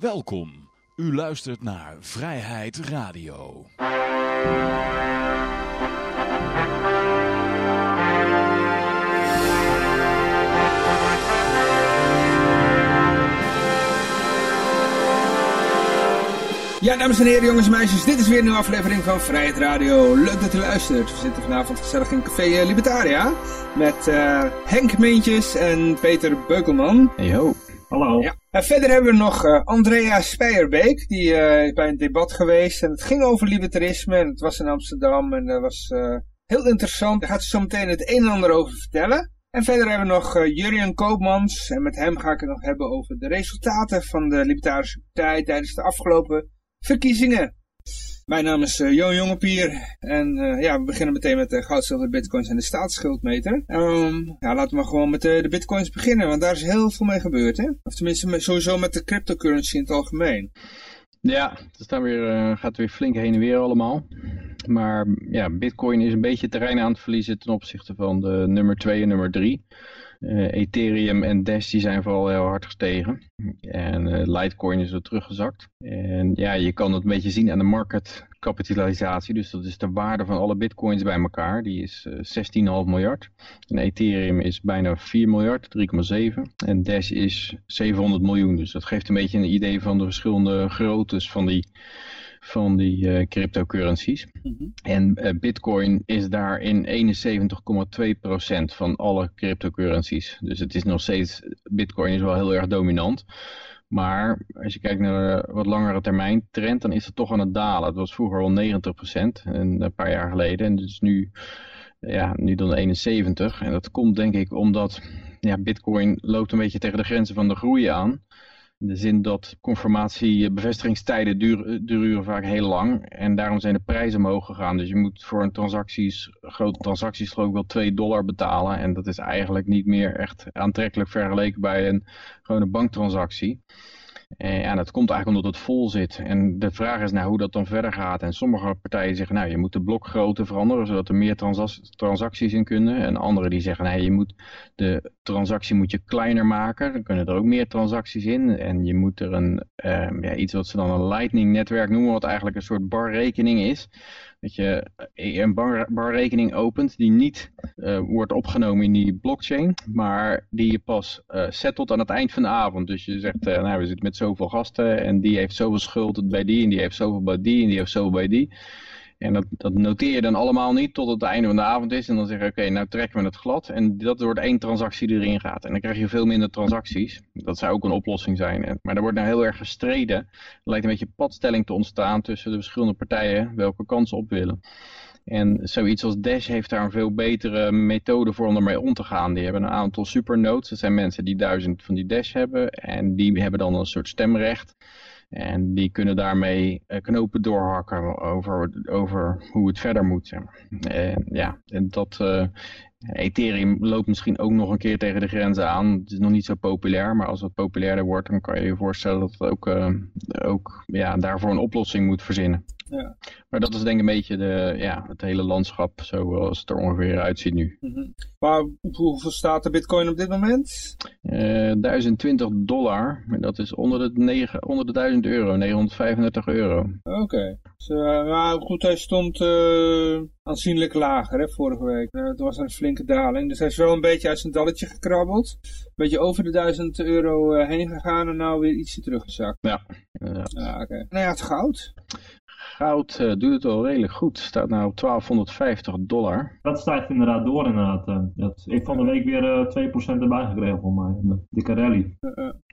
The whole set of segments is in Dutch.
Welkom. U luistert naar Vrijheid Radio. Ja, dames en heren, jongens en meisjes, dit is weer een nieuwe aflevering van Vrijheid Radio. Leuk dat u luistert. We zitten vanavond gezellig in Café eh, Libertaria met uh, Henk Meentjes en Peter Beukelman. Hey ho. Hallo. Ja. En verder hebben we nog uh, Andrea Speijerbeek, die is bij een debat geweest en het ging over libertarisme en het was in Amsterdam en dat was heel interessant. Daar gaat ze zo meteen het een en ander over vertellen. En verder hebben we nog uh, Jurien Koopmans. En met hem ga ik het nog hebben over de resultaten van de Libertarische Partij tijdens de afgelopen verkiezingen. Mijn naam is uh, Jongepier en uh, ja, we beginnen meteen met de goud, zilver, bitcoins en de staatsschuldmeter. Um, ja, laten we gewoon met de, de, bitcoins beginnen, want daar is heel veel mee gebeurd, hè? Of tenminste sowieso met de cryptocurrency in het algemeen. Ja, het gaat weer flink heen en weer allemaal. Maar ja, bitcoin is een beetje terrein aan het verliezen ten opzichte van de nummer 2 en nummer 3. Uh, Ethereum en Dash die zijn vooral heel hard gestegen. En uh, Litecoin is er teruggezakt. En ja, je kan het een beetje zien aan de marketkapitalisatie. Dus dat is de waarde van alle bitcoins bij elkaar. Die is uh, 16,5 miljard. En Ethereum is bijna 4 miljard, 3,7. En Dash is 700 miljoen. Dus dat geeft een beetje een idee van de verschillende groottes van die van die uh, cryptocurrencies. Mm -hmm. En uh, bitcoin is daar in 71,2% van alle cryptocurrencies. Dus het is nog steeds, bitcoin is wel heel erg dominant. Maar als je kijkt naar een wat langere termijn trend, dan is het toch aan het dalen. Het was vroeger al 90% een paar jaar geleden. En dus nu, ja, nu dan 71. En dat komt denk ik omdat ja, bitcoin loopt een beetje tegen de grenzen van de groei aan. In de zin dat conformatie-bevestigingstijden duren, duren vaak heel lang. En daarom zijn de prijzen omhoog gegaan. Dus je moet voor een transacties, grote transacties geloof ik wel 2 dollar betalen. En dat is eigenlijk niet meer echt aantrekkelijk vergeleken bij een gewone banktransactie. En ja, dat komt eigenlijk omdat het vol zit. En de vraag is nou hoe dat dan verder gaat. En sommige partijen zeggen, nou je moet de blokgrootte veranderen, zodat er meer transacties in kunnen. En anderen die zeggen, nee je moet de transactie moet je kleiner maken. Dan kunnen er ook meer transacties in. En je moet er een, uh, ja, iets wat ze dan een lightning netwerk noemen, wat eigenlijk een soort barrekening is. Dat je een bar, barrekening opent die niet uh, wordt opgenomen in die blockchain, maar die je pas uh, settelt aan het eind van de avond. Dus je zegt, nou we zitten met zoveel gasten en die heeft zoveel schuld bij die en die heeft zoveel bij die en die heeft zoveel bij die. En dat, dat noteer je dan allemaal niet tot het einde van de avond is. En dan zeg je, oké, nou trekken we het glad. En dat wordt één transactie die erin gaat. En dan krijg je veel minder transacties. Dat zou ook een oplossing zijn. Maar er wordt nou heel erg gestreden. Er lijkt een beetje padstelling te ontstaan tussen de verschillende partijen. Welke kansen op willen. En zoiets als Dash heeft daar een veel betere methode voor om ermee om te gaan. Die hebben een aantal supernodes. Dat zijn mensen die duizend van die Dash hebben. En die hebben dan een soort stemrecht. En die kunnen daarmee knopen doorhakken over, over hoe het verder moet. En ja, en dat uh, Ethereum loopt misschien ook nog een keer tegen de grenzen aan. Het is nog niet zo populair, maar als het populairder wordt, dan kan je je voorstellen dat het ook, uh, ook ja, daarvoor een oplossing moet verzinnen. Ja. Maar dat is denk ik een beetje de, ja, het hele landschap zoals het er ongeveer uitziet nu. Mm -hmm. Maar hoeveel staat de bitcoin op dit moment? Uh, 1020 dollar, dat is onder de, 9, onder de 1000 euro, 935 euro. Oké, okay. dus, uh, nou, goed, hij stond uh, aanzienlijk lager hè, vorige week. Het was een flinke daling, dus hij is wel een beetje uit zijn dalletje gekrabbeld. Een beetje over de 1000 euro heen gegaan en nou weer ietsje teruggezakt. Ja, inderdaad. Ja, oké. Okay. Nou ja, het goud. Goud uh, doet het al redelijk goed. Staat nou op 1250 dollar. Dat stijgt inderdaad door inderdaad. Uh, dat, ik van de week weer uh, 2% erbij gekregen voor mij. Dikke rally.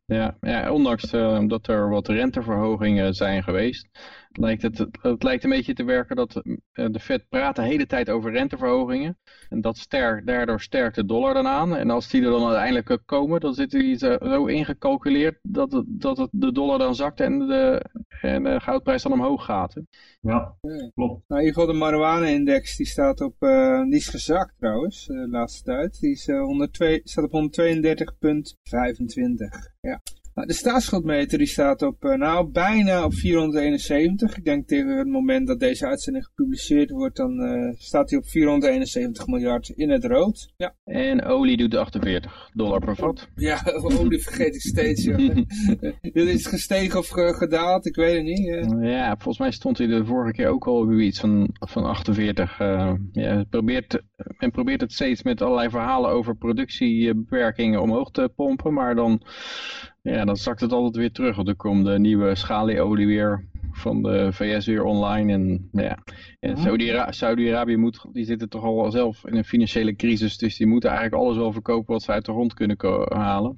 Ja, ja ondanks dat er wat renteverhogingen zijn geweest, lijkt het, het lijkt een beetje te werken dat uh, de Fed praat de hele tijd over renteverhogingen. En dat sterkt, daardoor sterkt de dollar dan aan. En als die er dan uiteindelijk komen, dan zit die zo, zo ingecalculeerd dat, het, dat het de dollar dan zakt en de, en de goudprijs dan omhoog gaat. Hè? Ja, klopt. Nou, in ieder geval de marijuana-index die staat op, uh, die is gezakt trouwens, de laatste tijd. Die is, 102, staat op 132,25. Ja. Nou, de staatsschuldmeter die staat op, uh, nou, bijna op 471. Ik denk tegen het moment dat deze uitzending gepubliceerd wordt, dan uh, staat hij op 471 miljard in het rood. Ja. En olie doet 48 dollar per vat. Ja, olie vergeet ik steeds. Dit is gestegen of gedaald, ik weet het niet. Ja, volgens mij stond hij de vorige keer ook al op iets van, van 48. ja, probeert, men probeert het steeds met allerlei verhalen over productiebeperkingen omhoog te pompen, maar dan, ja, dan zakt het altijd weer terug. Want er komt de nieuwe schalieolie weer van de VS weer online. En, ja. en Saudi-Arabië moet, die zitten toch al zelf in een financiële crisis. Dus die moeten eigenlijk alles wel verkopen wat ze uit de grond kunnen halen.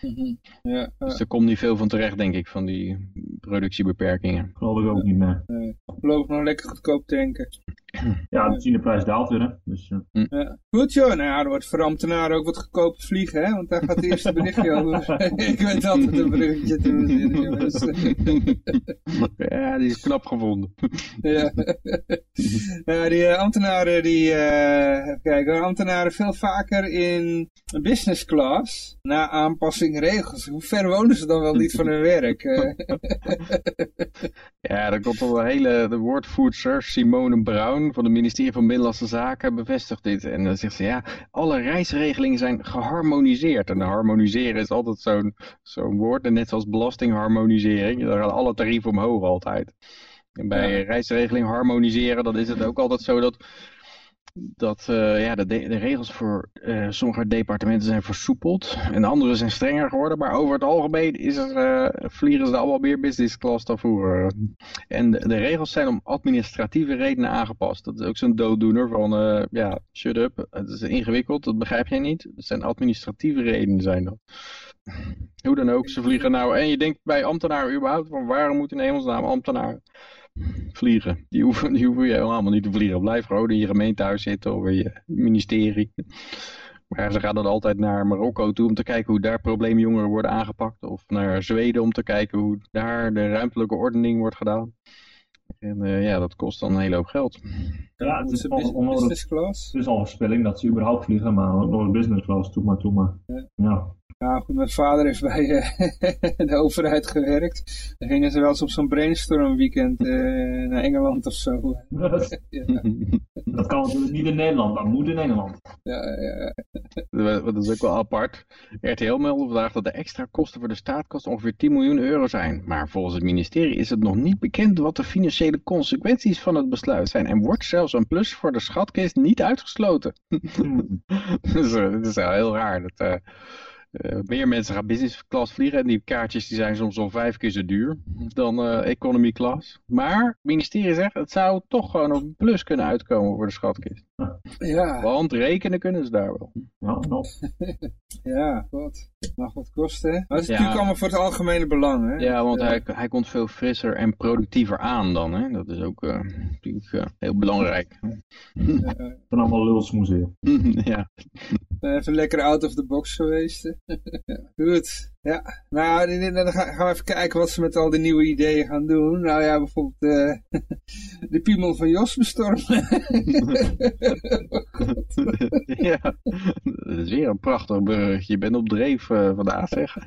Ja, Dus er komt niet veel van terecht, denk ik, van die productiebeperkingen. Geloof ik ook niet meer. Nee. Geloof nog lekker goedkoop tanken. Ja, de benzineprijs daalt weer, hè. Dus, uh... ja. Goed joh, nou ja, er wordt voor ambtenaren ook wat goedkoop vliegen, hè. Want daar gaat het eerste berichtje over. ik weet altijd een berichtje te verzinnen, ja, die is knap gevonden. ja. die uh, ambtenaren, die, uh, kijken, ambtenaren veel vaker in business class, na aanpassing regels. Hoe ver wonen ze dan wel niet van hun werk? ja, er komt al een hele, de woordvoerster Simone Brown van het ministerie van Binnenlandse Zaken bevestigt dit. En dan zegt ze, ja, alle reisregelingen zijn geharmoniseerd. En harmoniseren is altijd zo'n zo'n woord, en net zoals belastingharmonisering. Daar gaan alle tarieven omhoog altijd. En bij reisregeling harmoniseren, dan is het ook altijd zo dat dat uh, ja, de, regels voor uh, sommige departementen zijn versoepeld en andere zijn strenger geworden. Maar over het algemeen is er, uh, vliegen ze allemaal meer business class dan vroeger. En de, regels zijn om administratieve redenen aangepast. Dat is ook zo'n dooddoener van, ja, shut up, het is ingewikkeld, dat begrijp jij niet. Het zijn administratieve redenen zijn dat. Hoe dan ook, ze vliegen nou. En je denkt bij ambtenaren überhaupt, van waarom moet in hemelsnaam ambtenaar vliegen. Die hoeven, die hoeven je helemaal niet te vliegen. Blijf gewoon in je gemeentehuis zitten of in je ministerie. Maar ze gaan dan altijd naar Marokko toe om te kijken hoe daar probleemjongeren worden aangepakt. Of naar Zweden om te kijken hoe daar de ruimtelijke ordening wordt gedaan. En uh, ja, dat kost dan een hele hoop geld. Ja, het is, al business class. Het is al verspilling dat ze überhaupt vliegen, maar nog business class, toe maar, toe maar. Ja. ja. Ja, goed, mijn vader heeft bij uh, de overheid gewerkt. Dan gingen ze wel eens op zo'n brainstorm weekend uh, naar Engeland of zo. ja. Dat kan natuurlijk niet in Nederland, dat moet in Engeland. Ja, ja. Dat is ook wel apart. RTL meldde vandaag dat de extra kosten voor de staat ongeveer 10 miljoen euro zijn. Maar volgens het ministerie is het nog niet bekend wat de financiële consequenties van het besluit zijn. En wordt zelfs een plus voor de schatkist niet uitgesloten. dus, uh, dat is wel heel raar. Dat, uh, meer mensen gaan business class vliegen. En die kaartjes die zijn soms al vijf keer zo duur dan uh, economy class. Maar het ministerie zegt het zou toch gewoon op een plus kunnen uitkomen voor de schatkist. Ja. Want rekenen kunnen ze daar wel. Ja, nog. ja, wat. Mag wat kosten. Maar dat is natuurlijk allemaal voor het algemene belang. Hè? Ja, want hij, hij komt veel frisser en productiever aan dan. Hè? Dat is ook uh, natuurlijk heel belangrijk. Het zijn allemaal lulsmoezen. ja. Even lekker out of the box geweest. Goed. Ja, nou, dan gaan we even kijken wat ze met al die nieuwe ideeën gaan doen. Nou ja, bijvoorbeeld uh, de piemel van Jos bestormen. ja, dat is weer een prachtig burgertje. Je bent op dreef uh, vandaag, zeg.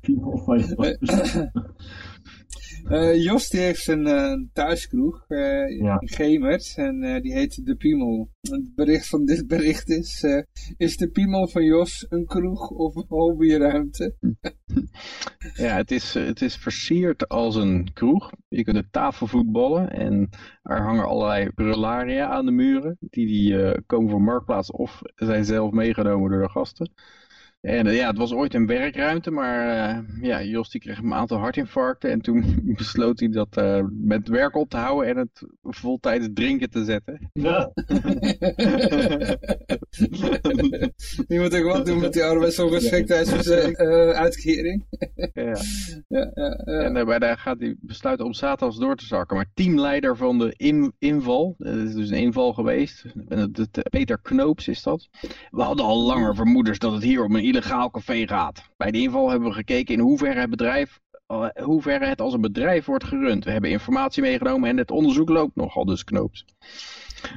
Piemel van Jos Uh, Jos die heeft een uh, thuiskroeg uh, ja. in Gemert en die heet De Piemel. Het bericht van dit bericht is, is De Piemel van Jos een kroeg of een hobbyruimte? ja, het is, het is versierd als een kroeg. Je kunt er tafelvoetballen en er hangen allerlei brularia aan de muren. Die, die komen van Marktplaats of zijn zelf meegenomen door de gasten. En eh, ja, het was ooit een werkruimte, maar uh, ja, Jos die kreeg een aantal hartinfarcten. En toen besloot hij dat uh, met werk op te houden en het voltijds drinken te zetten. Ja. je moet ook wat doen met die arbeidsongeschiktheidsuitkering. ja. ja, ja, En daarbij daar gaat hij besluiten om zaterdags door te zakken. Maar teamleider van de in, inval, dat is dus een inval geweest. Peter Knoops is dat. We hadden al langer vermoedens dat het hier om een illegaal café gaat. Bij de inval hebben we gekeken in hoeverre het bedrijf uh, hoeverre het als een bedrijf wordt gerund. We hebben informatie meegenomen en het onderzoek loopt nogal dus knoops.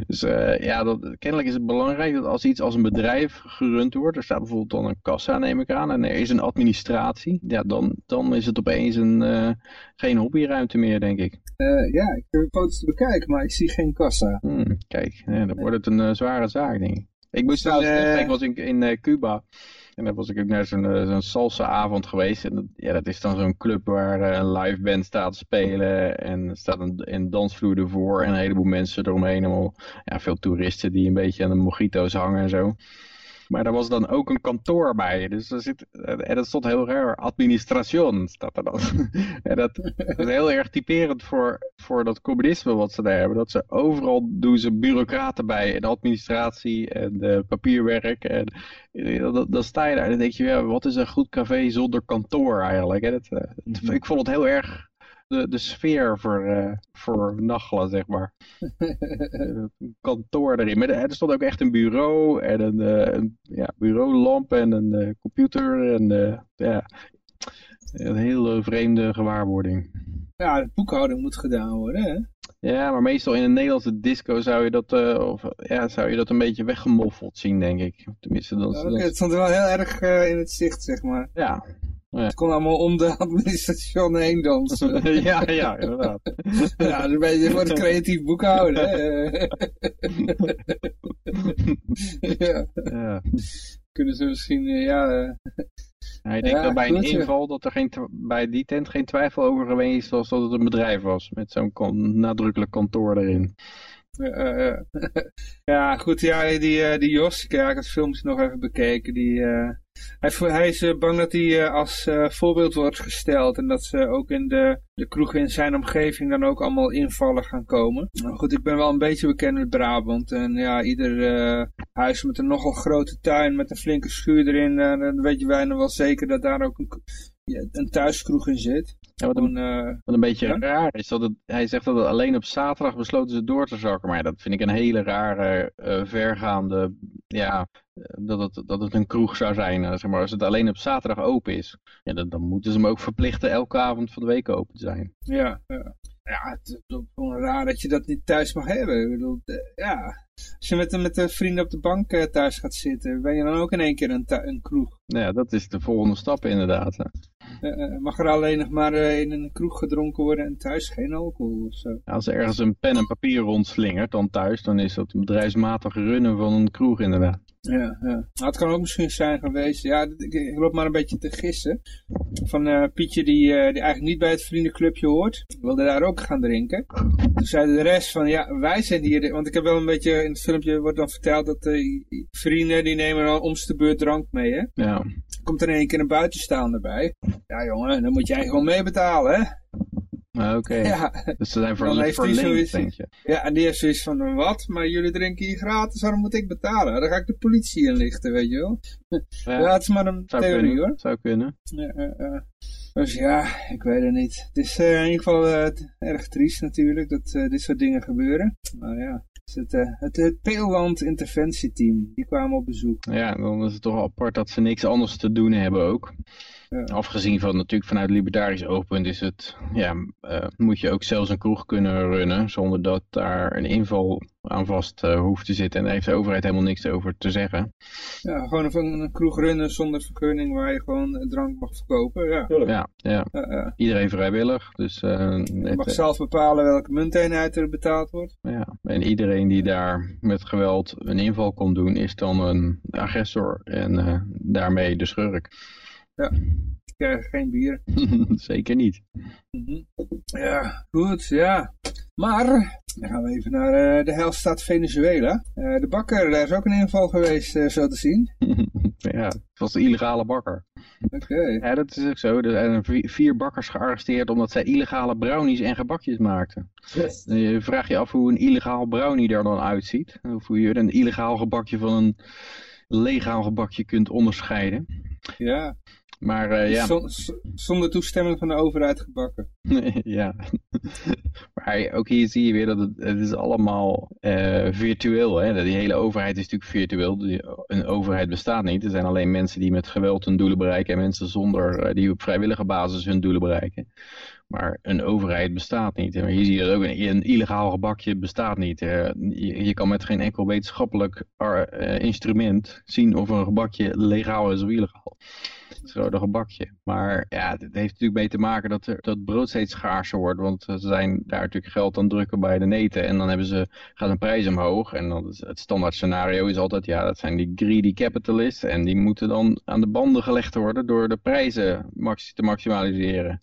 Dus uh, ja, dat, kennelijk is het belangrijk dat als iets als een bedrijf gerund wordt, er staat bijvoorbeeld dan een kassa, neem ik aan, en er is een administratie, ja, dan, dan is het opeens een, uh, geen hobbyruimte meer, denk ik. Ja, ik heb foto's te bekijken, maar ik zie geen kassa. Hmm, kijk, ja, dan wordt het een zware zaak, denk ik. Ik moest trouwens, ik was in, in Cuba en dan was ik ook naar zo'n zo'n salsa avond geweest. En dat, ja, dat is dan zo'n club waar een live band staat te spelen. En staat een, een dansvloer ervoor en een heleboel mensen eromheen. Allemaal, ja, veel toeristen die een beetje aan de mojito's hangen en zo. Maar daar was dan ook een kantoor bij. Dus er zit, en dat stond heel raar, administration staat er dan. en dat, is heel erg typerend voor, voor dat communisme wat ze daar hebben. Dat ze overal doen ze bureaucraten bij. En administratie en de papierwerk. En dan, dan sta je daar en dan denk je, ja, wat is een goed café zonder kantoor eigenlijk. En dat, mhm. ik vond het heel erg de, de sfeer voor, uh, zeg maar. een kantoor erin. Maar er stond ook echt een bureau en een, uh, een ja, bureaulamp en een uh, computer. En ja, een hele vreemde gewaarwording. Ja, de boekhouding moet gedaan worden, hè? Ja, maar meestal in een Nederlandse disco zou je dat, uh, of, ja, zou je dat een beetje weggemoffeld zien, denk ik. Tenminste, dan, ja, okay, het stond wel heel erg uh, in het zicht, zeg maar. Ja, ja. Het kon allemaal om de administration heen dansen. ja, ja, inderdaad. ja, dat is een beetje voor het creatief boekhouden. ja. ja. Kunnen ze misschien, eh, ja... Ja ik denk ja, dat bij een inval dat er geen, bij die tent geen twijfel over geweest was dat het een bedrijf was. Met zo'n nadrukkelijk kantoor erin. Ja, goed, ja, die, die Jos, ik heb het filmpje nog even bekeken, die, hij, hij is eh, bang dat hij eh, als voorbeeld wordt gesteld. En dat ze ook in de, de kroegen in zijn omgeving dan ook allemaal invallen gaan komen. Goed, ik ben wel een beetje bekend met Brabant. En ja, ieder huis met een nogal grote tuin met een flinke schuur erin. dan weet je bijna wel zeker dat daar ook een, een thuiskroeg in zit. Ja, wat, een, uh, wat een beetje raar is, dat het, hij zegt dat het alleen op zaterdag besloten ze door te zakken. Maar dat vind ik een hele rare, uh, vergaande, ja, dat het, dat het een kroeg zou zijn. zeg maar, als het alleen op zaterdag open is, ja, dan, dan moeten ze hem ook verplichten elke avond van de week open te zijn. Ja, ja. ja het is gewoon raar dat je dat niet thuis mag hebben. Ik bedoel, ja, als je met, met de vrienden op de bank thuis gaat zitten, ben je dan ook in één keer een, een kroeg. Ja, dat is de volgende stap inderdaad. Uh, mag er alleen nog maar uh, in een kroeg gedronken worden en thuis geen alcohol of zo. als er ergens een pen en papier rondslingert dan thuis, dan is dat bedrijfsmatig runnen van een kroeg inderdaad. Ja, ja. Nou, het kan ook misschien zijn geweest, ja, ik, ik loop maar een beetje te gissen, van uh, Pietje die, die eigenlijk niet bij het vriendenclubje hoort, wilde daar ook gaan drinken. Toen zei de rest van, ja, wij zijn hier, want ik heb wel een beetje, in het filmpje wordt dan verteld dat de vrienden, die nemen dan om de beurt drank mee, hè. Ja. Komt er in één keer een buitenstaander bij. Ja jongen, dan moet jij gewoon meebetalen, hè. Ah, oké, ja. dus ze zijn voor, links, denk je. Ja, en die heeft zoiets van, wat? Maar jullie drinken hier gratis, waarom moet ik betalen? Dan ga ik de politie inlichten, weet je wel. Ja, ja het is maar een Zou theorie, kunnen. hoor. Zou kunnen. Ja, uh, dus ja, ik weet het niet. Het is uh, in ieder geval uh, erg triest natuurlijk, dat dit soort dingen gebeuren. Maar ja, het, uh, het, het Peelland interventieteam, die kwamen op bezoek. Ja, dan is het toch apart dat ze niks anders te doen hebben ook. Ja. Afgezien van natuurlijk vanuit libertarisch oogpunt is het, ja, uh, moet je ook zelfs een kroeg kunnen runnen zonder dat daar een inval aan vast uh, hoeft te zitten. En daar heeft de overheid helemaal niks over te zeggen. Ja, gewoon een, een kroeg runnen zonder vergunning waar je gewoon drank mag verkopen. Ja, ja, ja. Uh, iedereen vrijwillig. Dus, je mag zelf bepalen welke munteenheid er betaald wordt. Ja, en iedereen die daar met geweld een inval komt doen is dan een agressor en daarmee de schurk. Ja, ik krijg geen bier. Zeker niet. Mhm. Ja, goed, ja. Maar, dan gaan we even naar uh, de helstaat Venezuela. Uh, de bakker, daar is ook een inval geweest, uh, zo te zien. ja, het was de illegale bakker. Oké. Ja, dat is ook zo. Er zijn vier bakkers gearresteerd omdat zij illegale brownies en gebakjes maakten. Yes. Je vraagt je af hoe een illegaal brownie er dan uitziet. Of hoe je een illegaal gebakje van een legaal gebakje kunt onderscheiden. Ja. Maar uh, ja. zonder toestemming van de overheid gebakken. ja. maar ook hier zie je weer dat het, het is allemaal uh, virtueel. Hè? Die hele overheid is natuurlijk virtueel. Een overheid bestaat niet. Er zijn alleen mensen die met geweld hun doelen bereiken. En mensen zonder, uh, die op vrijwillige basis hun doelen bereiken. Maar een overheid bestaat niet. En hier zie je ook, een, een illegaal gebakje bestaat niet. Je, je, kan met geen enkel wetenschappelijk instrument zien of een gebakje legaal is of illegaal zo de gebakje. Maar ja, het heeft natuurlijk mee te maken dat, er, dat brood steeds schaarser wordt. Want ze zijn daar natuurlijk geld aan drukken bij de neten. En dan hebben ze, gaat een prijs omhoog. En dan is het standaard scenario is altijd, ja, dat zijn die greedy capitalists. En die moeten dan aan de banden gelegd worden door de prijzen te maximaliseren.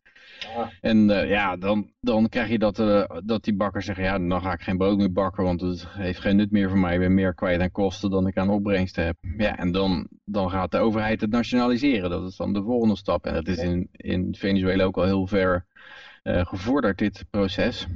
En uh, ja, dan, dan krijg je dat, uh, dat die bakkers zeggen, ja, dan ga ik geen brood meer bakken, want het heeft geen nut meer voor mij. Ik ben meer kwijt aan kosten dan ik aan opbrengsten heb. Ja, en dan, dan gaat de overheid het nationaliseren. Dat is dan de volgende stap. En dat is in, in Venezuela ook al heel ver uh, gevorderd, dit proces.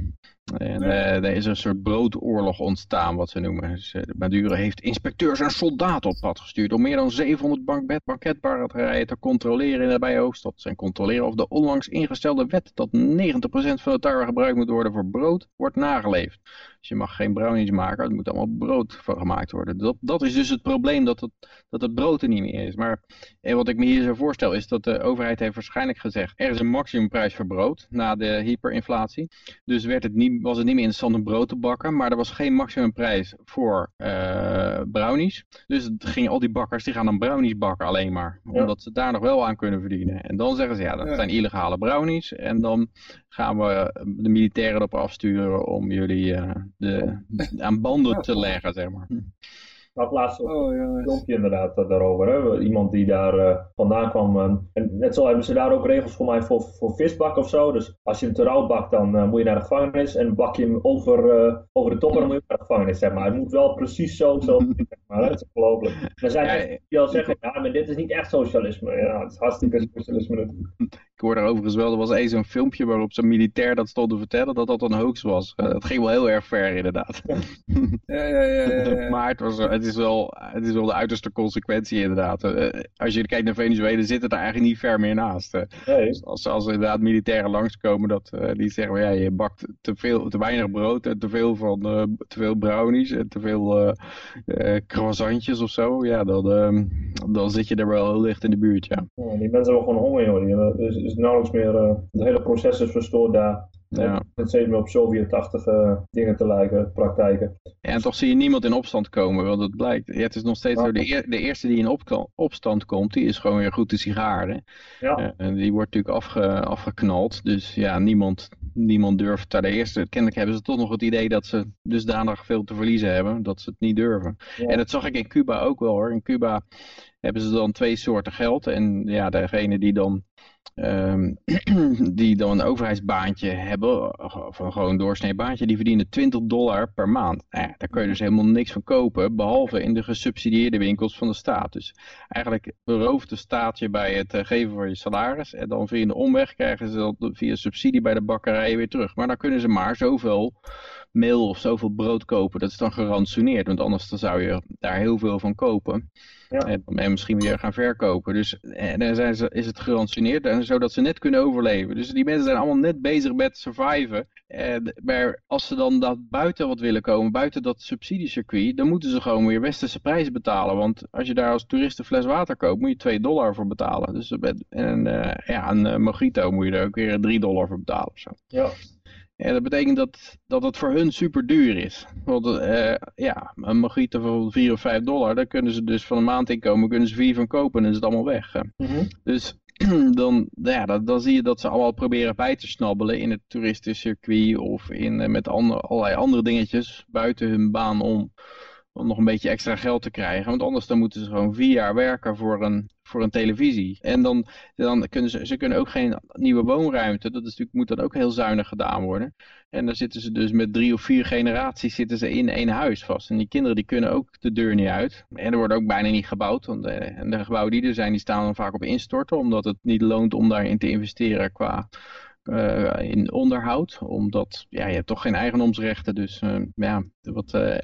En uh, er is een soort broodoorlog ontstaan, wat ze noemen. Dus, uh, Maduro heeft inspecteurs en soldaten op pad gestuurd om meer dan 700 bank banketbatterijen te controleren in de bijenhoofdstad. En controleren of de onlangs ingestelde wet dat 90% van de tarwe gebruikt moet worden voor brood, wordt nageleefd. Dus je mag geen brownies maken, het moet allemaal brood van gemaakt worden. Dat, dat is dus het probleem, dat het, dat het brood er niet meer is. Maar en wat ik me hier zo voorstel is dat de overheid heeft waarschijnlijk gezegd, er is een maximumprijs voor brood na de hyperinflatie. Dus werd het niet was het niet meer interessant om brood te bakken, maar er was geen maximumprijs voor uh, brownies. Dus gingen al die bakkers, die gaan dan brownies bakken alleen maar, omdat ze daar nog wel aan kunnen verdienen. En dan zeggen ze, ja, dat zijn illegale brownies en dan gaan we de militairen erop afsturen om jullie uh, de, aan banden te leggen, zeg maar. Had laatst oh, een filmpje inderdaad eh, daarover. Hè? Iemand die daar uh, vandaan kwam. Uh, en net zo hebben ze daar ook regels voor mij voor, voor visbak of zo. Dus als je hem te rauw bakt, dan uh, moet je naar de gevangenis. En bak je hem over, over de top, dan moet je naar de gevangenis. Zeg maar. Het moet wel precies zo, zo zeg maar. Dat is ongelooflijk. Er zijn mensen die al zeggen, ja, maar dit is niet echt socialisme. Ja, het is hartstikke socialisme Ik hoorde overigens wel, er was eens een filmpje waarop zo'n militair dat stond te vertellen dat dat een hoax was. dat ging wel heel erg ver inderdaad. Ja, ja, ja. ja, maar het was, het is wel, het is wel de uiterste consequentie inderdaad. Uh, als je kijkt naar Venezuela zit het er eigenlijk niet ver meer naast. Uh. Nee. Als, als er inderdaad militairen langskomen dat, die zeggen, ja, je bakt te, veel, te weinig brood en te veel, van, te veel brownies en te veel croissantjes of zo. Ja, dan, ehm, dan zit je er wel heel licht in de buurt, ja. ja die mensen hebben gewoon honger, joh. Het is, is nauwelijks meer, het hele proces is verstoord daar. Ja. Het steeds meer op Sovjet-achtige dingen te lijken, praktijken. en toch zie je niemand in opstand komen, want het blijkt, ja, het is nog steeds zo, de, de, eerste die in opstand komt, die is gewoon weer goed de sigaren. Ja. Uh, en die wordt natuurlijk afge, afgeknald, dus ja, niemand, niemand durft daar de eerste. Kennelijk hebben ze toch nog het idee dat ze dusdanig veel te verliezen hebben, dat ze het niet durven. En dat zag ik in Cuba ook wel hoor. In Cuba hebben ze dan twee soorten geld en ja, degene die dan Um, die dan een overheidsbaantje hebben, of een gewoon doorsnee baantje, die verdienen 20 dollar per maand. Nou ja, daar kun je dus helemaal niks van kopen, behalve in de gesubsidieerde winkels van de staat. Dus eigenlijk berooft de staat je bij het eh, geven van je salaris en dan via de omweg krijgen ze dat via subsidie bij de bakkerijen weer terug. Maar dan kunnen ze maar zoveel meel of zoveel brood kopen. Dat is dan gerantsoeneerd, want anders dan zou je daar heel veel van kopen. Ja. En, en, misschien weer gaan verkopen. Dus en dan zijn ze, is het gerantsoeneerd, en zodat ze net kunnen overleven. Dus die mensen zijn allemaal net bezig met surviven. En, maar als ze dan dat buiten wat willen komen, buiten dat subsidiecircuit, dan moeten ze gewoon weer westerse prijzen betalen. Want als je daar als toerist een fles water koopt, moet je 2 dollar voor betalen. Dus en, uh, ja, een uh, mojito moet je er ook weer 3 dollar voor betalen. Of zo. Ja. En dat betekent dat, dat het voor hun super duur is. Want uh, ja, een mojito van 4 of 5 dollar, daar kunnen ze dus van een maand inkomen, kunnen ze vier van kopen en is het allemaal weg. Mm Dus dan, ja, dan, dan, zie je dat ze allemaal proberen bij te snabbelen in het toeristencircuit of in, uh, met allerlei andere dingetjes buiten hun baan om, om nog een beetje extra geld te krijgen. Want anders dan moeten ze gewoon vier jaar werken voor een, voor een televisie. En dan, dan kunnen ze, ze kunnen ook geen nieuwe woonruimte. Dat is natuurlijk, moet dan ook heel zuinig gedaan worden. En dan zitten ze dus met drie of vier generaties zitten ze in één huis vast. En die kinderen die kunnen ook de deur niet uit. En er wordt ook bijna niet gebouwd. Want de, en de gebouwen die er zijn, die staan dan vaak op instorten. Omdat het niet loont om daarin te investeren qua in onderhoud. Omdat ja, je hebt toch geen eigendomsrechten. Dus uh, ja, wat, uh,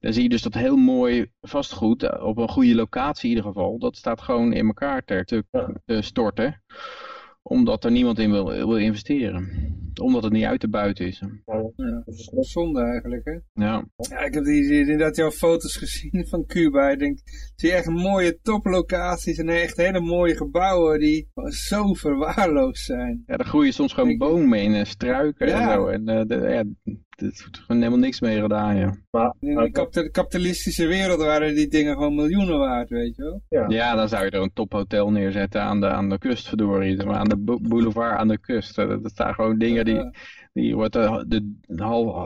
dan zie je dus dat heel mooi vastgoed op een goede locatie in ieder geval. Dat staat gewoon in elkaar te, te storten. Omdat er niemand in wil, wil investeren. omdat het niet uit te buiten is. Ja, zonde eigenlijk, hè? Ja. Ja, ik heb die, inderdaad jouw foto's gezien van Cuba. Ik denk, zie je echt mooie toplocaties en echt hele mooie gebouwen die zo verwaarloosd zijn. Ja, er groeien soms gewoon bomen in en struiken en zo. En uh, de, ja, er wordt gewoon helemaal niks mee gedaan, ja. Maar, in de kapitalistische wereld waren die dingen gewoon miljoenen waard, weet je wel? Ja, ja dan zou je er een tophotel neerzetten aan de, aan de kust, verdorie. Aan de boulevard aan de kust. Dat, dat staan gewoon dingen die die wordt de, de,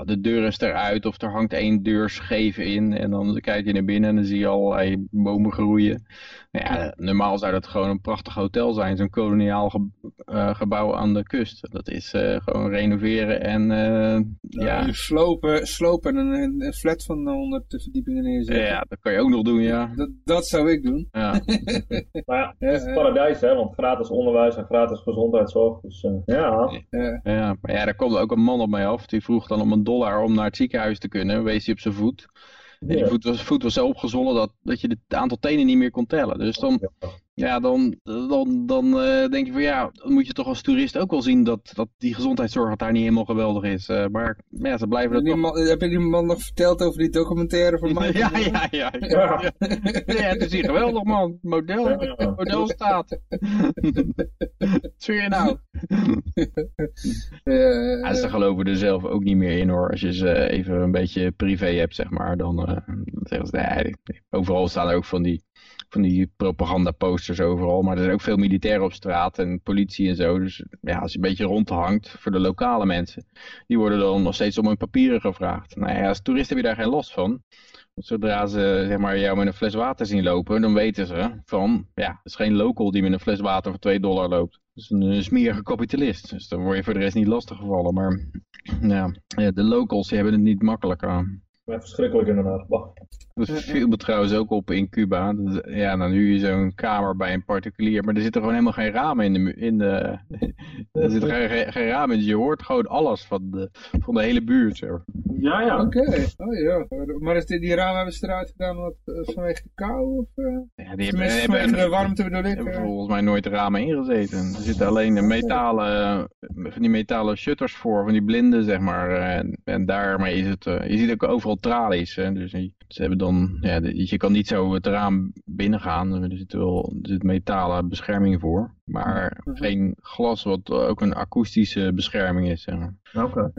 de deur is eruit of er hangt één deur scheef in. En dan kijk je naar binnen en dan zie je allerlei bomen groeien. Nou ja, normaal zou dat gewoon een prachtig hotel zijn. Zo'n koloniaal eh, gebouw aan de kust. Dat is uh, gewoon renoveren en uh, ja. Slopen, slopen en een, een flat van 100 verdiepingen neerzetten. Ja, dat kan je ook nog doen, ja. Dat, dat zou ik doen. Ja. maar ja, het is het paradijs, hè. Want gratis onderwijs en gratis gezondheidszorg. Dus ja. ja. Ja, maar ja, daar komt ook een man op mij af. Die vroeg dan om een dollar om naar het ziekenhuis te kunnen. Wees hij op zijn voet. En die voet was, voet was zo opgezwollen dat, dat je het aantal tenen niet meer kon tellen. Dus dan, ja, dan, dan, dan uh, denk je van ja, dan moet je toch als toerist ook wel zien dat, dat die gezondheidszorg daar niet helemaal geweldig is. Uh, maar ja, ze blijven toch... heb je die man nog verteld over die documentaire van mij? ja, ja, ja, ja, ja. ja. het is hier geweldig man. Model, model staat. Wat je nou? Ja, ze geloven er zelf ook niet meer in hoor. Als je ze even een beetje privé hebt, zeg maar, dan, uh, dan zeggen ze nee, overal staan er ook van die van die propagandaposters overal. Maar er zijn ook veel militairen op straat en politie en zo. Dus ja, als je een beetje rondhangt voor de lokale mensen. Die worden dan nog steeds om hun papieren gevraagd. Nou ja, als toerist heb je daar geen last van. Zodra ze zeg maar, jou met een fles water zien lopen, dan weten ze van, ja, het is geen local die met een fles water voor 2 dollar loopt. Het is een smerige kapitalist. Dus dan word je voor de rest niet lastig gevallen. Maar ja, de locals die hebben het niet makkelijk aan. Maar verschrikkelijk inderdaad. Dat viel me trouwens ook op in Cuba. Ja, dan huur je zo'n kamer bij een particulier. Maar er zitten gewoon helemaal geen ramen in de... In de er zitten geen, geen, ramen in. Dus je hoort gewoon alles van de, van de hele buurt. Ja, ja. Oké. Oh ja. Maar is die, die ramen hebben ze eruit gedaan wat, uh, vanwege de kou? Of, uh, ja, die hebben, vanwege de warmte bedoel ik? hebben volgens mij nooit ramen ingezeten. Er zitten alleen metalen, van die metalen shutters voor. Van die blinden, zeg maar. En, en daarmee is het... Uh, je ziet ook overal tralies. Hè, dus ze hebben dan, ja, je kan niet zo het raam binnengaan. Er zit wel er zit metalen bescherming voor. Maar mhm. geen glas wat ook een akoestische bescherming is. Zeg maar. Oké.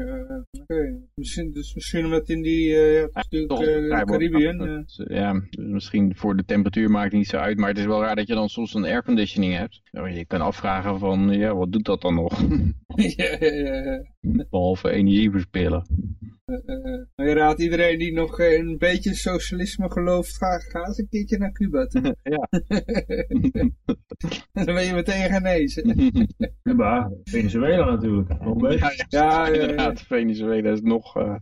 Okay. misschien, dus misschien omdat in die uh, ja, uh, Caribbean. ja, dus misschien voor de temperatuur maakt het niet zo uit. Maar het is wel raar dat je dan soms een airconditioning hebt. Je kan afvragen van, ja, wat doet dat dan nog? ja, ja, ja. Behalve energie verspillen. Uh, je raadt iedereen die nog een beetje socialisme gelooft, ga, ga eens een keertje naar Cuba toe. ja. dan ben je meteen genezen. Cuba, Venezuela natuurlijk. Ja, ja, ja, inderdaad. Venezuela is nog... Uh...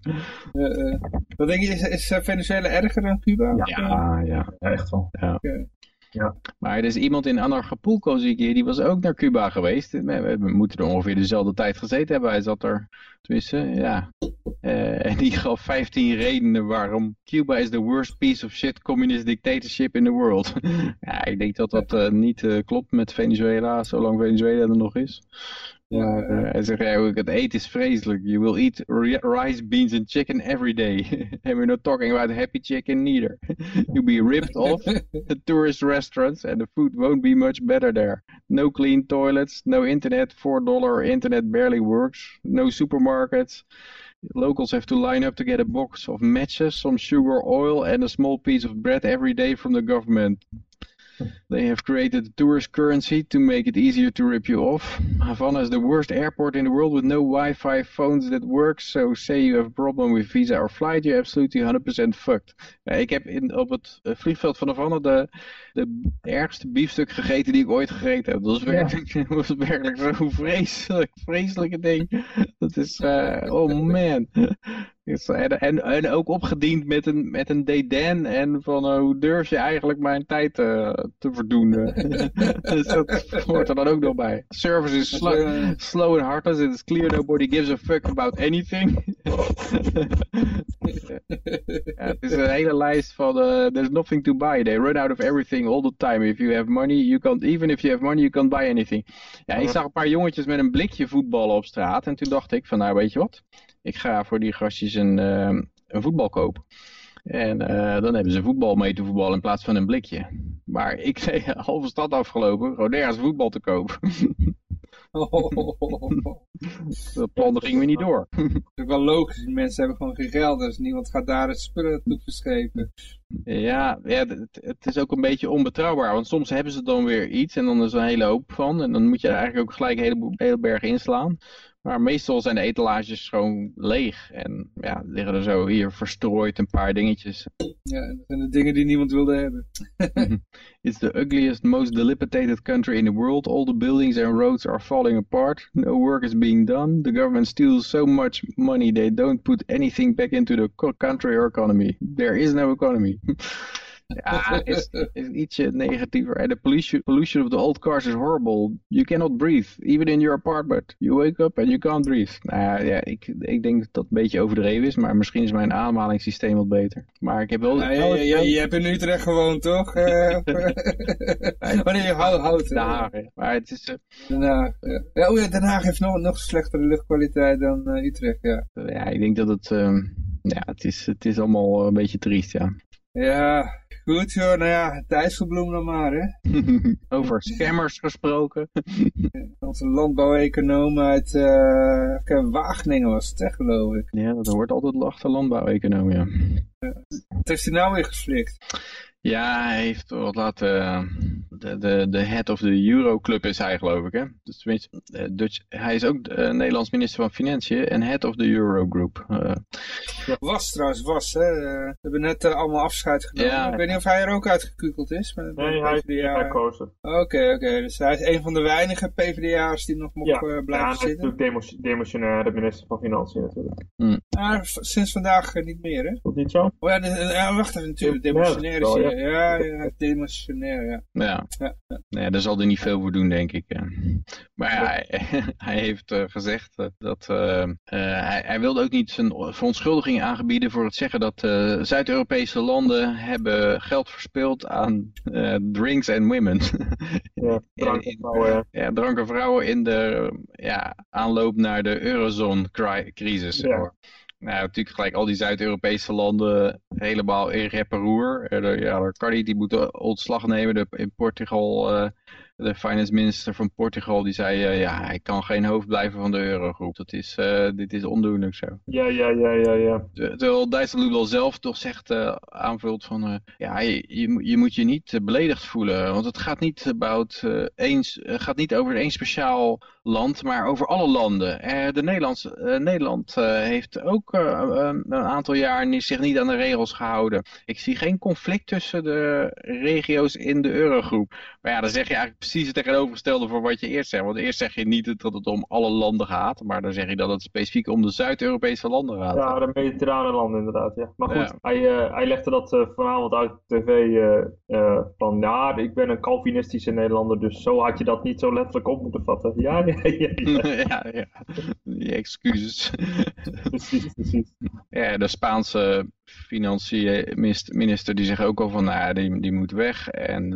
wat denk je, is, is Venezuela erger dan Cuba? Ja, ja, echt wel. Ja. Okay. Ja. Maar er is iemand in Anarchapulco, zie ik hier, die was ook naar Cuba geweest. We, moeten er ongeveer dezelfde tijd gezeten hebben. Hij zat er, tenminste, ja. Uh, en die gaf 15 redenen waarom Cuba is the worst piece of shit communist dictatorship in the world. ja, ik denk dat dat uh, niet uh, klopt met Venezuela, zolang Venezuela er nog is. Ja, hij zegt, ja, het eten is vreselijk. You will eat rice, beans and chicken every day. and we're not talking about happy chicken neither. You'll be ripped off the tourist restaurants and the food won't be much better there. No clean toilets, no internet, $4 internet barely works, no supermarkets. Locals have to line up to get a box of matches, some sugar, oil and a small piece of bread every day from the government. They have created a tourist currency to make it easier to rip you off. Havana is the worst airport in the world with no Wi-Fi phones that work. So say you have a problem with visa or flight, you're absolutely 100% fucked. Ja, ik heb in, op het eh, vliegveld van Havana de, de ergste biefstuk gegeten die ik ooit gegeten heb. Dat is werkelijk, ja. dat is werkelijk zo'n vreselijk, vreselijke ding. Dat is, uh, oh man. En, en, en ook opgediend met een, met een dédain en van uh, hoe durf je eigenlijk mijn tijd uh, te verdoen. dus dat hoort er dan ook nog bij. Service is slow, slow and heartless. It is clear nobody gives a fuck about anything. ja, het is een hele lijst van uh, there's nothing to buy. They run out of everything all the time. If you have money, you can't, even if you have money, you can't buy anything. Ja, ik zag een paar jongetjes met een blikje voetballen op straat en toen dacht ik van nou weet je wat, ik ga voor die gastjes een, uh, een voetbal kopen. En uh, dan hebben ze voetbal mee te voetballen in plaats van een blikje. Maar ik zei halve stad afgelopen, gewoon nergens voetbal te kopen. Dat plan ging weer niet door. Dat is wel logisch. Mensen hebben gewoon geen geld, dus niemand gaat daar het spullen toe verschepen. Ja, ja het, het, is ook een beetje onbetrouwbaar. Want soms hebben ze dan weer iets en dan is er een hele hoop van. En dan moet je er eigenlijk ook gelijk een hele, hele berg inslaan. Maar meestal zijn de etalages gewoon leeg. En ja, liggen er zo hier verstrooid een paar dingetjes. Ja, dat zijn de dingen die niemand wilde hebben. It's the ugliest, most dilapidated country in the world. All the buildings and roads are falling apart. No work is being done. The government steals so much money they don't put anything back into the country or economy. There is no economy. Ja, is, is ietsje negatiever. En de pollution, pollution of the old cars is horrible. You cannot breathe, even in your apartment. You wake up and you can't breathe. Nou ja, ik, ik denk dat dat een beetje overdreven is, maar misschien is mijn aanmalingssysteem wat beter. Maar ik heb wel... Nou, ja, ja, je hebt in Utrecht gewoon, toch? Uh, Wanneer je houdt. Den Haag, maar het is... Uh... Den Haag, ja. ja. Oh ja, Den Haag heeft nog, nog slechtere luchtkwaliteit dan uh, Utrecht, ja. Ja, ik denk dat het... Um, ja, het is, het is allemaal een beetje triest, ja. Ja, goed hoor. Nou ja, Dijsselbloem dan maar, hè. Over scammers gesproken. Onze landbouweconoom uit uh, Wageningen was het, hè, geloof ik. Ja, dat hoort altijd achter landbouweconoom, ja. Wat heeft hij nou weer geflikt? Ja, hij heeft wat laten... De, de, de head of the Euroclub is hij geloof ik, hè? Dus tenminste, Dutch, hij is ook de Nederlands minister van Financiën en head of the Eurogroup. Uh, ja, was trouwens, was, hè? We hebben net uh, allemaal afscheid genomen. Ja. Ik weet niet of hij er ook uitgekukeld is. Met, nee, hij is gekozen. Oké, oké. Okay. Dus hij is een van de weinige PvdA'ers die nog mocht ja. uh, blijven ja, zitten. Ja, natuurlijk demotionair, de minister van Financiën natuurlijk. Mm. Maar sinds vandaag niet meer, hè? Tot niet zo? Oh ja, de, wacht even, natuurlijk. Demotionair is ja. Ja, ja, demotionair, ja. Ja. ja. Nee, daar zal hij niet veel voor doen, denk ik. Maar ja, hij, hij heeft uh, gezegd dat uh, uh, hij, hij, wilde ook niet zijn verontschuldiging aangebieden voor het zeggen dat Zuid-Europese landen hebben geld verspild aan drinks and women. ja, drank en vrouwen. Ja, drank en vrouwen in de ja, aanloop naar de eurozone-crisis. Ja. Nou, natuurlijk gelijk al die Zuid-Europese landen helemaal in reparoer. Ja, Cardi die moet ontslag nemen. De, in Portugal, uh, de finance minister van Portugal, die zei... Uh, ja, hij kan geen hoofd blijven van de eurogroep. Dat is, uh, dit is ondoenlijk zo. Ja, ja, ja, ja, ja. Terwijl Dijsselbloem wel zelf toch zegt, aanvult van... ja, je, je, je, moet je niet beledigd voelen. Want het gaat niet, about, eens, gaat niet over één speciaal land, maar over alle landen. de Nederlands, Nederland heeft ook een aantal jaar zich niet aan de regels gehouden. Ik zie geen conflict tussen de regio's in de eurogroep. Maar ja, dan zeg je eigenlijk precies het tegenovergestelde voor wat je eerst zegt. Want eerst zeg je niet dat het om alle landen gaat, maar dan zeg je dat het specifiek om de Zuid-Europese landen gaat. Ja, de mediterrane landen inderdaad. Ja. Maar goed, hij, uh, hij legde dat uh, vanavond uit de tv uh, van ja, ik ben een Calvinistische Nederlander, dus zo had je dat niet zo letterlijk op moeten vatten. Ja, ja, ja. Ja, ja, ja. Die excuses. precies, precies. Ja, de Spaanse financiën minister die zegt ook al van, nou, die, die moet weg. En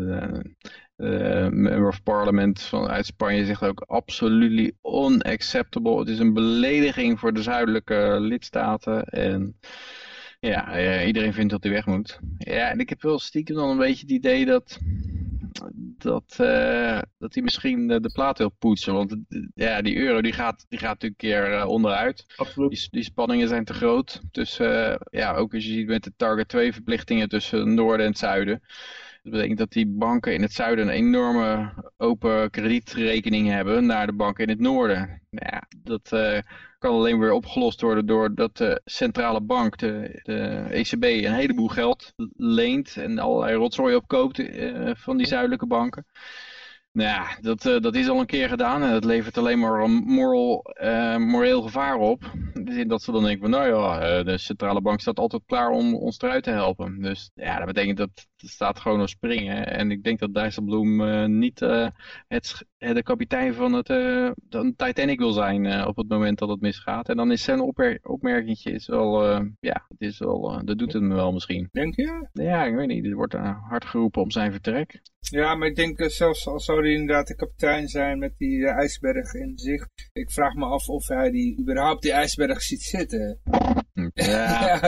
de member of parliament van, uit Spanje zegt ook absoluut unacceptable. Het is een belediging voor de zuidelijke lidstaten. En ja, iedereen vindt dat hij weg moet. Ja, en ik heb wel stiekem dan een beetje het idee dat dat, uh, dat hij misschien de, de plaat wil poetsen. Want ja, die euro die gaat, die gaat natuurlijk een keer uh, onderuit. Absoluut. Die, die, spanningen zijn te groot. Dus ja, ook als je ziet met de Target 2 verplichtingen tussen het noorden en het zuiden. Dat betekent dat die banken in het zuiden een enorme open kredietrekening hebben naar de banken in het noorden. Ja, dat kan alleen weer opgelost worden doordat de centrale bank, de, de ECB, een heleboel geld leent en allerlei rotzooi opkoopt uh, van die zuidelijke banken. Nou ja, dat, uh, dat is al een keer gedaan en dat levert alleen maar een moral, uh, moreel gevaar op. dat ze dan denken van, nou ja, de centrale bank staat altijd klaar om ons eruit te helpen. Dus ja, dat betekent dat het staat gewoon op springen. En ik denk dat Dijsselbloem uh, niet het, de kapitein van het Titanic wil zijn op het moment dat het misgaat. En dan is zijn opmer opmerking is wel, ja, het is wel, dat doet het me wel misschien. Denk je? Ja, ik weet niet. Er wordt hard geroepen om zijn vertrek. Ja, maar ik denk zelfs al zou inderdaad de kapitein zijn met die ijsberg in zicht. Ik vraag me af of hij die, überhaupt die ijsberg ziet zitten. Ja.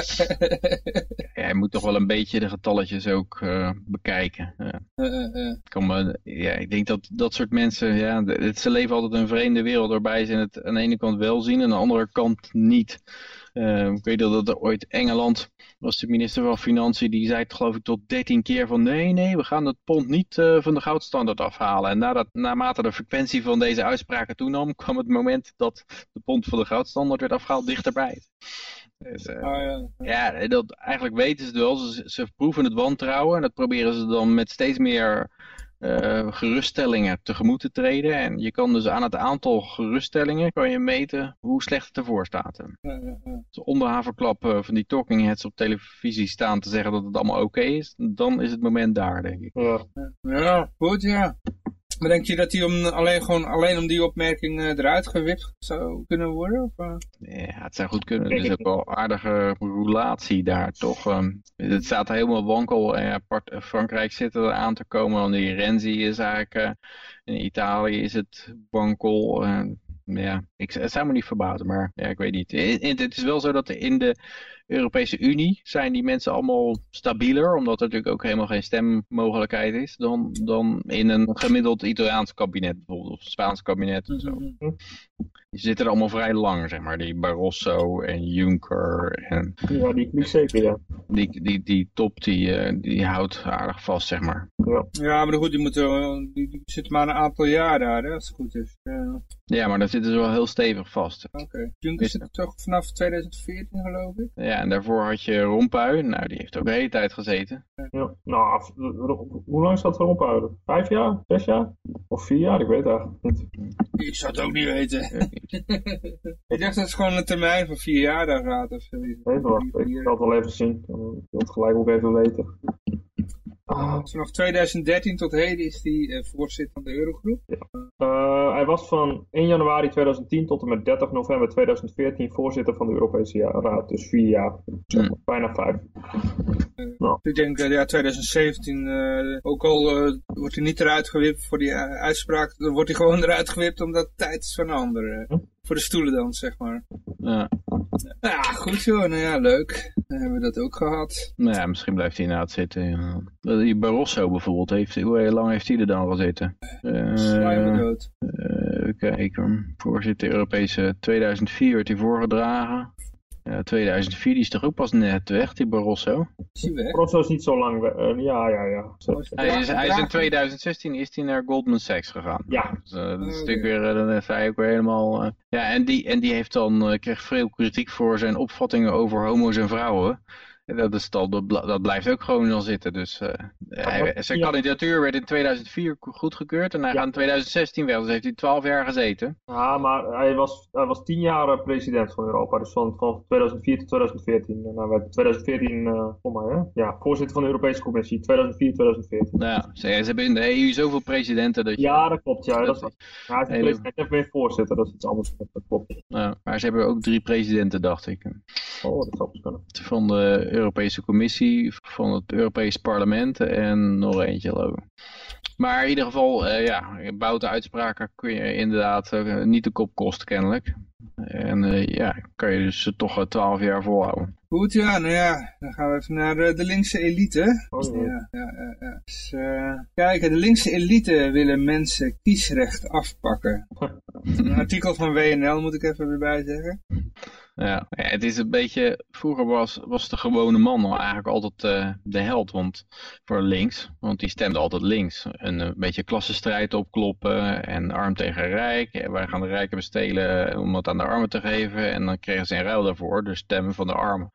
ja, hij moet toch wel een beetje de getalletjes ook uh, bekijken. Ja. Uh, uh, kan me, ja, ik denk dat dat soort mensen, ja, het, ze leven altijd een vreemde wereld waarbij ze het aan de ene kant wel zien en aan de andere kant niet. Ik weet dat er ooit Engeland was de minister van Financiën, die zei het geloof ik tot 13 keer van nee, nee, we gaan het pond niet van de goudstandaard afhalen. En nadat, naarmate de frequentie van deze uitspraken toenam, kwam het moment dat de pond van de goudstandaard werd afgehaald dichterbij. Dus, uh, oh, ja. ja, dat, eigenlijk weten ze het wel. Ze, ze proeven het wantrouwen. En dat proberen ze dan met steeds meer geruststellingen tegemoet te treden. En je kan dus aan het aantal geruststellingen kan je meten hoe slecht het ervoor staat. Ja, ja. Als onderhaverklap uh, van die talking heads op televisie staan te zeggen dat het allemaal oké is, dan is het moment daar, denk ik. Ja, ja goed, ja. Maar denk je dat hij om, alleen, gewoon, alleen om die opmerking uh, eruit gewipt zou kunnen worden? Of, uh? Ja, het zou goed kunnen. Er is ook wel aardige relatie daar toch. Um, het staat helemaal wankel. En ja, Frankrijk zit er aan te komen. Want die Renzi is eigenlijk... Uh, in Italië is het wankel ja, ik, het zou me niet verbazen, maar ja, ik weet niet. Het is wel zo dat in de Europese Unie zijn die mensen allemaal stabieler, omdat er natuurlijk ook helemaal geen stemmogelijkheid is, dan, dan in een gemiddeld Italiaans kabinet bijvoorbeeld, of Spaans kabinet of zo. Mhm. Die zitten er allemaal vrij lang, zeg maar. Die Barroso en Juncker en... Ja, die, die zeker, ja. Die, die, die top, die, uh, die houdt aardig vast, zeg maar. Ja, ja maar goed, die, moeten, die, die zitten maar een aantal jaar daar, hè, als het goed is. Ja, ja maar daar zitten ze wel heel stevig vast. Oké. Okay. Juncker zit toch vanaf 2014, geloof ik? Ja, en daarvoor had je Rompuy. Nou, die heeft ook de hele tijd gezeten. Ja, nou, hoe lang zat Rompuy? Vijf jaar? Zes jaar? Of vier jaar? Ik weet het eigenlijk niet. Ik zou het ook niet weten. ik dacht dat het gewoon een termijn van vier jaar daar gaat of zoiets. Even ik zal het wel even zien. Ik wil het gelijk ook even weten. Ah. Vanaf 2013 tot heden is hij uh, voorzitter van de Eurogroep. Ja. Uh, hij was van 1 januari 2010 tot en met 30 november 2014 voorzitter van de Europese Raad. Dus vier jaar. Zeg Bijna vijf. Nou. Ik denk ja, 2017, ook al wordt hij niet eruit gewipt voor die uitspraak, dan wordt hij gewoon eruit gewipt omdat het tijd is van een ander. Voor de stoelen dan, zeg maar. Ja. Ja, goed zo. Nou ja, leuk. Dan hebben we dat ook gehad. Nou ja, misschien blijft hij inderdaad zitten. Ja. Die Barroso bijvoorbeeld, heeft, hoe lang heeft hij er dan gezeten? Uh, dood. Uh, kijken, voorzitter Europese 2004 werd hij voorgedragen. Ja, 2004 die is toch ook pas net weg, die Barroso? Is Barroso is niet zo lang weg. Uh, ja, ja, ja. Hij is, hij is in 2016 is hij naar Goldman Sachs gegaan. Ja. Dus, uh, dat is oh, natuurlijk weer, dan is hij ook weer helemaal... Uh, ja, en die, en die heeft dan, kreeg veel kritiek voor zijn opvattingen over homo's en vrouwen. Dat, is dat blijft ook gewoon al zitten. Dus uh, hij, zijn kandidatuur werd in 2004 goedgekeurd en hij gaat in 2016 weg. Dus heeft hij 12 jaar gezeten. Ja, maar hij was, hij was 10 jaar eh, president van Europa. Dus van, van 2004 tot 2014. En dan werd 2014, uh, kom maar, hè? Ja, voorzitter van de Europese Commissie. 2004, 2014. Ja, ze, ze hebben in de EU zoveel presidenten. Dat je, ja, dat klopt. Ja, dat, is, ja, hij is president en meer voorzitter. Dat is iets anders. Dat klopt. Ja, maar ze hebben ook drie presidenten, dacht ik. Oh, dat zou kunnen. Van de Europese Commissie, van het Europees Parlement en nog eentje geloof Maar in ieder geval, uh, ja, buiten uitspraken kun je inderdaad uh, niet de kop kosten kennelijk. En uh, ja, kan je dus toch twaalf jaar volhouden. Goed, ja, nou ja, dan gaan we even naar de, de linkse elite. Oh, ja. Ja, ja, ja. Dus, kijk, de linkse elite willen mensen kiesrecht afpakken. Een artikel van WNL moet ik even erbij zeggen. Ja, het is een beetje, vroeger was, was de gewone man al eigenlijk altijd uh, de held want, voor links, want die stemde altijd links. Een, beetje klassenstrijd opkloppen en arm tegen rijk. En wij gaan de rijken bestelen om het aan de armen te geven en dan kregen ze een ruil daarvoor, dus stemmen van de armen.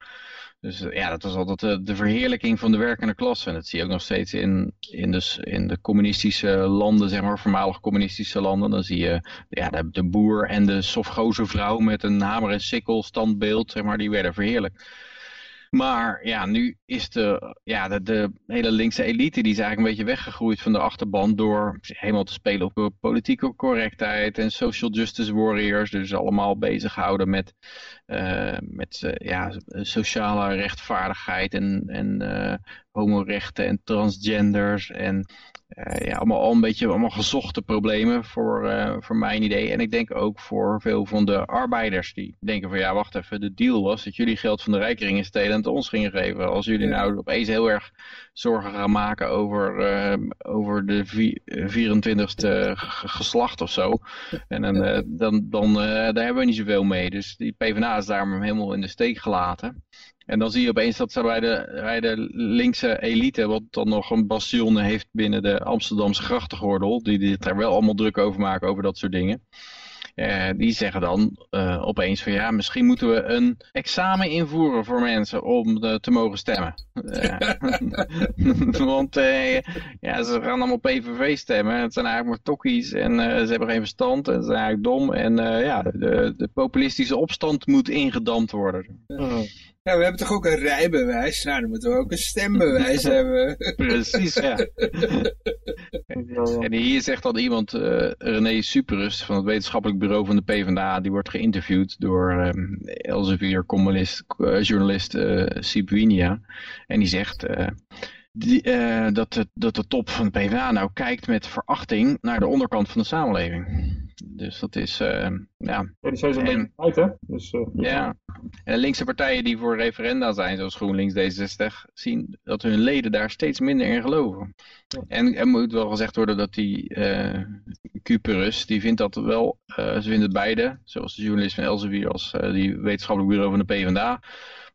Dus ja, dat was altijd de, de, verheerlijking van de werkende klasse. En dat zie je ook nog steeds in, in, de, in de communistische landen, zeg maar, voormalig communistische landen. Dan zie je ja, de, de boer en de sofgoze vrouw met een hamer en sikkel standbeeld, zeg maar, die werden verheerlijkt. Maar ja, nu is de, ja, de, de, hele linkse elite die is eigenlijk een beetje weggegroeid van de achterban door helemaal te spelen op politieke correctheid en social justice warriors. Dus allemaal bezighouden met, uh, met uh, ja, sociale rechtvaardigheid en, en uh, homorechten en transgenders en ja, allemaal al een beetje allemaal gezochte problemen voor, uh, voor mijn idee. En ik denk ook voor veel van de arbeiders die denken van ja, wacht even, de deal was dat jullie geld van de rijkeringen stelen en het ons gingen geven. Als jullie ja. nou opeens heel erg zorgen gaan maken over, uh, over de 24ste geslacht of zo. En dan, dan, dan daar hebben we niet zoveel mee. Dus die PvdA is daar helemaal in de steek gelaten. En dan zie je opeens dat ze bij de, de linkse elite, wat dan nog een bastion heeft binnen de Amsterdamse grachtengordel, die dit daar wel allemaal druk over maken, over dat soort dingen. Uh, die zeggen dan uh, opeens van ja, misschien moeten we een examen invoeren voor mensen om uh, te mogen stemmen. Want ja, ze gaan allemaal PVV stemmen. Het zijn eigenlijk maar tokkies en ze hebben geen verstand en ze zijn eigenlijk dom. En ja, de, de populistische opstand moet ingedampt worden. Ja, we hebben toch ook een rijbewijs? Nou, dan moeten we ook een stembewijs hebben. Precies, ja. en hier zegt dan iemand, uh, René Superus van het wetenschappelijk bureau van de PvdA, die wordt geïnterviewd door um, Elsevier uh, journalist uh, Sibwinia. En die zegt, die, uh, dat, de, dat de top van de PvdA nou kijkt met verachting naar de onderkant van de samenleving. Dus dat is, uh, ja. ja. Die zijn zo'n beetje uit, hè? Dus, uh, ja. En de linkse partijen die voor referenda zijn, zoals GroenLinks, D66, zien dat hun leden daar steeds minder in geloven. Ja. En er moet wel gezegd worden dat die uh, Cuperus, die vindt dat wel, ze vinden het beide, zoals de journalist van Elsevier als die wetenschappelijk bureau van de PvdA,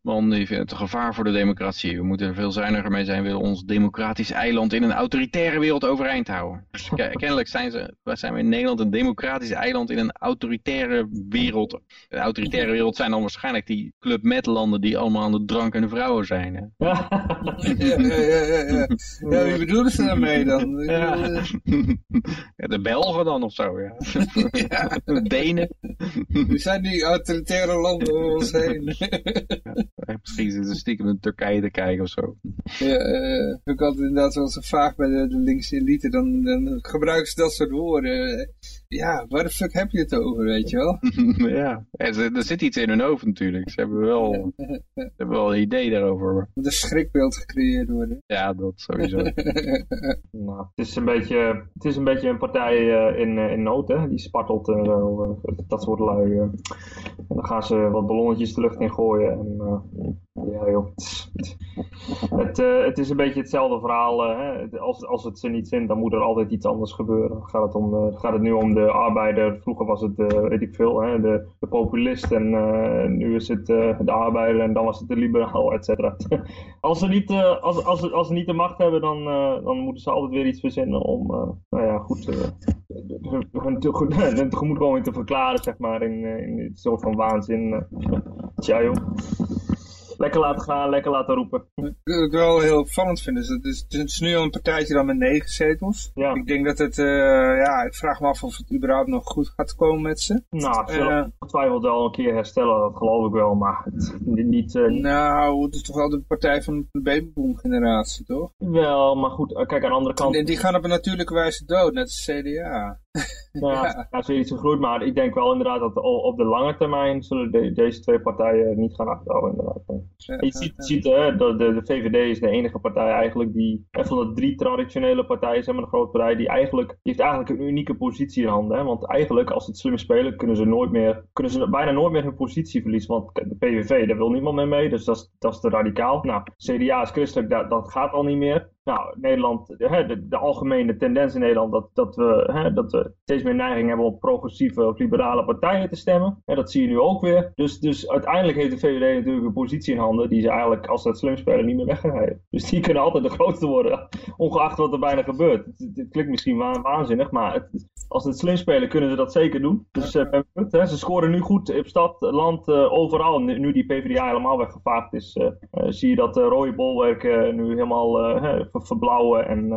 man die vindt het een gevaar voor de democratie. We moeten er veel zuiniger mee zijn. We willen ons democratisch eiland in een autoritaire wereld overeind houden. Dus kennelijk zijn, ze, zijn we in Nederland een democratisch eiland in een autoritaire wereld. De autoritaire wereld zijn dan waarschijnlijk die Club Med landen die allemaal aan de drank en de vrouwen zijn. Hè? Ja, ja, ja, ja, ja. wie bedoelen ze daarmee dan? Ja. ja. de Belgen dan of zo, ja. ja. De Denen. Wie zijn die autoritaire landen om ons heen? Misschien zitten ze stiekem in Turkije te kijken of zo. Ja, ik had inderdaad wel zo vaag bij de, de linkse elite, dan, dan gebruiken ze dat soort woorden. Ja, waar de fuck heb je het over, weet je wel? ja, er, er zit iets in hun hoofd natuurlijk. Ze hebben wel, ze hebben wel een idee daarover. Moet een schrikbeeld gecreëerd worden. Ja, dat sowieso. nou, het, is een beetje, het is een beetje een partij uh, in, uh, in nood, hè? Die spartelt en zo, dat soort lui. en dan gaan ze wat ballonnetjes de lucht in gooien en ja joh, het, uh, het is een beetje hetzelfde verhaal. Uh, hè. Als, als het ze niet zint, dan moet er altijd iets anders gebeuren. Gaat het, om, uh, gaat het nu om de arbeider. Vroeger was het, weet ik veel, hè, de, de populist. En nu is het de arbeider en dan was het de liberaal, et cetera. als, ze niet, als, als, als ze niet de macht hebben, dan, dan moeten ze altijd weer iets verzinnen om, nou ja, goed, hun, hun tegemoetkoming te verklaren, zeg maar, in, in een soort van waanzin. tja joh lekker laten gaan, lekker laten roepen. Wat ik wel heel opvallend vind, is het is, het is nu al een partijtje dan met negen zetels. Ja. Ik denk dat het, uh, ja, ik vraag me af of het überhaupt nog goed gaat komen met ze. Nou, ze uh, ongetwijfeld wel een keer herstellen, dat geloof ik wel, maar het, niet... Uh, nou, het is toch wel de partij van de babyboom generatie, toch? Wel, maar goed, kijk aan de andere kant... Die, die gaan op een natuurlijke wijze dood, net als CDA. Nou, ja, ja zoiets gegroeid, maar ik denk wel inderdaad dat op de lange termijn zullen de, deze twee partijen niet gaan achterhouden inderdaad. Ja, je ziet, ziet hè, de, de, de, VVD is de enige partij eigenlijk die, van de drie traditionele partijen, zeg maar een grote partij, die eigenlijk, die heeft eigenlijk een unieke positie in handen. Hè? Want eigenlijk, als ze het slim spelen, kunnen ze nooit meer, kunnen ze bijna nooit meer hun positie verliezen. Want de PVV, daar wil niemand meer mee, dus dat is, dat is te radicaal. Nou, CDA is christelijk, dat, dat gaat al niet meer. Nou, Nederland, de, de, algemene tendens in Nederland, dat, dat, we, hè, dat we steeds meer neiging hebben om progressieve of liberale partijen te stemmen. En dat zie je nu ook weer. Dus, dus uiteindelijk heeft de VVD natuurlijk een positie in handen die ze eigenlijk, als het slim spelen, niet meer weggeven. Dus die kunnen altijd de grootste worden, ongeacht wat er bijna gebeurt. Het, klinkt misschien waanzinnig, maar als ze het slim spelen, kunnen ze dat zeker doen. Dus uh, hè, ze scoren nu goed op stad, land, uh, overal. Nu, die PvdA helemaal weggevaagd is, uh, zie je dat de rode bolwerken nu helemaal verblauwen. En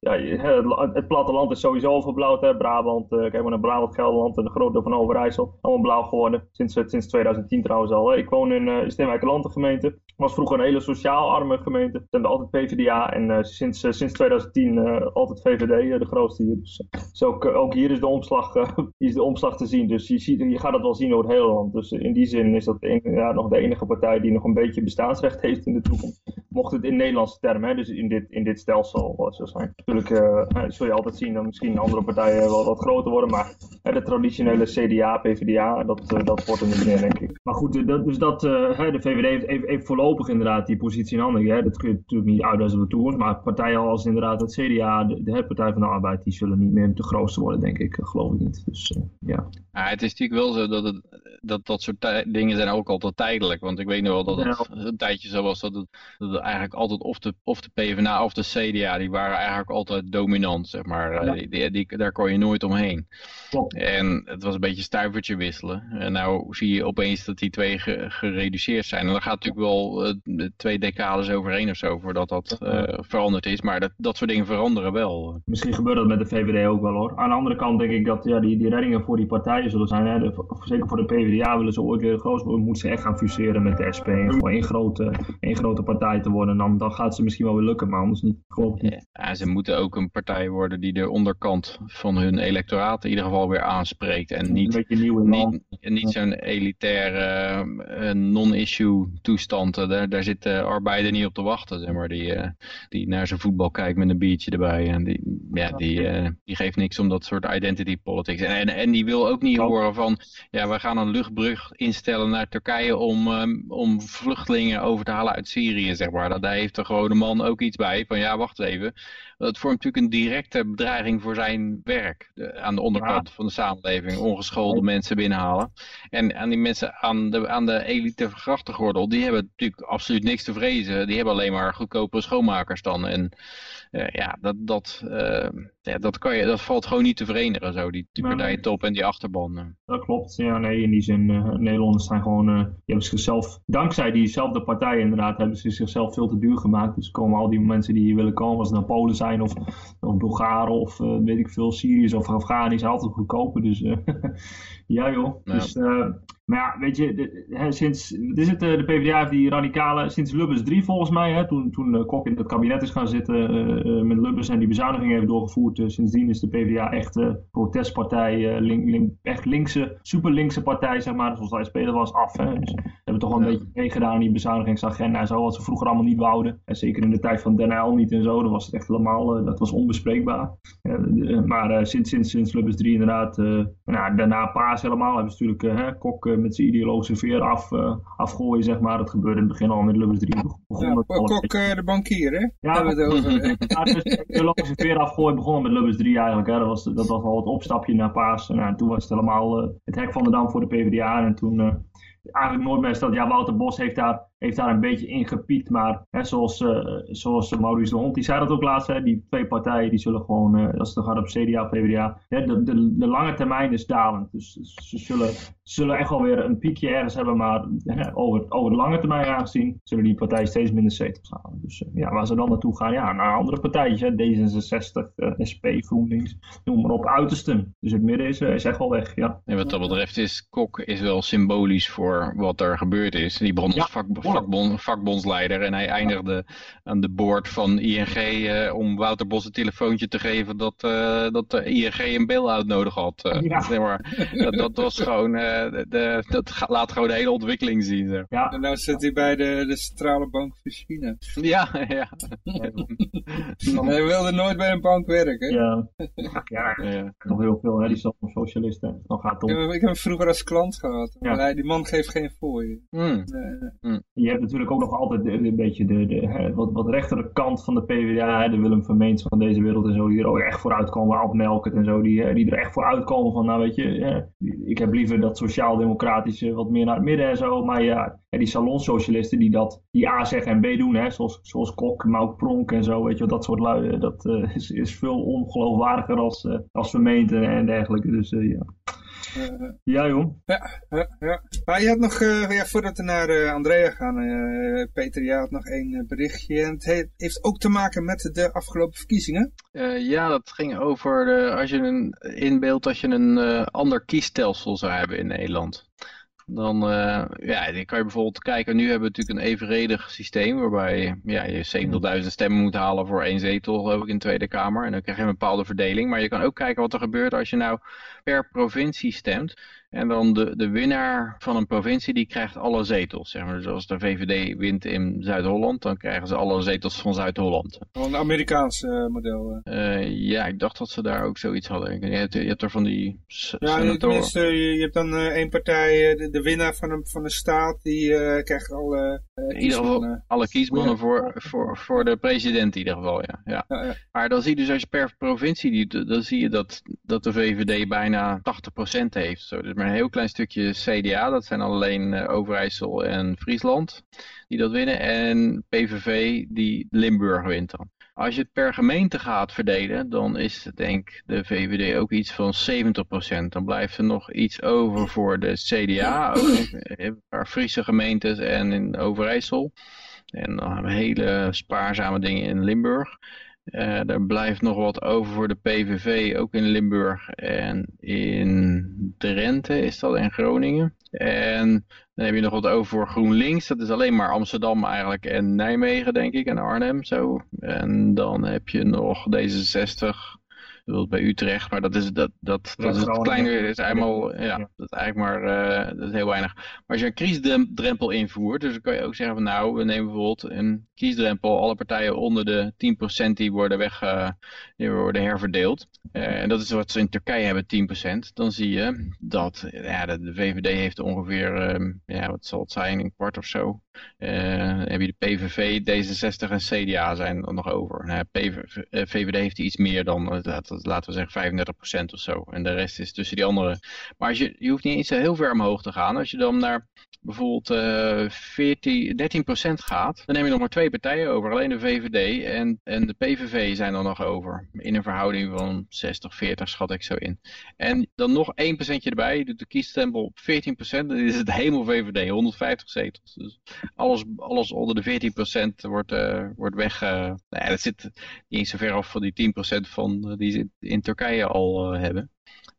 ja, het, het, platteland is sowieso verblauwd. Hè. Brabant, kijk maar naar Brabant, Gelderland en de grote deel van Overijssel. Allemaal blauw geworden. Sinds, sinds 2010 trouwens al. Ik woon in uh, Steenwijk gemeente. Was vroeger een hele sociaal arme gemeente. Hebben altijd PvdA en sinds, sinds 2010 altijd VVD, de grootste hier. Dus, ook, hier is de omslag, is de omslag te zien. Dus je, ziet, je gaat het wel zien over het hele land. Dus in die zin is dat ja, nog de enige partij die nog een beetje bestaansrecht heeft in de toekomst. Mocht het in Nederlandse termen, hè, dus in dit, dit stelsel zo zijn. Natuurlijk uh, zul je altijd zien dat misschien andere partijen wel wat groter worden. Maar de traditionele CDA, PvdA, dat, uh, dat wordt er niet meer, denk ik. Maar goed, dat, dus dat, de VVD heeft, heeft, voorlopig inderdaad die positie in handen. Hè. Dat kun je natuurlijk niet uitduizen op de toekomst. Maar partijen als inderdaad het CDA, de, de Partij van de Arbeid, die zullen niet meer de grootste worden, denk ik. Geloof ik niet. Dus ja. ja. Het is natuurlijk wel zo dat het, dat, dat soort dingen zijn ook altijd tijdelijk. Want ik weet nog wel dat het een tijdje zo was dat het, dat het eigenlijk altijd of de, of de PvdA of de CDA, die waren eigenlijk altijd dominant, zeg maar. Die, die, die, daar kon je nooit omheen. En het was een beetje stuivertje wisselen. En nou zie je opeens dat die twee gereduceerd zijn. En dan gaat natuurlijk wel uh, twee decades overheen of zo voordat dat uh, veranderd is. Maar dat, dat soort dingen veranderen wel. Misschien gebeurt dat met de VVD ook wel hoor. Aan de andere kant denk ik dat ja, die, die reddingen voor die partijen zullen zijn. Hè. zeker voor de PvdA willen ze ooit weer groot worden. Moeten ze echt gaan fuseren met de SP. En gewoon één grote, één grote partij te worden. Dan, dan gaat ze misschien wel weer lukken. Maar anders niet. Geloof ik niet. Ja, ze moeten ook een partij worden die de onderkant van hun electoraat in ieder geval weer aanspreekt. En niet, niet, niet zo'n elitaire uh, non-issue toestand. Eh, daar, daar zit de arbeider niet op te wachten, zeg maar. Die, uh, die naar zijn voetbal kijkt met een biertje erbij. En die, ja, die, uh, die geeft niks om dat soort identity politics. En, en, en die wil ook niet horen van, ja, we gaan een luchtbrug instellen naar Turkije om, um, om vluchtelingen over te halen uit Syrië, zeg maar. Daar heeft de gewone man ook iets bij van, ja, wacht even dat vormt natuurlijk een directe bedreiging voor zijn werk. De, aan de onderkant van de samenleving. Ongeschoolde mensen binnenhalen. En aan die mensen aan de, aan de elite grachtengordel. Die hebben natuurlijk absoluut niks te vrezen. Die hebben alleen maar goedkope schoonmakers dan. En uh, ja, dat, dat, uh, ja, dat, kan je, dat valt gewoon niet te verenigen. Zo, die, die partij top en die achterban. Dat klopt. Ja, nee, in die zin. Uh, Nederlanders zijn gewoon. die hebben zichzelf. Dankzij diezelfde partijen inderdaad. Hebben ze zichzelf veel te duur gemaakt. Dus komen al die mensen die hier willen komen. Als het naar Polen zijn of, of Bulgaren of weet ik veel. Syriërs of Afghanen. altijd goedkoper. Dus ja joh. Dus maar ja, weet je, de, hè, sinds, is het, de PvdA heeft die radicale, sinds Lubbers 3 volgens mij, hè, toen, toen uh, Kok in het kabinet is gaan zitten uh, met Lubbers en die bezuinigingen heeft doorgevoerd, sindsdien is de PvdA echt protestpartij, link, link, echt linkse, super linkse partij, zeg maar, zoals de SP dat was, af. Hè. Dus hebben toch wel een beetje meegedaan in die bezuinigingsagenda en zo, wat ze vroeger allemaal niet wouden. En zeker in de tijd van Den Uyl niet en zo, dat was het echt helemaal, dat was onbespreekbaar. maar sinds, sinds, sinds Lubbers 3 inderdaad, nou, daarna Paas helemaal, hebben ze natuurlijk Kok met zijn ideologische veer af, uh, afgooien, zeg maar. Dat gebeurde in het begin al met Lubbers 3. Begon ja, Kok, de bankier, hè? Ja, we het over. ja, dus ideologische veer afgooien begon met Lubbers 3 eigenlijk. Hè. Dat, was, dat was al het opstapje naar Paas. En nou, toen was het helemaal het hek van de dam voor de PvdA. En toen eigenlijk nooit meer stelt, ja, Wouter Bos heeft daar heeft daar een beetje in gepiekt. Maar hè, zoals, uh, zoals Maurice de Hond, die zei dat ook laatst. Hè, die twee partijen die zullen gewoon, uh, als het dan gaat op CDA PvdA, hè, de, de, de, lange termijn is dalend. Dus ze zullen, zullen echt wel weer een piekje ergens hebben. Maar hè, over, over de lange termijn aangezien zullen die partijen steeds minder zetels halen. Dus uh, ja, waar ze dan naartoe gaan, ja, naar andere partijtjes. Hè, D66, SP, GroenLinks, noem maar op, uitersten. Dus het midden is, is echt wel weg, ja. En wat dat betreft is Kok is wel symbolisch voor wat er gebeurd is. Die begon als vak, vakbondsleider. En hij eindigde aan de boord van ING uh, om Wouter Bos een telefoontje te geven dat, uh, dat de ING een bail-out nodig had. Uh, ja. zeg maar. dat, dat was gewoon, de, de, dat laat gewoon de hele ontwikkeling zien. Zeg. Ja. En nou zit hij bij de, de centrale bank van China. Ja, ja. hij wilde nooit bij een bank werken. Ja, ja, ja. nog heel veel, hè, die socialisten. Dan gaat om... ik, heb, ik heb hem vroeger als klant gehad. Ja. Maar hij, die man geeft geen fooi. Mm. Mm. Je hebt natuurlijk ook nog altijd een beetje de, de, wat, wat rechtere kant van de PvdA, de Willem Vermeens van deze wereld en zo, die er ook echt voor uitkomen, Ab Melkert en zo, die, die er echt voor uitkomen van, nou weet je, ik heb liever dat sociaal-democratische wat meer naar het midden en zo, maar ja, die salonsocialisten die dat, die A zeggen en B doen, hè, zoals, zoals Kok, Mauk Pronk en zo, weet je, dat soort lui, dat is, is veel ongeloofwaardiger als, als vermeente en dergelijke, dus. Uh, ja, joh. Ja, ja, ja. Maar je had nog, uh, ja, voordat we naar uh, Andrea gaan, Peter, je had nog één berichtje. En het heeft ook te maken met de afgelopen verkiezingen. ja, dat ging over als je een inbeeld dat je een ander kiesstelsel zou hebben in Nederland. Dan, uh, ja, dan kan je bijvoorbeeld kijken, nu hebben we natuurlijk een evenredig systeem waarbij ja, je 70.000 stemmen moet halen voor één zetel geloof ik in de Tweede Kamer. En dan krijg je een bepaalde verdeling. Maar je kan ook kijken wat er gebeurt als je nou per provincie stemt. En dan de, de winnaar van een provincie die krijgt alle zetels. Zeg maar. Dus als de VVD wint in Zuid-Holland, dan krijgen ze alle zetels van Zuid-Holland. Een Amerikaans uh, model. Uh, ja, ik dacht dat ze daar ook zoiets hadden. Je hebt, je hebt er van die Ja, tenminste, je, je hebt dan één partij, de, de, winnaar van een, van de staat, die krijgt alle in ieder geval alle kiesmannen voor, voor, voor de president in ieder geval, ja. ja. ja, ja. Maar dan zie je dus als je per provincie, dan zie je dat, dat de VVD bijna 80% heeft. Zo. Dus een heel klein stukje CDA, dat zijn alleen uh, Overijssel en Friesland die dat winnen. En PVV die Limburg wint dan. Als je het per gemeente gaat verdelen, dan is denk de VVD ook iets van 70%. Dan blijft er nog iets over voor de CDA, een paar Friese gemeentes en in Overijssel. En dan hebben we hele spaarzame dingen in Limburg. Uh, er blijft nog wat over voor de PVV, ook in Limburg en in Drenthe is dat, en Groningen. En dan heb je nog wat over voor GroenLinks, dat is alleen maar Amsterdam eigenlijk en Nijmegen denk ik en Arnhem zo. En dan heb je nog D66, bijvoorbeeld bij Utrecht, maar dat is, dat, dat, dat, is het kleine, is eenmaal, ja, dat is eigenlijk maar, uh, dat is heel weinig. Maar als je een kiesdrempel invoert, dus dan kan je ook zeggen van nou, we nemen bijvoorbeeld een kiesdrempel, alle partijen onder de 10% die worden weg, uh, die worden herverdeeld. Uh, en dat is wat ze in Turkije hebben, 10%. Dan zie je dat ja, de, VVD heeft ongeveer, um, ja, wat zal het zijn, een kwart of zo. Uh, heb je de PVV, D66 en CDA zijn er nog over. Nou, PV, VVD heeft iets meer dan, laten we zeggen 35% of zo. En de rest is tussen die andere. Maar als je, je hoeft niet eens heel ver omhoog te gaan. Als je dan naar bijvoorbeeld uh, 14, 13% gaat, dan neem je nog maar twee partijen over. Alleen de VVD en, en de PVV zijn er nog over. In een verhouding van 60, 40 schat ik zo in. En dan nog 1% erbij. Je doet de kiesstempel op 14%. Dan is het hemel VVD, 150 zetels. Dus alles, alles onder de 14% wordt, uh, wordt weg. Uh, nou ja, dat zit niet eens zo ver af van die 10% van, uh, die ze in Turkije al hebben.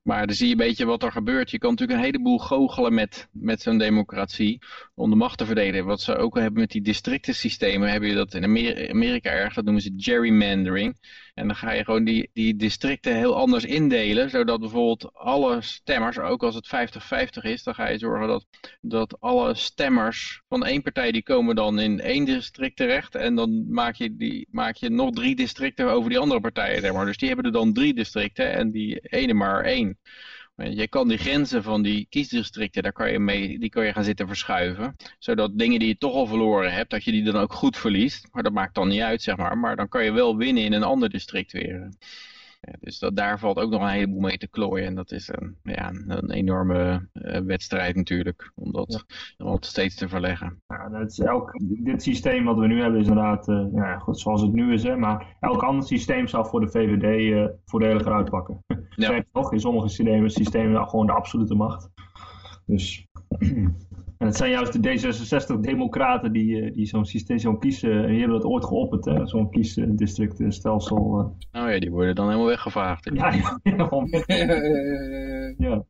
Maar dan zie je een beetje wat er gebeurt. Je kan natuurlijk een heleboel goochelen met, met zo'n democratie om de macht te verdelen. Wat ze ook hebben met die districtensystemen, heb je dat in Amerika erg, dat noemen ze gerrymandering. En dan ga je gewoon die, die districten heel anders indelen, zodat bijvoorbeeld alle stemmers, ook als het 50-50 is, dan ga je zorgen dat, dat alle stemmers van één partij, die komen dan in één district terecht en dan maak je, die, maak je nog drie districten over die andere partijen. Zeg maar. Dus die hebben er dan drie districten en die ene maar één. Je kan die grenzen van die kiesdistricten, daar kan je mee, die kan je gaan zitten verschuiven. Zodat dingen die je toch al verloren hebt, dat je die dan ook goed verliest. Maar dat maakt dan niet uit, zeg maar. Maar dan kan je wel winnen in een ander district weer. Dus dat, daar valt ook nog een heleboel mee te klooien. En dat is een, ja, een enorme uh, wedstrijd natuurlijk, om dat, ja. steeds te verleggen. Ja, dat is elk, dit systeem wat we nu hebben is inderdaad, uh, ja, goed, zoals het nu is. Hè, maar elk ander systeem zal voor de VVD uh, voordeliger uitpakken. Ja. toch, in sommige systemen, systemen gewoon de absolute macht. Dus en het zijn juist de D66-democraten die, eh, die zo'n systeem, zo'n kies, uh, die hebben dat ooit geopperd, zo'n kiesdistrictstelsel. oh ja, die worden dan helemaal weggevaagd. Ja, ja, ja.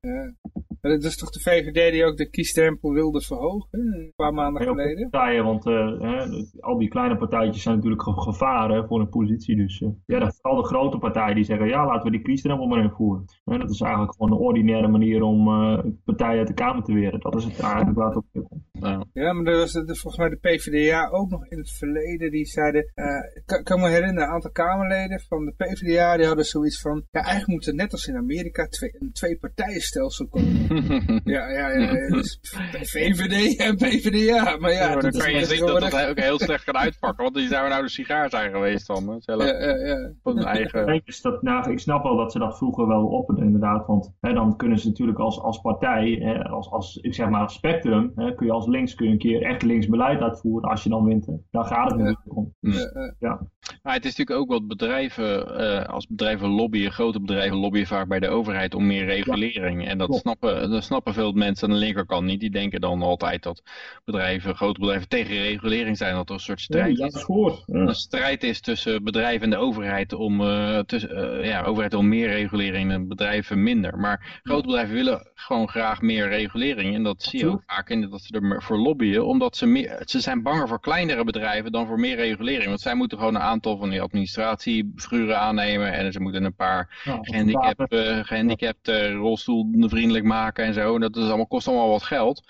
ja. Dat is toch de VVD die ook de kiesdrempel wilde verhogen, een paar maanden geleden? Partijen, want uh, hè, al die kleine partijtjes zijn natuurlijk gevaren voor een positie. Dus uh, ja, dat vooral de grote partijen die zeggen, ja, laten we die kiesdrempel maar invoeren. En dat is eigenlijk gewoon een ordinaire manier om uh, partijen uit de Kamer te weren. Dat is het eigenlijk waar het op komt. Nou. Ja, maar er was er, volgens mij de PvdA ook nog in het verleden. Die zeiden, uh, kan, kan me herinneren, een aantal Kamerleden van de PvdA, die hadden zoiets van, ja, eigenlijk moet er net als in Amerika twee, een twee-partijenstelsel komen. ja, ja, ja, dus VVD en PvdA. Maar ja, ja dan kan je zien dat dat ook heel slecht kan uitpakken, want die zouden nou de sigaar zijn geweest dan. Zelf. Ja, ja, ja. Van hun eigen... Is dat, nou, ik snap wel dat ze dat vroeger wel opperen inderdaad, want hè, dan kunnen ze natuurlijk als, als partij, hè, als, als, ik zeg maar spectrum, hè, kun je als links kun je een keer echt links beleid uitvoeren als je dan wint. Hè. Daar gaat het natuurlijk om. Ja. Maar het is natuurlijk ook wat bedrijven, uh, als bedrijven lobbyen, grote bedrijven lobbyen vaak bij de overheid om meer regulering. En dat snappen, dat snappen veel mensen aan de linkerkant niet. Die denken dan altijd dat bedrijven, grote bedrijven tegen regulering zijn. Dat er een soort strijd ja, is. Een strijd is tussen bedrijven en de overheid om, uh, tussen, uh, ja, overheid om meer regulering en bedrijven minder. Maar grote bedrijven willen gewoon graag meer regulering. En dat zie je ook vaak in dat ze ervoor lobbyen. Omdat ze, meer, ze zijn banger voor kleinere bedrijven dan voor meer regulering. Want zij moeten gewoon een aantal van die administratiefiguren aannemen. En ze moeten een paar ja, gehandicapt, uh, gehandicapt uh, rolstoelvriendelijk maken en zo. Dat is allemaal, kost allemaal wat geld.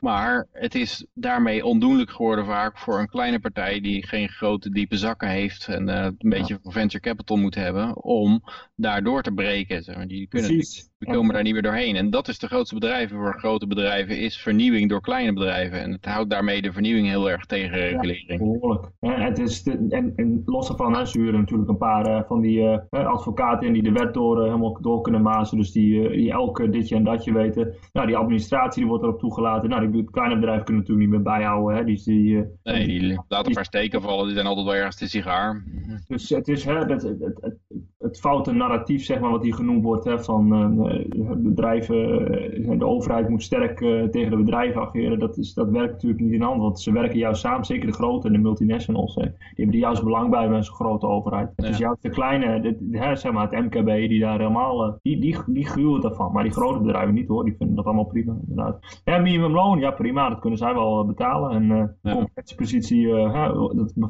Maar het is daarmee ondoenlijk geworden vaak voor een kleine partij die geen grote diepe zakken heeft. En uh, een beetje venture capital moet hebben om daardoor te breken. Zeg maar. Die kunnen Precies. We komen daar niet meer doorheen. En dat is de grootste bedrijven voor grote bedrijven, is vernieuwing door kleine bedrijven. En het houdt daarmee de vernieuwing heel erg tegen regulering. Ja, behoorlijk. het is de, en, en los daarvan, hè, ze huren natuurlijk een paar uh, van die uh, advocaten in die de wet door, helemaal door kunnen mazen. Dus die, die elke ditje en datje weten. Nou, die administratie die wordt erop toegelaten. Nou, die kleine bedrijven kunnen natuurlijk niet meer bijhouden. Hè. Die, die, nee, die laten paar steken vallen. Die zijn altijd wel ergens de sigaar. Dus het is hè, het, het, het, het, foute narratief, zeg maar, wat hier genoemd wordt, hè, van uh, bedrijven, eh, de overheid moet sterk uh, tegen de bedrijven ageren. Dat, is, dat werkt natuurlijk niet in hand, want ze werken juist samen, zeker de grote en de multinationals. Hè. Die hebben er juist belang bij bij zo'n grote overheid. Het is juist de kleine, de, de, de, zeg maar het MKB, die daar helemaal, die, die, die gruwen daarvan. Maar die grote bedrijven niet hoor, die vinden dat allemaal prima. Inderdaad. Ja, minimumloon, ja prima, dat kunnen zij wel betalen. En uh, ja. concurrentiepositie,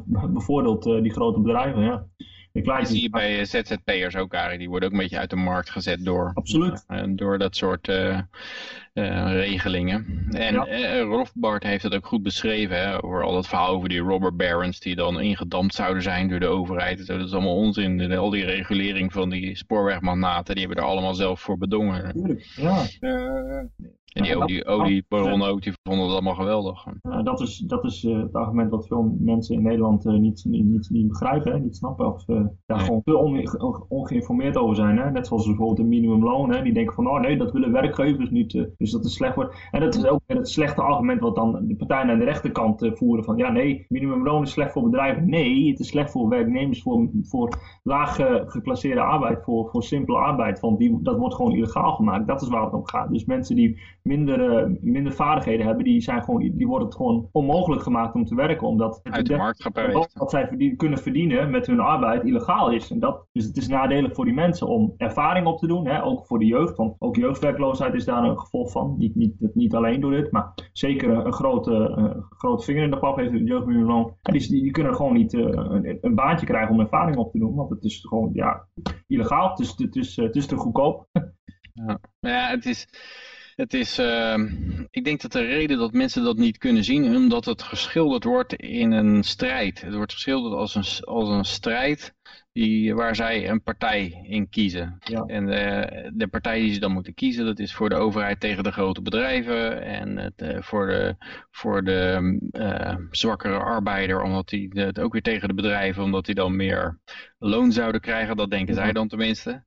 dat bevoordeelt die grote bedrijven, ja. Dat zie je bij ZZP'ers ook. Die worden ook een beetje uit de markt gezet door, Absoluut. Uh, door dat soort uh, uh, regelingen. En ja. Rothbard heeft dat ook goed beschreven. Hè, over al dat verhaal over die robber barons die dan ingedampt zouden zijn door de overheid. Dat is allemaal onzin. Al die regulering van die spoorwegmagnaten, die hebben er allemaal zelf voor bedongen. Ja. En die olie, oliebaron ook, die vonden het allemaal geweldig. Dat is, dat is uh, het argument wat veel mensen in Nederland uh, niet, niet, niet, niet, begrijpen, hè, niet snappen. Of daar nee. gewoon te onge ongeïnformeerd over zijn. Hè. Net zoals bijvoorbeeld een minimumloon. Hè. Die denken van, oh nee, dat willen werkgevers niet. dus dat is slecht. Wordt. En dat is ook het slechte argument wat dan de partijen aan de rechterkant voeren. Van, ja nee, minimumloon is slecht voor bedrijven. Nee, het is slecht voor werknemers, voor, voor laag geclasseerde arbeid, voor, voor simpele arbeid. Want die, dat wordt gewoon illegaal gemaakt. Dat is waar het om gaat. Dus mensen die minder, uh, minder vaardigheden hebben, die, zijn gewoon, die worden het gewoon onmogelijk gemaakt om te werken. Omdat het Uit de markt wat, wat zij verdien, kunnen verdienen met hun arbeid illegaal is. En dat, dus het is nadelig voor die mensen om ervaring op te doen, hè, ook voor de jeugd. Want ook jeugdwerkloosheid is daar een gevolg van. Niet, niet, niet alleen door dit, maar zeker een grote, grote vinger in de pap heeft het jeugdminimumloon. Die, die, die, kunnen gewoon niet uh, een, een, baantje krijgen om ervaring op te doen. Want het is gewoon ja, illegaal. Het is, het is, het is te goedkoop. Ja, ja het is het is, uh, ik denk dat de reden dat mensen dat niet kunnen zien, omdat het geschilderd wordt in een strijd. Het wordt geschilderd als een, als een strijd die, waar zij een partij in kiezen. Ja. En de, de partij die ze dan moeten kiezen, dat is voor de overheid tegen de grote bedrijven en het, uh, voor de, voor de uh, zwakkere arbeider, omdat die het ook weer tegen de bedrijven, omdat die dan meer loon zouden krijgen. Dat denken ja. zij dan tenminste.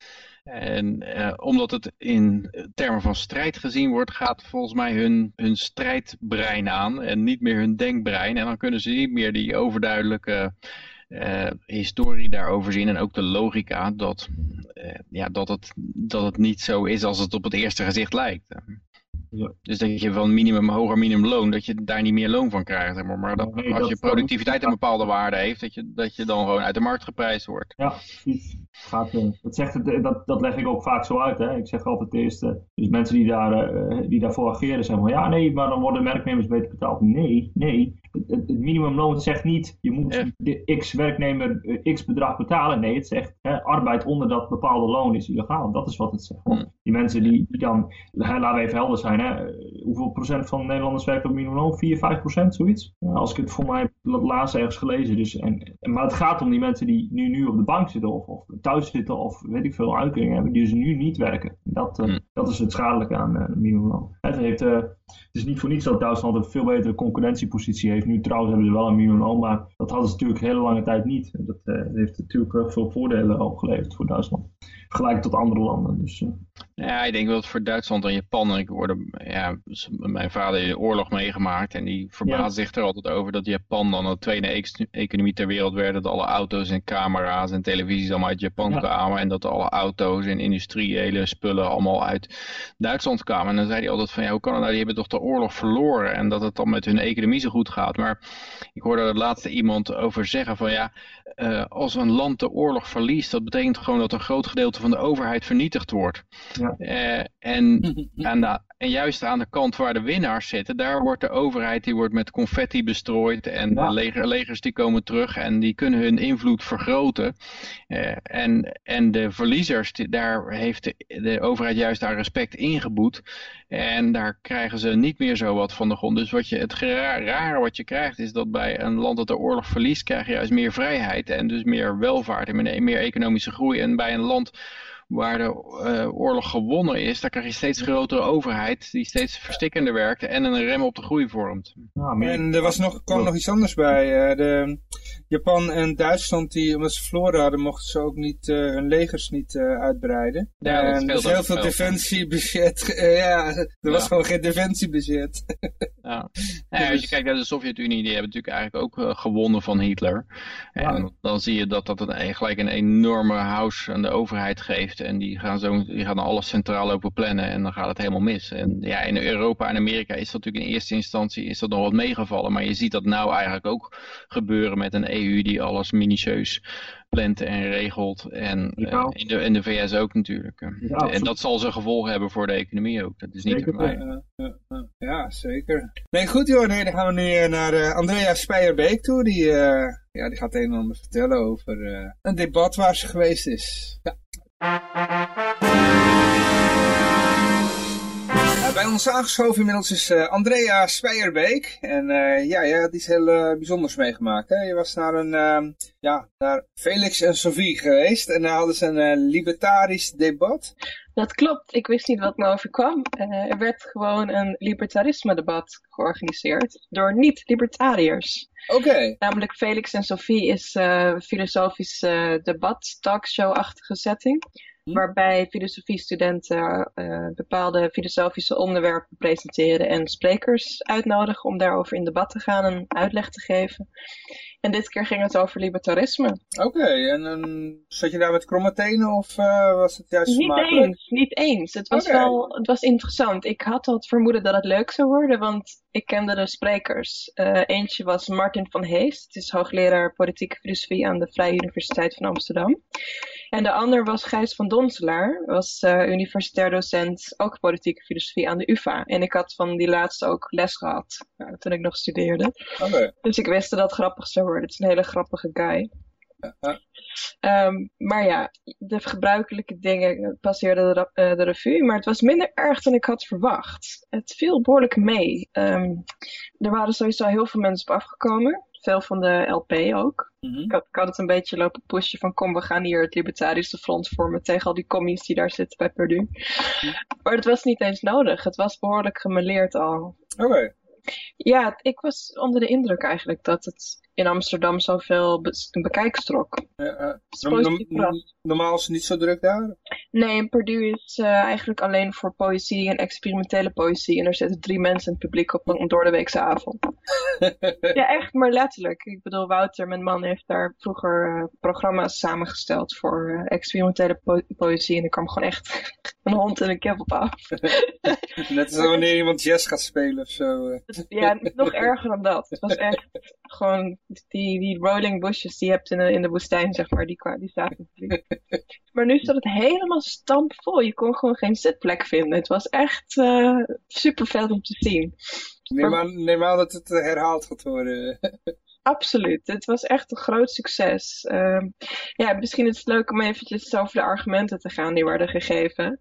En uh, omdat het in termen van strijd gezien wordt, gaat volgens mij hun, hun strijdbrein aan en niet meer hun denkbrein. En dan kunnen ze niet meer die overduidelijke uh, historie daarover zien en ook de logica dat, uh, ja, dat, het, dat het niet zo is als het op het eerste gezicht lijkt. Ja. Dus dat je van minimum, hoger minimumloon, dat je daar niet meer loon van krijgt. Maar maar dat, nee, als dat je productiviteit een bepaalde waarde heeft, dat je, dat je dan gewoon uit de markt geprijsd wordt. Ja, precies. Gaat, dat, zegt dat, dat leg ik ook vaak zo uit. Hè. Ik zeg altijd eerst, dus mensen die, daar, die daarvoor ageren zeggen van ja nee, maar dan worden werknemers beter betaald. Nee, nee. Het, het minimumloon zegt niet je moet de x werknemer x bedrag betalen. Nee, het zegt hè, arbeid onder dat bepaalde loon is illegaal. Dat is wat het zegt. Hmm. Die mensen die, die dan, laten we even helder zijn, hè, hoeveel procent van Nederlanders werkt op minimumloon? 4, 5 procent, zoiets? als ik het voor mij laatst ergens gelezen. Dus, en, maar het gaat om die mensen die nu, nu op de bank zitten of, of thuis zitten of weet ik veel uitkeringen hebben, die dus nu niet werken. Dat, uh, dat is het schadelijke aan uh, minimumloon. Het, heeft, uh, het is niet voor niets dat Duitsland een veel betere concurrentiepositie heeft. Nu trouwens hebben ze wel een minimumloon, maar dat hadden ze natuurlijk hele lange tijd niet. Dat heeft natuurlijk veel voordelen opgeleverd voor Duitsland gelijk tot andere landen. Dus, uh. Ja, ik denk wel dat voor Duitsland en Japan, ik hoorde, ja, mijn vader heeft de oorlog meegemaakt en die verbaast zich er altijd over dat Japan dan de tweede economie ter wereld werd, dat alle auto's en camera's en televisies allemaal uit Japan kwamen en dat alle auto's en industriële spullen allemaal uit Duitsland kwamen. En dan zei hij altijd van, ja, hoe kan het nou, die hebben toch de oorlog verloren en dat het dan met hun economie zo goed gaat. Maar ik hoorde er laatste iemand over zeggen van, ja, uh, als een land de oorlog verliest, dat betekent gewoon dat een groot gedeelte van de overheid vernietigd wordt. Ja. Uh, en, aan de, en juist aan de kant waar de winnaars zitten, daar wordt de overheid die wordt met confetti bestrooid en ja. leger, legers die komen terug en die kunnen hun invloed vergroten. Uh, en, en de verliezers, die, daar heeft de, de overheid juist daar respect ingeboet. En daar krijgen ze niet meer zo wat van de grond. Dus wat je, het rare wat je krijgt is dat bij een land dat de oorlog verliest, krijg je juist meer vrijheid en dus meer welvaart en meer economische groei. En bij een land waar de uh, oorlog gewonnen is, daar krijg je steeds grotere overheid die steeds verstikkender werkt en een rem op de groei vormt. en er was nog, kwam nog iets anders bij. Uh, de, Japan en Duitsland, die, omdat ze verloren hadden, mochten ze ook niet, uh, hun legers niet uitbreiden. Ja, en er is heel veel defensiebudget. ja, er was gewoon geen defensiebudget. ja. als je kijkt naar de Sovjet-Unie, die hebben natuurlijk eigenlijk ook gewonnen van Hitler. En dan zie je dat dat een, gelijk een enorme house aan de overheid geeft en die gaan, zo, die gaan alles centraal lopen plannen en dan gaat het helemaal mis. En ja, in Europa en Amerika is dat natuurlijk in eerste instantie is dat nog wat meegevallen. Maar je ziet dat nou eigenlijk ook gebeuren met een EU die alles minutieus plant en regelt. En uh, in, de, in de VS ook natuurlijk. en dat zal zijn gevolgen hebben voor de economie ook. Dat is niet zeker, mij. ja, zeker. Nee, goed joh. Nee, dan gaan we nu naar uh, Andrea Speijerbeek toe. Die, uh, ja, die gaat een en ander vertellen over een debat waar ze geweest is. Ja. Bij ons aangeschoven inmiddels is uh, Andrea Speijerbeek. En uh, ja, je had iets heel uh, bijzonders meegemaakt. Hè? Je was naar, een, ehm, ja, naar Felix en Sophie geweest. En daar hadden ze een libertarisch debat. Dat klopt. Ik wist niet wat me overkwam. er werd gewoon een libertarisme-debat georganiseerd door niet-libertariërs. Oké. Namelijk Felix en Sophie is een filosofische debat, talkshow-achtige setting. Hm? waarbij filosofiestudenten uh, bepaalde filosofische onderwerpen presenteren en sprekers uitnodigen om daarover in debat te gaan en uitleg te geven. En dit keer ging het over libertarisme. Oké, en um, zat je daar met kromme tenen of uh, was het juist Niet eens, niet eens. Het was wel, het was interessant. Ik had al het vermoeden dat het leuk zou worden, want ik kende de sprekers. Uh, eentje was Martin van Hees, het is hoogleraar politieke filosofie aan de Vrije Universiteit van Amsterdam. En de ander was Gijs van Donselaar, was uh, universitair docent, ook politieke filosofie aan de UvA. En ik had van die laatste ook les gehad, toen ik nog studeerde. Okay. Dus ik wist dat dat grappig zou het is een hele grappige guy. Um, maar ja, de gebruikelijke dingen passeerden de, uh, de, revue, maar het was minder erg dan ik had verwacht. Het viel behoorlijk mee. Um, er waren sowieso heel veel mensen op afgekomen, veel van de LP ook. Mm -hmm. ik, had, ik, had, het een beetje lopen pushen van kom, we gaan hier het libertarische front vormen tegen al die commies die daar zitten bij Purdue. Mm -hmm. Maar het was niet eens nodig, het was behoorlijk gemeleerd al. Oké. Okay. Ja, ik was onder de indruk eigenlijk dat het in Amsterdam zoveel be bekijks trok. Normaal is het niet zo druk daar? Nee, in Purdue is uh, eigenlijk alleen voor poëzie en experimentele poëzie. En er zitten drie mensen in het publiek op een doordeweekse avond. ja, echt, maar letterlijk. Ik bedoel, Wouter, mijn man, heeft daar vroeger uh, programma's samengesteld voor experimentele po poëzie. En er kwam gewoon echt een hond en een kip op af. Net als wanneer iemand jazz gaat spelen of zo. ja, nog erger dan dat. Het was echt Gewoon die, die rolling bushes die je hebt in de, in de woestijn, zeg maar, die, die zaten Maar nu zat het helemaal stampvol. Je kon gewoon geen zitplek vinden. Het was echt uh, super vet om te zien. Neem aan, dat het herhaald gaat worden. Absoluut. Het was echt een groot succes. Uh, ja, misschien is het leuk om eventjes over de argumenten te gaan die werden gegeven.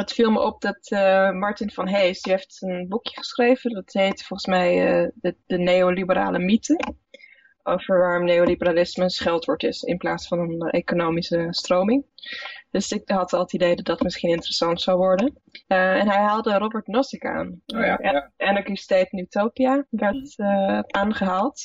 Het viel me op dat uh, Martin van Hees, die heeft een boekje geschreven. Dat heet volgens mij uh, de, de neoliberale mythe. Over waarom neoliberalisme een scheldwoord is in plaats van een economische stroming. Dus ik had al het idee dat dat misschien interessant zou worden. Uh, en hij haalde Robert Nozick aan. Oh ja, ja. Anarchy State in Utopia werd aangehaald.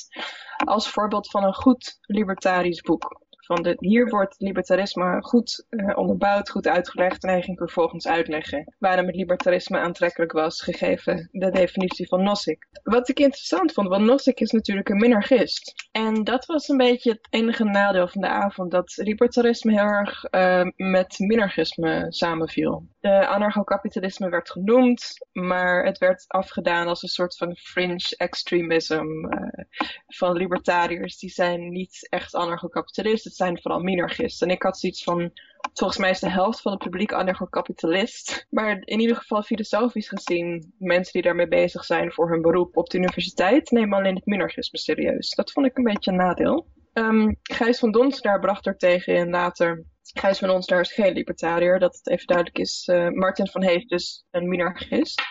Als voorbeeld van een goed libertarisch boek. Van hier wordt libertarisme goed uh, onderbouwd, goed uitgelegd en hij ging vervolgens uitleggen waarom het libertarisme aantrekkelijk was, gegeven de definitie van Nozick. Wat ik interessant vond, want Nozick is natuurlijk een minarchist. En dat was een beetje het enige nadeel van de avond, dat libertarisme heel erg uh, met minarchisme samenviel. De anarcho-kapitalisme werd genoemd, maar het werd afgedaan als een soort van fringe extremism uh, van libertariërs. Die zijn niet echt anarcho-kapitalisten zijn vooral minarchisten. En ik had zoiets van, volgens mij is de helft van het publiek anarcho-kapitalist. Maar in ieder geval filosofisch gezien, mensen die daarmee bezig zijn voor hun beroep op de universiteit, nemen alleen het minarchisme serieus. Dat vond ik een beetje een nadeel. Um, Gijs van Donsdaar bracht er tegen in later. Gijs van Donsdaar is geen libertariër, dat het even duidelijk is. Uh, Martin van Hees dus een minarchist.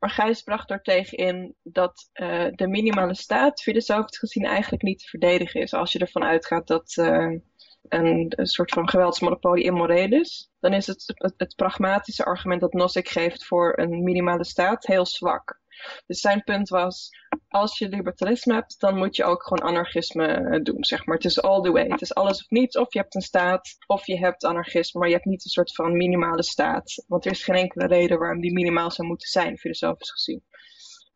Maar Gijs bracht er tegen in dat uh, de minimale staat filosofisch gezien eigenlijk niet te verdedigen is. Als je ervan uitgaat dat een, een, soort van geweldsmonopolie immoreel is, dan is het, het, het pragmatische argument dat Nozick geeft voor een minimale staat heel zwak. Dus zijn punt was, als je libertarisme hebt, dan moet je ook gewoon anarchisme eh, doen, zeg maar. Het is all the way. Het is alles of niets. Of je hebt een staat, of je hebt anarchisme, maar je hebt niet een soort van minimale staat. Want er is geen enkele reden waarom die minimaal zou moeten zijn, filosofisch gezien.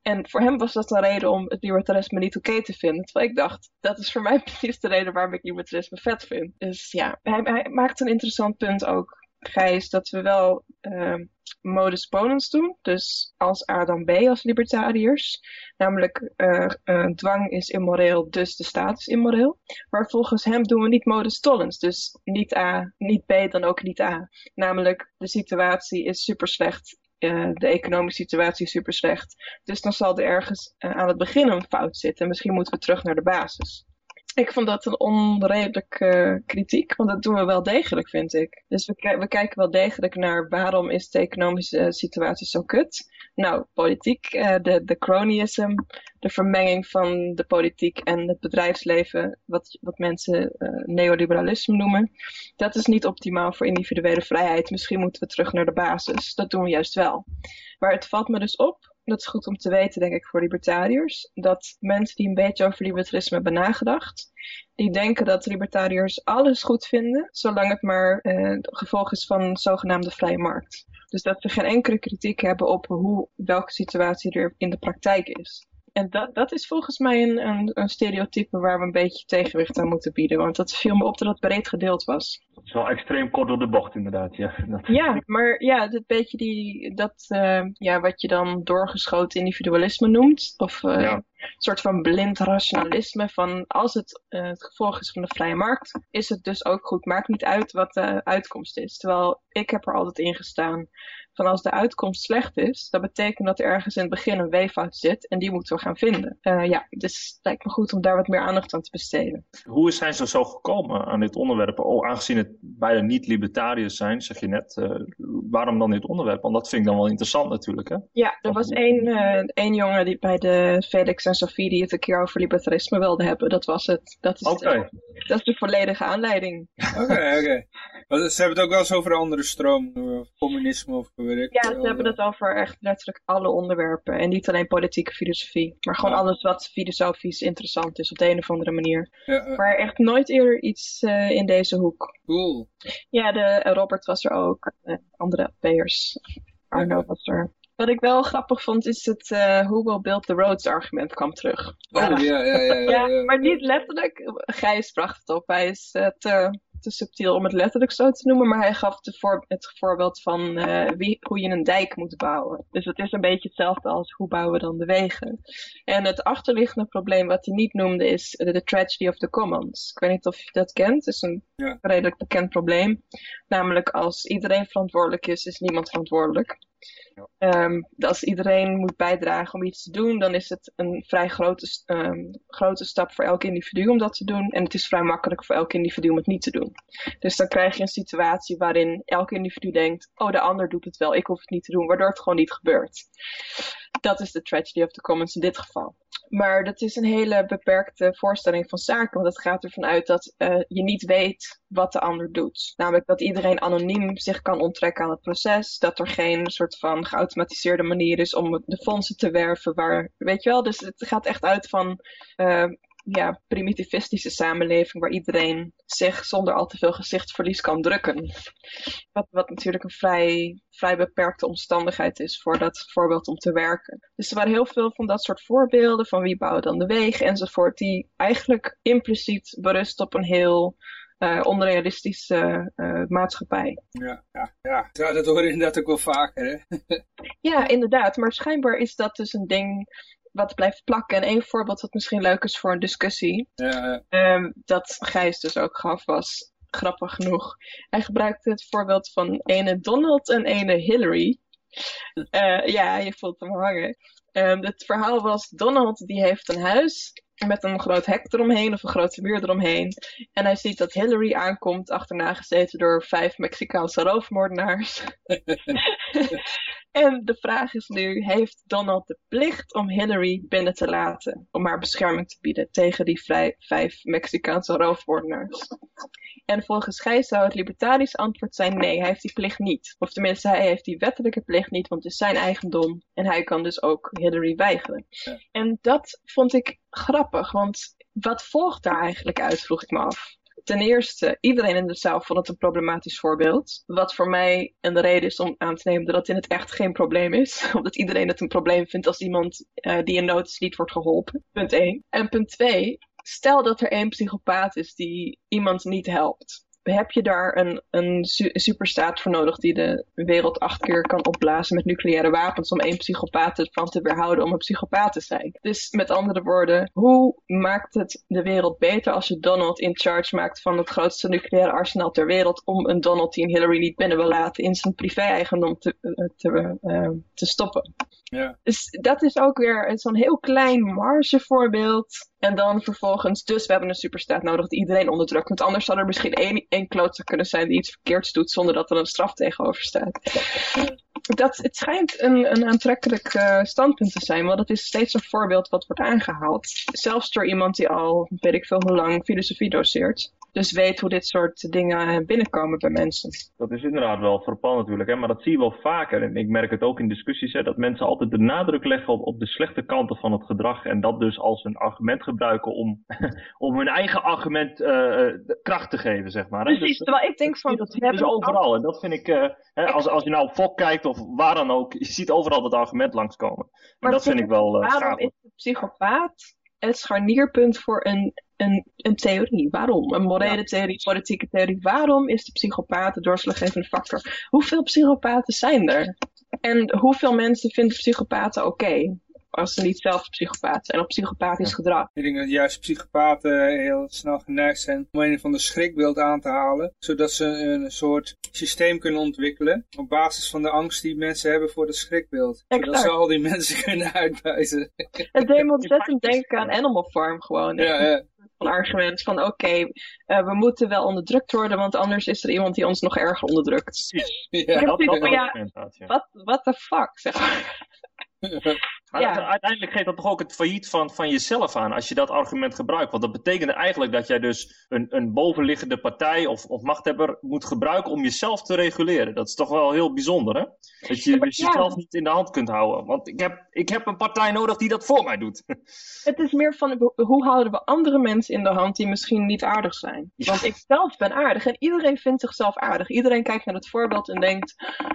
En voor hem was dat een reden om het libertarisme niet oké te vinden. Terwijl ik dacht, dat is voor mij precies de reden waarom ik libertarisme vet vind. Dus ja, hij maakt een interessant punt ook. Gijs, dat we wel uh, modus ponens doen. Dus als A dan B als libertariërs. Namelijk uh, uh, dwang is immoreel, dus de staat is immoreel. Maar volgens hem doen we niet modus tollens. Dus niet A, niet B, dan ook niet A. Namelijk de situatie is super slecht. Uh, de economische situatie is super slecht. Dus dan zal er ergens aan het begin een fout zitten. Misschien moeten we terug naar de basis. Ik vond dat een onredelijke uh, kritiek, want dat doen we wel degelijk, vind ik. Dus we, we, kijken wel degelijk naar waarom is de economische situatie zo kut. Nou, politiek, uh, de, de cronyism, de vermenging van de politiek en het bedrijfsleven, wat, wat mensen neoliberalisme noemen. Dat is niet optimaal voor individuele vrijheid. Misschien moeten we terug naar de basis. Dat doen we juist wel. Maar het valt me dus op dat is goed om te weten, denk ik, voor libertariërs, dat mensen die een beetje over libertarisme hebben nagedacht, die denken dat libertariërs alles goed vinden, zolang het maar eh, gevolg is van een zogenaamde vrije markt. Dus dat ze geen enkele kritiek hebben op hoe, welke situatie er in de praktijk is. En dat, dat is volgens mij een, een, een, stereotype waar we een beetje tegenwicht aan moeten bieden. Want dat viel me op dat het breed gedeeld was. Het is wel extreem kort door de bocht inderdaad, ja. Ja, maar ja, dat beetje die, dat, uh, ja, wat je dan doorgeschoten individualisme noemt. Of uh, ja. Een soort van blind rationalisme van als het uh, het gevolg is van de vrije markt, is het dus ook goed. Maakt niet uit wat de uitkomst is. Terwijl ik heb er altijd in gestaan van als de uitkomst slecht is, dat betekent dat er ergens in het begin een weeffout zit en die moeten we gaan vinden. Uh, ja, dus het lijkt me goed om daar wat meer aandacht aan te besteden. Hoe zijn ze zo gekomen aan dit onderwerp? Oh, aangezien het beide niet libertariërs zijn, zeg je net, uh, waarom dan dit onderwerp? Want dat vind ik dan wel interessant natuurlijk, hè? Ja, er was één, uh, één jongen die bij de Felix en Sophie die het een keer over libertarisme wilde hebben. Dat was het. Dat is, okay. de, dat is de volledige aanleiding. Oké, oké. Okay. Ze hebben het ook wel eens over andere stroom, communisme of ja, ze hebben het over echt letterlijk alle onderwerpen. En niet alleen politieke filosofie. Maar gewoon ja. alles wat filosofisch interessant is op de een of andere manier. Ja, maar echt nooit eerder iets uh, in deze hoek. Cool. Ja, de, Robert was er ook. Uh, andere LP'ers. Arno was er. Wat ik wel grappig vond is het uh, who will build the roads argument kwam terug. Oh, ja, ja, ja, ja, ja, maar niet letterlijk. Gijs bracht het op. Hij is uh, te, te subtiel om het letterlijk zo te noemen, maar hij gaf voor, het voorbeeld van uh, wie, hoe je een dijk moet bouwen. Dus het is een beetje hetzelfde als hoe bouwen we dan de wegen. En het achterliggende probleem wat hij niet noemde is de tragedy of the commons. Ik weet niet of je dat kent, het is een ja. redelijk bekend probleem. Namelijk als iedereen verantwoordelijk is, is niemand verantwoordelijk. Um, als iedereen moet bijdragen om iets te doen, dan is het een vrij grote, um, grote stap voor elk individu om dat te doen. En het is vrij makkelijk voor elk individu om het niet te doen. Dus dan krijg je een situatie waarin elk individu denkt, oh de ander doet het wel, ik hoef het niet te doen, waardoor het gewoon niet gebeurt. Dat is de tragedy of the commons in dit geval. Maar dat is een hele beperkte voorstelling van zaken, want het gaat ervan uit dat uh, je niet weet wat de ander doet. Namelijk dat iedereen anoniem zich kan onttrekken aan het proces, dat er geen soort van geautomatiseerde manier is om de fondsen te werven, waar, weet je wel, dus het gaat echt uit van uh, ja, primitivistische samenleving waar iedereen zich zonder al te veel gezichtsverlies kan drukken. Wat, wat natuurlijk een vrij, vrij beperkte omstandigheid is voor dat voorbeeld om te werken. Dus er waren heel veel van dat soort voorbeelden van wie bouwt dan de wegen enzovoort, die eigenlijk impliciet berust op een heel uh, onrealistische uh, maatschappij. Ja, ja, ja. ja, dat hoor je inderdaad ook wel vaker. Hè? ja, inderdaad. Maar schijnbaar is dat dus een ding wat blijft plakken. En één voorbeeld dat misschien leuk is voor een discussie, ja. um, dat Gijs dus ook gaf, was grappig genoeg. Hij gebruikte het voorbeeld van ene Donald en ene Hillary. Uh, ja, je voelt hem hangen. Um, het verhaal was, Donald die heeft een huis met een groot hek eromheen of een grote muur eromheen. En hij ziet dat Hillary aankomt, achterna gezeten door vijf Mexicaanse roofmoordenaars. en de vraag is nu, heeft Donald de plicht om Hillary binnen te laten? Om haar bescherming te bieden tegen die vijf Mexicaanse roofmoordenaars? En volgens Gijs zou het libertarisch antwoord zijn nee, hij heeft die plicht niet. Of tenminste, hij heeft die wettelijke plicht niet, want het is zijn eigendom. En hij kan dus ook Hillary weigeren. En dat vond ik grappig, want wat volgt daar eigenlijk uit, vroeg ik me af. Ten eerste, iedereen in de zaal vond het een problematisch voorbeeld. Wat voor mij een reden is om aan te nemen dat het in het echt geen probleem is. Omdat iedereen het een probleem vindt als iemand uh, die in nood is niet wordt geholpen. Punt 1. En punt 2, stel dat er één psychopaat is die iemand niet helpt. Heb je daar een, een superstaat voor nodig die de wereld acht keer kan opblazen met nucleaire wapens om één psychopaat ervan te weerhouden om een psychopaat te zijn? Dus met andere woorden, hoe maakt het de wereld beter als je Donald in charge maakt van het grootste nucleaire arsenaal ter wereld om een Donald die een Hillary niet binnen wil laten in zijn privé-eigendom te, eh, te, uh, te stoppen? Ja. Dus dat is ook weer zo'n heel klein margevoorbeeld. En dan vervolgens, dus we hebben een superstaat nodig die iedereen onderdrukt. Want anders zou er misschien één, één kunnen zijn die iets verkeerds doet zonder dat er een straf tegenover staat. Dat, het schijnt een, een aantrekkelijk uh, standpunt te zijn, want het is steeds een voorbeeld wat wordt aangehaald. Zelfs door iemand die al, weet ik veel hoe lang, filosofie doseert. Dus weet hoe dit soort dingen binnenkomen bij mensen. Dat is inderdaad wel frappant natuurlijk, hè? maar dat zie je wel vaker. En ik merk het ook in discussies, hè, dat mensen altijd de nadruk leggen op, op de slechte kanten van het gedrag. En dat dus als een argument gebruiken om, om hun eigen argument uh, kracht te geven, zeg maar. Precies, dus, terwijl ik denk van... Dat zie je dus overal. En dat vind ik, uh, hè, als, als je nou op Fok kijkt of waar dan ook, je ziet overal dat argument langskomen. Maar en dat vind ik wel uh, Waarom is de psychopaat het scharnierpunt voor een een, een theorie. Waarom? Een morele theorie, politieke theorie. Waarom is de psychopaat de doorslaggevende factor? Hoeveel psychopaten zijn er? En hoeveel mensen vinden psychopaten oké? Als ze niet zelf psychopaat zijn, of psychopathisch gedrag. Ik denk dat juist psychopaten heel snel geneigd zijn om een van de schrikbeeld aan te halen, zodat ze een soort systeem kunnen ontwikkelen op basis van de angst die mensen hebben voor het schrikbeeld. Exact. Zodat ze al die mensen kunnen uitbuiten. Het deed me ontzettend denken aan Animal Farm gewoon. Ja, ja van argument van oké, okay, uh, we moeten wel onderdrukt worden, want anders is er iemand die ons nog erger onderdrukt. Ja, dat, dat, ja, wat, what the fuck, zeg maar. Maar ja. uiteindelijk geeft dat toch ook het failliet van, van jezelf aan als je dat argument gebruikt. Want dat betekent eigenlijk dat jij dus een, een bovenliggende partij of, of machthebber moet gebruiken om jezelf te reguleren. Dat is toch wel heel bijzonder, hè? Dat je dus jezelf niet in de hand kunt houden. Want ik heb, ik heb een partij nodig die dat voor mij doet. Het is meer van hoe houden we andere mensen in de hand die misschien niet aardig zijn. Want ik zelf ben aardig en iedereen vindt zichzelf aardig. Iedereen kijkt naar het voorbeeld en denkt,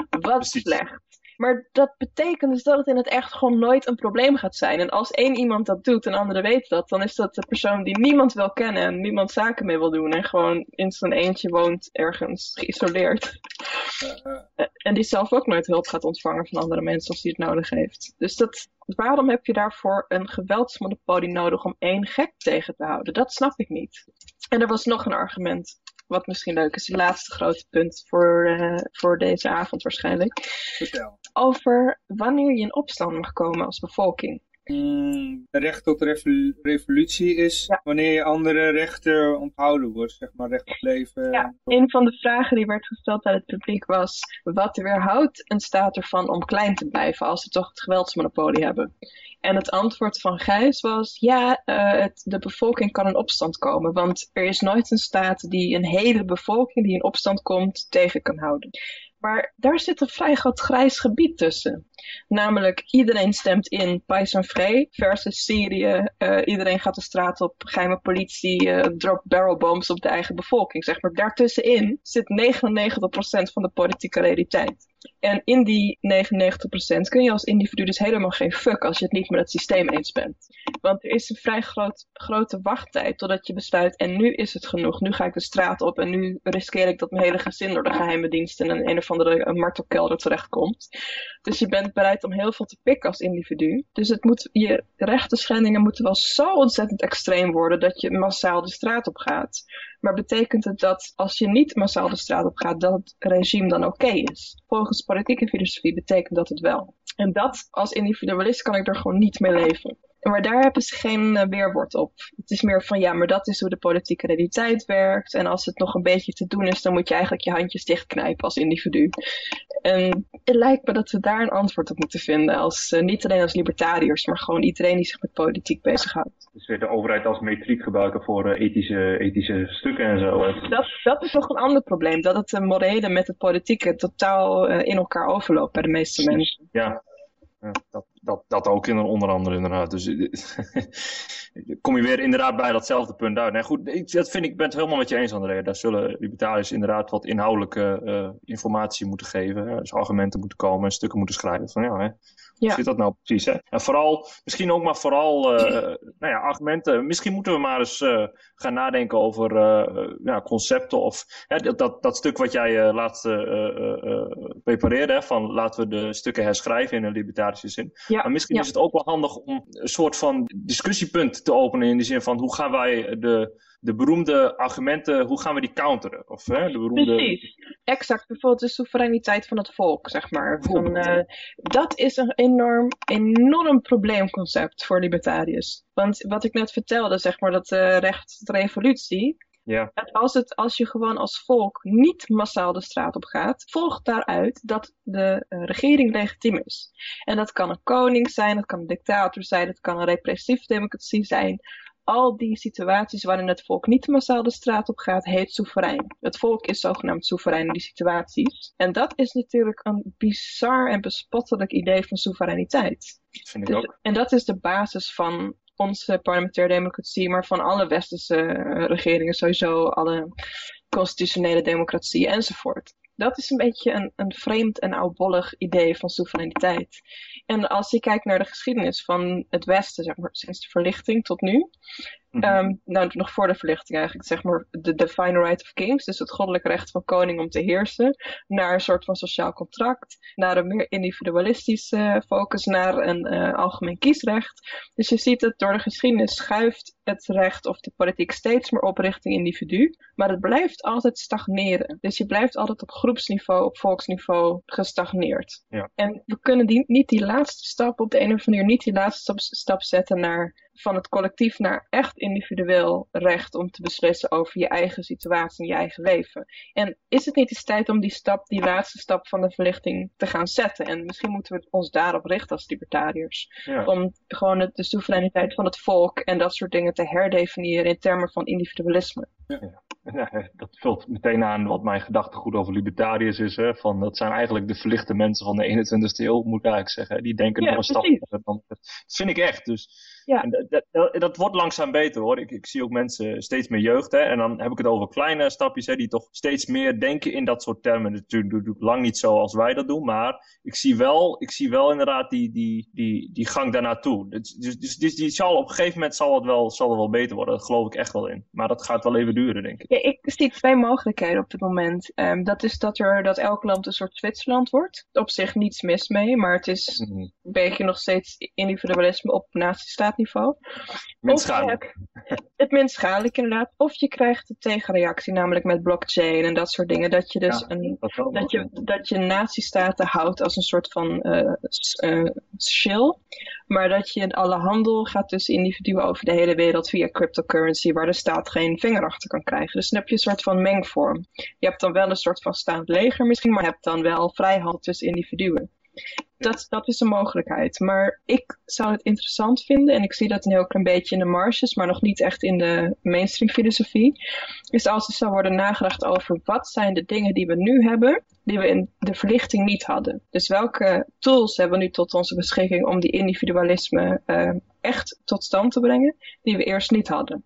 wat Precies. slecht. Maar dat betekent dus dat het in het echt gewoon nooit een probleem gaat zijn. En als één iemand dat doet en anderen weten dat, dan is dat de persoon die niemand wil kennen en niemand zaken mee wil doen. En gewoon in zijn eentje woont ergens geïsoleerd. En die zelf ook nooit hulp gaat ontvangen van andere mensen als hij het nodig heeft. Dus dat, waarom heb je daarvoor een geweldsmonopolie nodig om één gek tegen te houden? Dat snap ik niet. En er was nog een argument wat misschien leuk is, het laatste grote punt voor, uh, voor deze avond waarschijnlijk. Vertel. Over wanneer je in opstand mag komen als bevolking. Mm, recht tot revolutie is ja. wanneer je andere rechten onthouden wordt, zeg maar recht op leven. Ja, een van de vragen die werd gesteld aan het publiek was, wat weerhoudt een staat ervan om klein te blijven als ze toch het geweldsmonopolie hebben? En het antwoord van Gijs was, ja, uh, het, de bevolking kan in opstand komen, want er is nooit een staat die een hele bevolking die in opstand komt tegen kan houden. Maar daar zit een vrij groot grijs gebied tussen. Namelijk, iedereen stemt in Paysanvrij versus Syrië. Uh, iedereen gaat de straat op, geheime politie, uh, drop barrel bombs op de eigen bevolking. Zeg maar, daartussenin zit 99% van de politieke realiteit. En in die 99% kun je als individu dus helemaal geen fuck als je het niet met het systeem eens bent. Want er is een vrij groot, grote wachttijd totdat je besluit en nu is het genoeg. Nu ga ik de straat op en nu riskeer ik dat mijn hele gezin door de geheime dienst in een, een of andere martelkelder terechtkomt. Dus je bent bereid om heel veel te pikken als individu. Dus het moet, je rechtenschendingen moeten wel zo ontzettend extreem worden dat je massaal de straat op gaat. Maar betekent het dat als je niet massaal de straat op gaat, dat het regime dan oké is? Volgens politieke filosofie betekent dat het wel. En dat als individualist kan ik er gewoon niet mee leven. Maar daar hebben ze geen uh, weerwoord op. Het is meer van ja, maar dat is hoe de politieke realiteit werkt. En als het nog een beetje te doen is, dan moet je eigenlijk je handjes dichtknijpen als individu. En het lijkt me dat we daar een antwoord op moeten vinden. Als, uh, niet alleen als libertariërs, maar gewoon iedereen die zich met politiek bezighoudt. Dus weer de overheid als metriek gebruiken voor uh, ethische, ethische stukken en zo. Dat, dat is nog een ander probleem. Dat het morele met het politieke totaal in elkaar overloopt bij de meeste mensen. Ja, dat, dat, dat ook in, onder andere inderdaad. Dus kom je weer inderdaad bij datzelfde punt uit. Nee, goed, ik, dat vind ik, ben het helemaal met je eens, André. Daar zullen libertariërs inderdaad wat inhoudelijke uh, informatie moeten geven. Dus argumenten moeten komen en stukken moeten schrijven. Van ja, hè, ja. zit dat nou precies? Hè? En vooral, misschien ook maar vooral, uh, nou ja, argumenten. Misschien moeten we maar eens uh, gaan nadenken over uh, ja, concepten of hè, dat, dat, dat, stuk wat jij laatst prepareerde, hè, van laten we de stukken herschrijven in een libertarische zin. Ja. Maar misschien is het ook wel handig om een soort van discussiepunt te openen in de zin van hoe gaan wij de de beroemde argumenten, hoe gaan we die counteren? Of, hè, de beroemde... Precies, exact. Bijvoorbeeld de soevereiniteit van het volk, zeg maar. Van, uh, dat is een enorm, enorm probleemconcept voor libertariërs. Want wat ik net vertelde, zeg maar, dat uh, recht tot revolutie, ja. Als, het, als je gewoon als volk niet massaal de straat op gaat, volgt daaruit dat de uh, regering legitiem is. En dat kan een koning zijn, dat kan een dictator zijn, dat kan een repressieve democratie zijn al die situaties waarin het volk niet massaal de straat op gaat, heet soeverein. Het volk is zogenaamd soeverein in die situaties. En dat is natuurlijk een bizar en bespottelijk idee van soevereiniteit. Vind ik dus, ook. En dat is de basis van onze parlementaire democratie, maar van alle westerse uh, regeringen sowieso, alle constitutionele democratie enzovoort. Dat is een beetje een, een vreemd en oudbollig idee van soevereiniteit. En als je kijkt naar de geschiedenis van het Westen, zeg maar, sinds de verlichting tot nu, Mm -hmm. um, nou, nog voor de verlichting eigenlijk, zeg maar, de divine right of kings, dus het goddelijk recht van koning om te heersen, naar een soort van sociaal contract, naar een meer individualistische focus, naar een uh, algemeen kiesrecht. Dus je ziet dat door de geschiedenis schuift het recht of de politiek steeds meer op richting individu, maar het blijft altijd stagneren. Dus je blijft altijd op groepsniveau, op volksniveau gestagneerd. Ja. En we kunnen die, niet die laatste stap op de een of andere manier, niet die laatste stap, stap zetten naar van het collectief naar echt individueel recht om te beslissen over je eigen situatie en je eigen leven. En is het niet eens tijd om die stap, die laatste stap van de verlichting te gaan zetten? En misschien moeten we ons daarop richten als libertariërs. Ja. Om gewoon het, de soevereiniteit van het volk en dat soort dingen te herdefiniëren in termen van individualisme. Ja. Ja, dat vult meteen aan wat mijn gedachtegoed over libertariërs is. Hè? Van, dat zijn eigenlijk de verlichte mensen van de 21ste eeuw, moet ik eigenlijk zeggen. Die denken nog een stap. Dat vind ik echt. Dus, ja. en dat, dat, wordt langzaam beter hoor. Ik, ik zie ook mensen, steeds meer jeugd. Hè, en dan heb ik het over kleine stapjes hè, die toch steeds meer denken in dat soort termen. Natuurlijk doe ik lang niet zo als wij dat doen. Maar ik zie wel, ik zie wel inderdaad die, die, die, die gang daarnaartoe. Dus, dus, dus, die zal, op een gegeven moment zal het, wel, zal het wel beter worden. Daar geloof ik echt wel in. Maar dat gaat wel even duren, denk ik. Ja, ik zie twee mogelijkheden op dit moment. Um, dat is dat, er, dat elk land een soort Zwitserland wordt. Op zich niets mis mee, maar het is mm -hmm. een beetje nog steeds individualisme op natiestaatniveau. Minschadelijk. Het minschadelijk inderdaad. Of je krijgt de tegenreactie, namelijk met blockchain en dat soort dingen. Dat je dus Ja, een, dat je, dat je natiestaten houdt als een soort van eh s- eh, shill. Maar dat je alle handel gaat tussen individuen over de hele wereld via cryptocurrency, waar de staat geen vinger achter kan krijgen. Dus dan heb je een soort van mengvorm. Je hebt dan wel een soort van staand leger misschien, maar je hebt dan wel vrijhandel tussen individuen. Dat, dat is een mogelijkheid. Maar ik zou het interessant vinden, en ik zie dat een heel klein beetje in de marges, maar nog niet echt in de mainstream filosofie, is als er zou worden nagedacht over wat zijn de dingen die we nu hebben, die we in de verlichting niet hadden. Dus welke tools hebben we nu tot onze beschikking om die individualisme uh, echt tot stand te brengen, die we eerst niet hadden.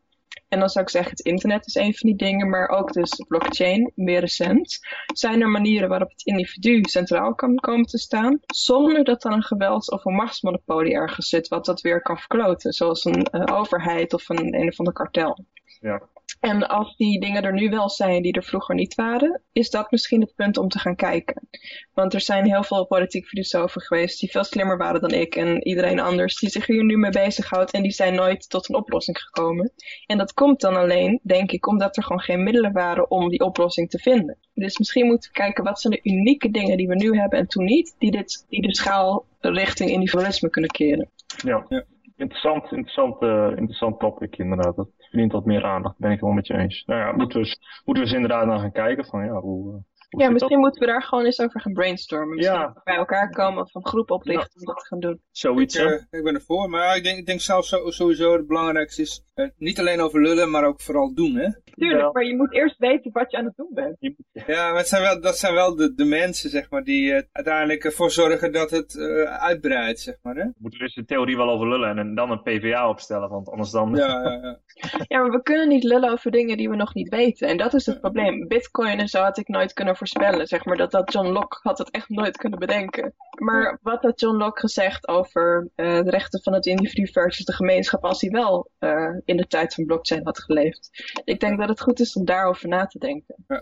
En dan zou ik zeggen, het internet is een van die dingen, maar ook dus blockchain, meer recent. Zijn er manieren waarop het individu centraal kan komen te staan, zonder dat dan een gewelds- of een machtsmonopolie ergens zit, wat dat weer kan verkloten, zoals een uh, overheid of een een of ander kartel. Ja. En als die dingen er nu wel zijn die er vroeger niet waren, is dat misschien het punt om te gaan kijken. Want er zijn heel veel politiek filosofen geweest die veel slimmer waren dan ik en iedereen anders die zich hier nu mee bezighoudt en die zijn nooit tot een oplossing gekomen. En dat komt dan alleen, denk ik, omdat er gewoon geen middelen waren om die oplossing te vinden. Dus misschien moeten we kijken wat zijn de unieke dingen die we nu hebben en toen niet, die, dit, die de schaal richting individualisme kunnen keren. Ja. Ja. Interessant, interessant, uh, interessant topic inderdaad. Verdient wat meer aandacht, ben ik wel met je eens. Nou ja, moeten we, moeten we eens inderdaad naar gaan kijken van ja, hoe... Hoe ja, misschien dat? moeten we daar gewoon eens over gaan brainstormen. Misschien Ja. bij elkaar komen of een groep oprichten Ja. om dat te gaan doen. Zoiets, Ik, eh, ik ben ervoor, maar ik denk, ik denk zelfs zo- sowieso het belangrijkste is eh, niet alleen over lullen, maar ook vooral doen, hè? Tuurlijk, Ja. maar je moet eerst weten wat je aan het doen bent. Ja, maar het zijn wel, dat zijn wel de, de mensen, zeg maar, die eh, uiteindelijk ervoor zorgen dat het eh, uitbreidt, zeg maar, hè? Moeten we dus de theorie wel over lullen en dan een PVA opstellen, want anders dan... Ja, ja, ja. Ja, maar we kunnen niet lullen over dingen die we nog niet weten. En dat is het probleem. Bitcoin en zo had ik nooit kunnen voorspellen. Zeg maar dat, dat John Locke had het echt nooit kunnen bedenken. Maar wat had John Locke gezegd over uh, de rechten van het individu versus de gemeenschap als hij wel uh, in de tijd van blockchain had geleefd? Ik denk dat het goed is om daarover na te denken. Uh,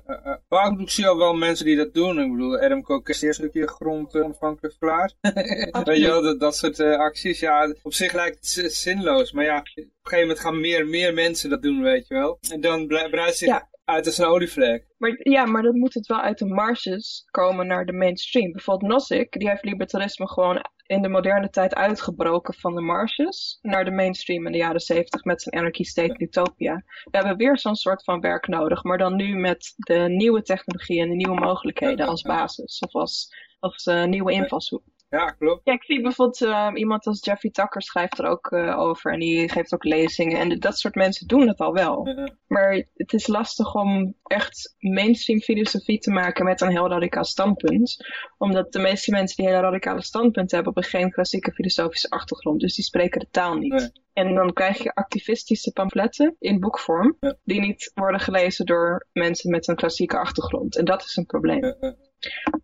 maar ik zie al wel mensen die dat doen. Ik bedoel, Adam Koch is eerst een stukje grond uh, onafhankelijk verklaard. Dat, dat soort acties. Ja, op zich lijkt het zinloos. Maar ja, op een gegeven moment gaan meer, meer mensen dat doen, weet je wel. En dan breidt zich ja. Uit een olievlek. Maar, ja, maar dan moet het wel uit de marges komen naar de mainstream. Bijvoorbeeld Nozick, die heeft libertarisme gewoon in de moderne tijd uitgebroken van de marges naar de mainstream in de jaren zeventig met zijn Anarchy State Utopia. We hebben weer zo'n soort van werk nodig, maar dan nu met de nieuwe technologie en de nieuwe mogelijkheden als basis of als, als uh, nieuwe invalshoek. Ja, klopt. Ja, ik zie bijvoorbeeld uh, iemand als Jeffrey Tucker schrijft er ook uh, over en die geeft ook lezingen. En dat soort mensen doen het al wel. Maar het is lastig om echt mainstream filosofie te maken met een heel radicaal standpunt. Omdat de meeste mensen die hele radicale standpunten hebben, hebben geen klassieke filosofische achtergrond. Dus die spreken de taal niet. Nee. En dan krijg je activistische pamfletten in boekvorm, Ja. die niet worden gelezen door mensen met een klassieke achtergrond. En dat is een probleem. Ja, ja.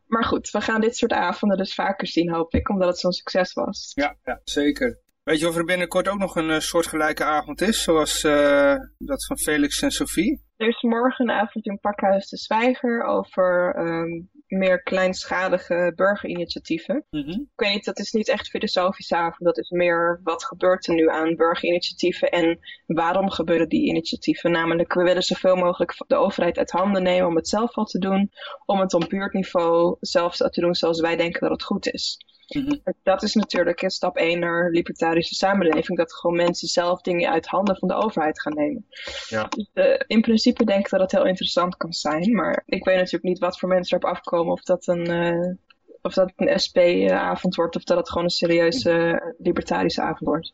Maar goed, we gaan dit soort avonden dus vaker zien, hoop ik, omdat het zo'n succes was. Ja, ja, zeker. Weet je of er binnenkort ook nog een uh, soortgelijke avond is, zoals uh, dat van Felix en Sophie? Er is morgen een avond in Pakhuis de Zwijger over um, meer kleinschalige burgerinitiatieven. Mm -hmm. Ik weet niet, dat is niet echt filosofische avond, dat is meer wat gebeurt er nu aan burgerinitiatieven en waarom gebeuren die initiatieven. Namelijk, we willen zoveel mogelijk de overheid uit handen nemen om het zelf al te doen, om het op buurtniveau zelf te doen zoals wij denken dat het goed is. Mm -hmm. Dat is natuurlijk stap 1 naar libertarische samenleving. Dat gewoon mensen zelf dingen uit handen van de overheid gaan nemen. Ja. Dus uh, in principe denk ik dat het heel interessant kan zijn. Maar ik weet natuurlijk niet wat voor mensen erop afkomen. Of dat een, uh, of dat een SP-avond wordt. Of dat het gewoon een serieuze uh, libertarische avond wordt.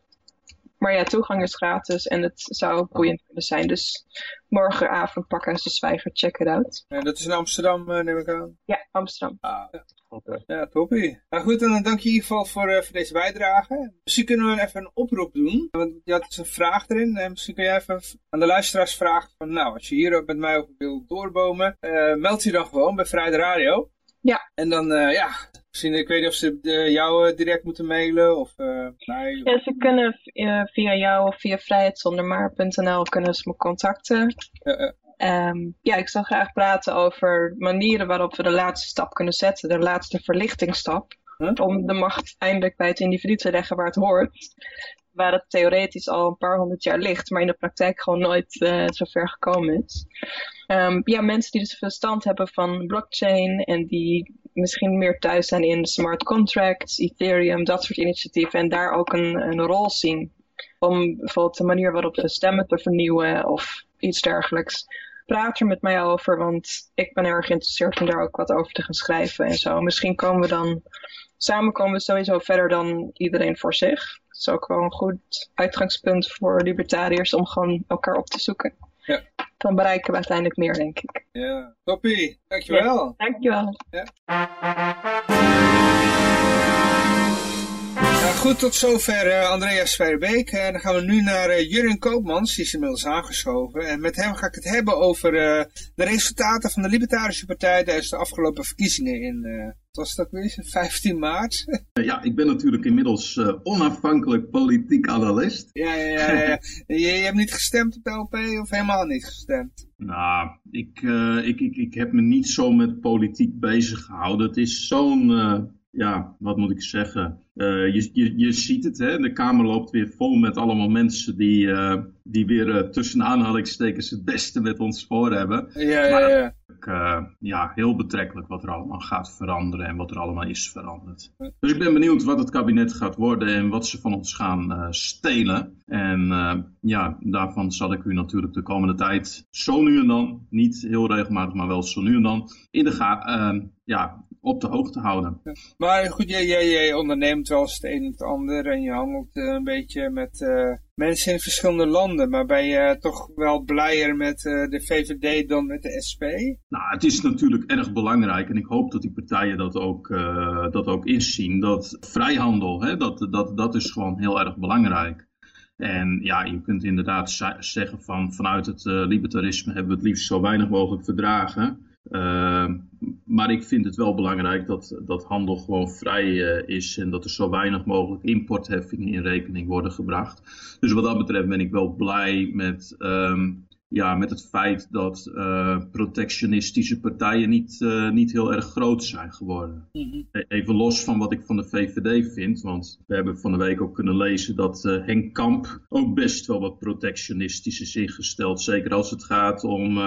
Maar ja, toegang is gratis en het zou boeiend kunnen zijn. Dus morgenavond pakken ze zwijger, check it out. En dat is in Amsterdam, neem ik aan? Ja, Amsterdam. Ah, ja. Okay. Ja, toppie. Nou goed, dan dank je in ieder geval voor, uh, voor deze bijdrage. Misschien kunnen we even een oproep doen. Want je had dus een vraag erin. En misschien kun jij even aan de luisteraars vragen van... Nou, als je hier met mij over wilt doorbomen... Uh, meld je dan gewoon bij Vrijde Radio. Ja. En dan, uh, ja... Misschien, ik weet niet of ze jou direct moeten mailen of mij. Ja, ze kunnen via jou of via vrijheidzondermaar.nl kunnen ze me contacten. Um, ja, ik zou graag praten over manieren waarop we de laatste stap kunnen zetten, de laatste verlichtingsstap. Om de macht eindelijk bij het individu te leggen waar het hoort. Waar het theoretisch al een paar honderd jaar ligt, maar in de praktijk gewoon nooit uh, zo ver gekomen is. Um, ja, mensen die dus verstand hebben van blockchain en die misschien meer thuis zijn in smart contracts, Ethereum, dat soort initiatieven en daar ook een, een rol zien. Om bijvoorbeeld de manier waarop we stemmen te vernieuwen of iets dergelijks praat er met mij over, want ik ben erg geïnteresseerd om daar ook wat over te gaan schrijven en zo. Misschien komen we dan, samen komen we sowieso verder dan iedereen voor zich. Dat is ook wel een goed uitgangspunt voor libertariërs om gewoon elkaar op te zoeken. Dan bereiken we uiteindelijk meer, denk ik. Ja, toppie. Dankjewel. Ja, dankjewel. Ja. Nou goed, tot zover uh, Andreas Verbeek. En uh, dan gaan we nu naar uh, Jurgen Koopmans, die is inmiddels aangeschoven. En met hem ga ik het hebben over de resultaten van de Libertarische Partij tijdens de afgelopen verkiezingen in, wat was dat weer, 15 maart? ja, ik ben natuurlijk inmiddels onafhankelijk politiek analist. Ja, ja, ja. ja. je, je, hebt niet gestemd op de LP of helemaal niet gestemd? Nou, ik, ik, ik, ik heb me niet zo met politiek bezig gehouden. Het is zo'n ja, wat moet ik zeggen? Uh, je, je, je ziet het, hè? de Kamer loopt weer vol met allemaal mensen die, uh, die weer uh, tussen aanhalingstekens het beste met ons voor hebben. Ja, ja, ja. Maar, ja, heel betrekkelijk wat er allemaal gaat veranderen en wat er allemaal is veranderd. Dus ik ben benieuwd wat het kabinet gaat worden en wat ze van ons gaan stelen. En ja, daarvan zal ik u natuurlijk de komende tijd zo nu en dan, niet heel regelmatig, maar wel zo nu en dan, in de gaten ja, op de hoogte houden. Ja. Maar goed, jij, jij, jij, onderneemt wel eens het een en het ander en je handelt uh, een beetje met uh, mensen in verschillende landen. Maar ben je toch wel blijer met de VVD dan met de SP? Nou, het is natuurlijk erg belangrijk en ik hoop dat die partijen dat ook, dat ook inzien. Dat vrijhandel, hè, dat, dat, dat is gewoon heel erg belangrijk. En ja, je kunt inderdaad zeggen van vanuit het libertarisme hebben we het liefst zo weinig mogelijk verdragen. Uh, maar ik vind het wel belangrijk dat, dat handel gewoon vrij uh, is en dat er zo weinig mogelijk importheffingen in rekening worden gebracht. Dus wat dat betreft ben ik wel blij met, um, ja, met het feit dat uh, protectionistische partijen niet, niet heel erg groot zijn geworden. Mm -hmm. Even los van wat ik van de VVD vind, want we hebben van de week ook kunnen lezen dat Henk Kamp ook best wel wat protectionistisch is ingesteld. Zeker als het gaat om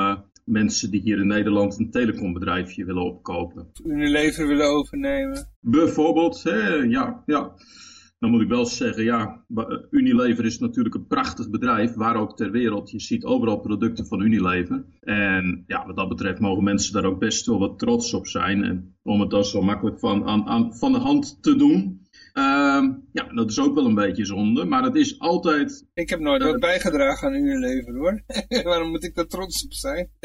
mensen die hier in Nederland een telecombedrijfje willen opkopen. Unilever willen overnemen. Bijvoorbeeld, hè, ja, ja. Dan moet ik wel zeggen, ja, Unilever is natuurlijk een prachtig bedrijf, waar ook ter wereld. Je ziet overal producten van Unilever. En ja, wat dat betreft mogen mensen daar ook best wel wat trots op zijn. En om het dan zo makkelijk van, aan, aan, van de hand te doen, Uh, ja, dat is ook wel een beetje zonde, maar het is altijd... Ik heb nooit uh, wat bijgedragen aan Unilever hoor. Waarom moet ik daar trots op zijn?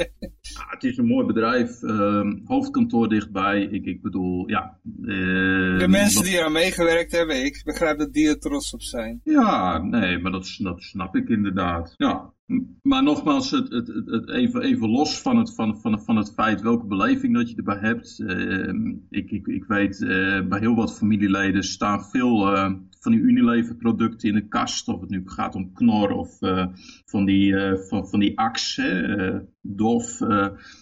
ja, het is een mooi bedrijf, uh, hoofdkantoor dichtbij. Ik, ik bedoel, ja... de mensen die er meegewerkt hebben, ik begrijp dat die er trots op zijn. Ja, nee, maar dat, dat snap ik inderdaad. Ja, maar nogmaals, het, het, het, even, even los van het, van, van, van het feit welke beleving dat je erbij hebt. Uh, ik, ik, ik weet, uh, bij heel wat familieleden staan veel uh, van die Unilever producten in de kast. Of het nu gaat om Knor of van die, van, van die Axe, Dof.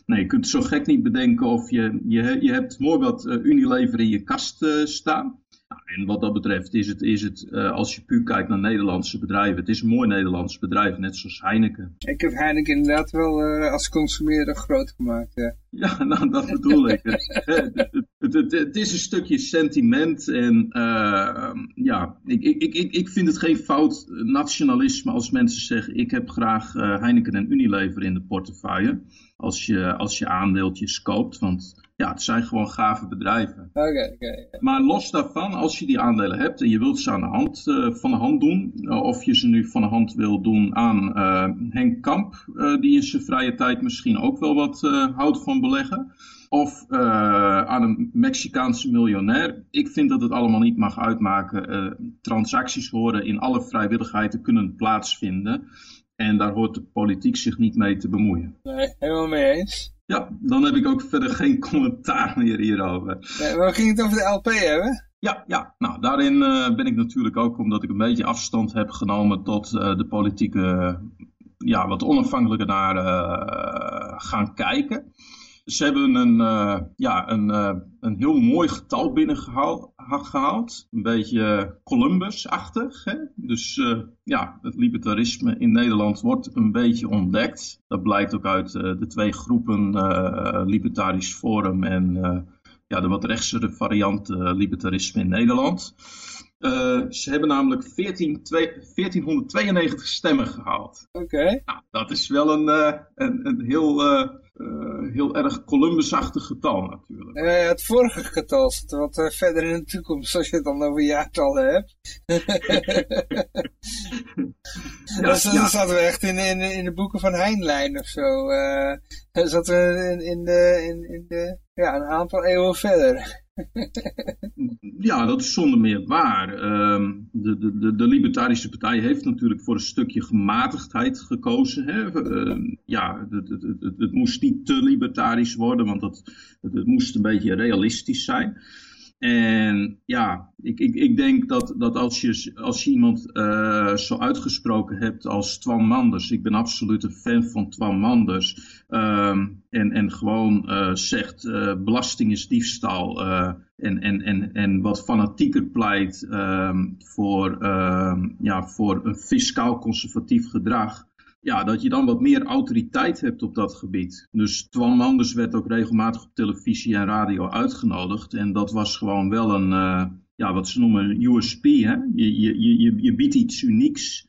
nee, je kunt zo gek niet bedenken of je, je, je hebt mooi wat Unilever in je kast staan. Nou, en wat dat betreft is het, is het uh, als je puur kijkt naar Nederlandse bedrijven, het is een mooi Nederlands bedrijf, net zoals Heineken. Ik heb Heineken inderdaad wel uh, als consumeerder groot gemaakt, ja. Ja, nou dat bedoel ik. het, het, het, het, is een stukje sentiment en uh, ja, ik, ik, ik, ik vind het geen fout nationalisme als mensen zeggen ik heb graag Heineken en Unilever in de portefeuille. Als je, als je aandeeltjes koopt. Want ja, het zijn gewoon gave bedrijven. Oké, oké. Maar los daarvan, als je die aandelen hebt en je wilt ze aan de hand, uh, van de hand doen, uh, of je ze nu van de hand wil doen aan uh, Henk Kamp, die in zijn vrije tijd misschien ook wel wat houdt van beleggen, of aan een Mexicaanse miljonair. Ik vind dat het allemaal niet mag uitmaken. transacties horen in alle vrijwilligheid te kunnen plaatsvinden. En daar hoort de politiek zich niet mee te bemoeien. Nee, helemaal mee eens. Ja, dan heb ik ook verder geen commentaar meer hierover. Ja, we gingen het over de LP hebben? Ja, ja. nou daarin uh, ben ik natuurlijk ook, omdat ik een beetje afstand heb genomen tot uh, de politieke, ja, wat onafhankelijker naar uh, gaan kijken. Ze hebben een, ja, een, een heel mooi getal binnengehaald. Een beetje Columbus-achtig. Dus uh, ja, het libertarisme in Nederland wordt een beetje ontdekt. Dat blijkt ook uit de twee groepen Libertarisch Forum en ja, de wat rechtsere variant libertarisme in Nederland. ze hebben namelijk 14, 2, 1492 stemmen gehaald. Oké. Okay. Nou, dat is wel een, een, een heel uh, heel erg Columbus-achtig getal natuurlijk. Het vorige getal zit wat uh, verder in de toekomst, als je het dan over jaartallen hebt. ja, dat, ja. zaten we echt in, in, in de boeken van Heinlein of zo. Uh, zaten we in, in, de, in, in de, ja, een aantal eeuwen verder. ja, dat is zonder meer waar. Um, de, de, de Libertarische Partij heeft natuurlijk voor een stukje gematigdheid gekozen. Hè? Uh, ja, het, het, het, het, moest niet te libertarisch worden, want het, moest een beetje realistisch zijn. En ja, ik, ik, ik denk dat, dat als, je, als iemand uh, zo uitgesproken hebt als Twan Manders, ik ben absoluut een fan van Twan Manders, um, en, en gewoon uh, zegt uh, belasting is diefstal en, en, en, en wat fanatieker pleit um, voor, ja, voor een fiscaal conservatief gedrag, ja, dat je dan wat meer autoriteit hebt op dat gebied. Dus Twan Manders werd ook regelmatig op televisie en radio uitgenodigd. En dat was gewoon wel een, uh, ja, wat ze noemen een USP. Hè? Je, je, je, je biedt iets unieks.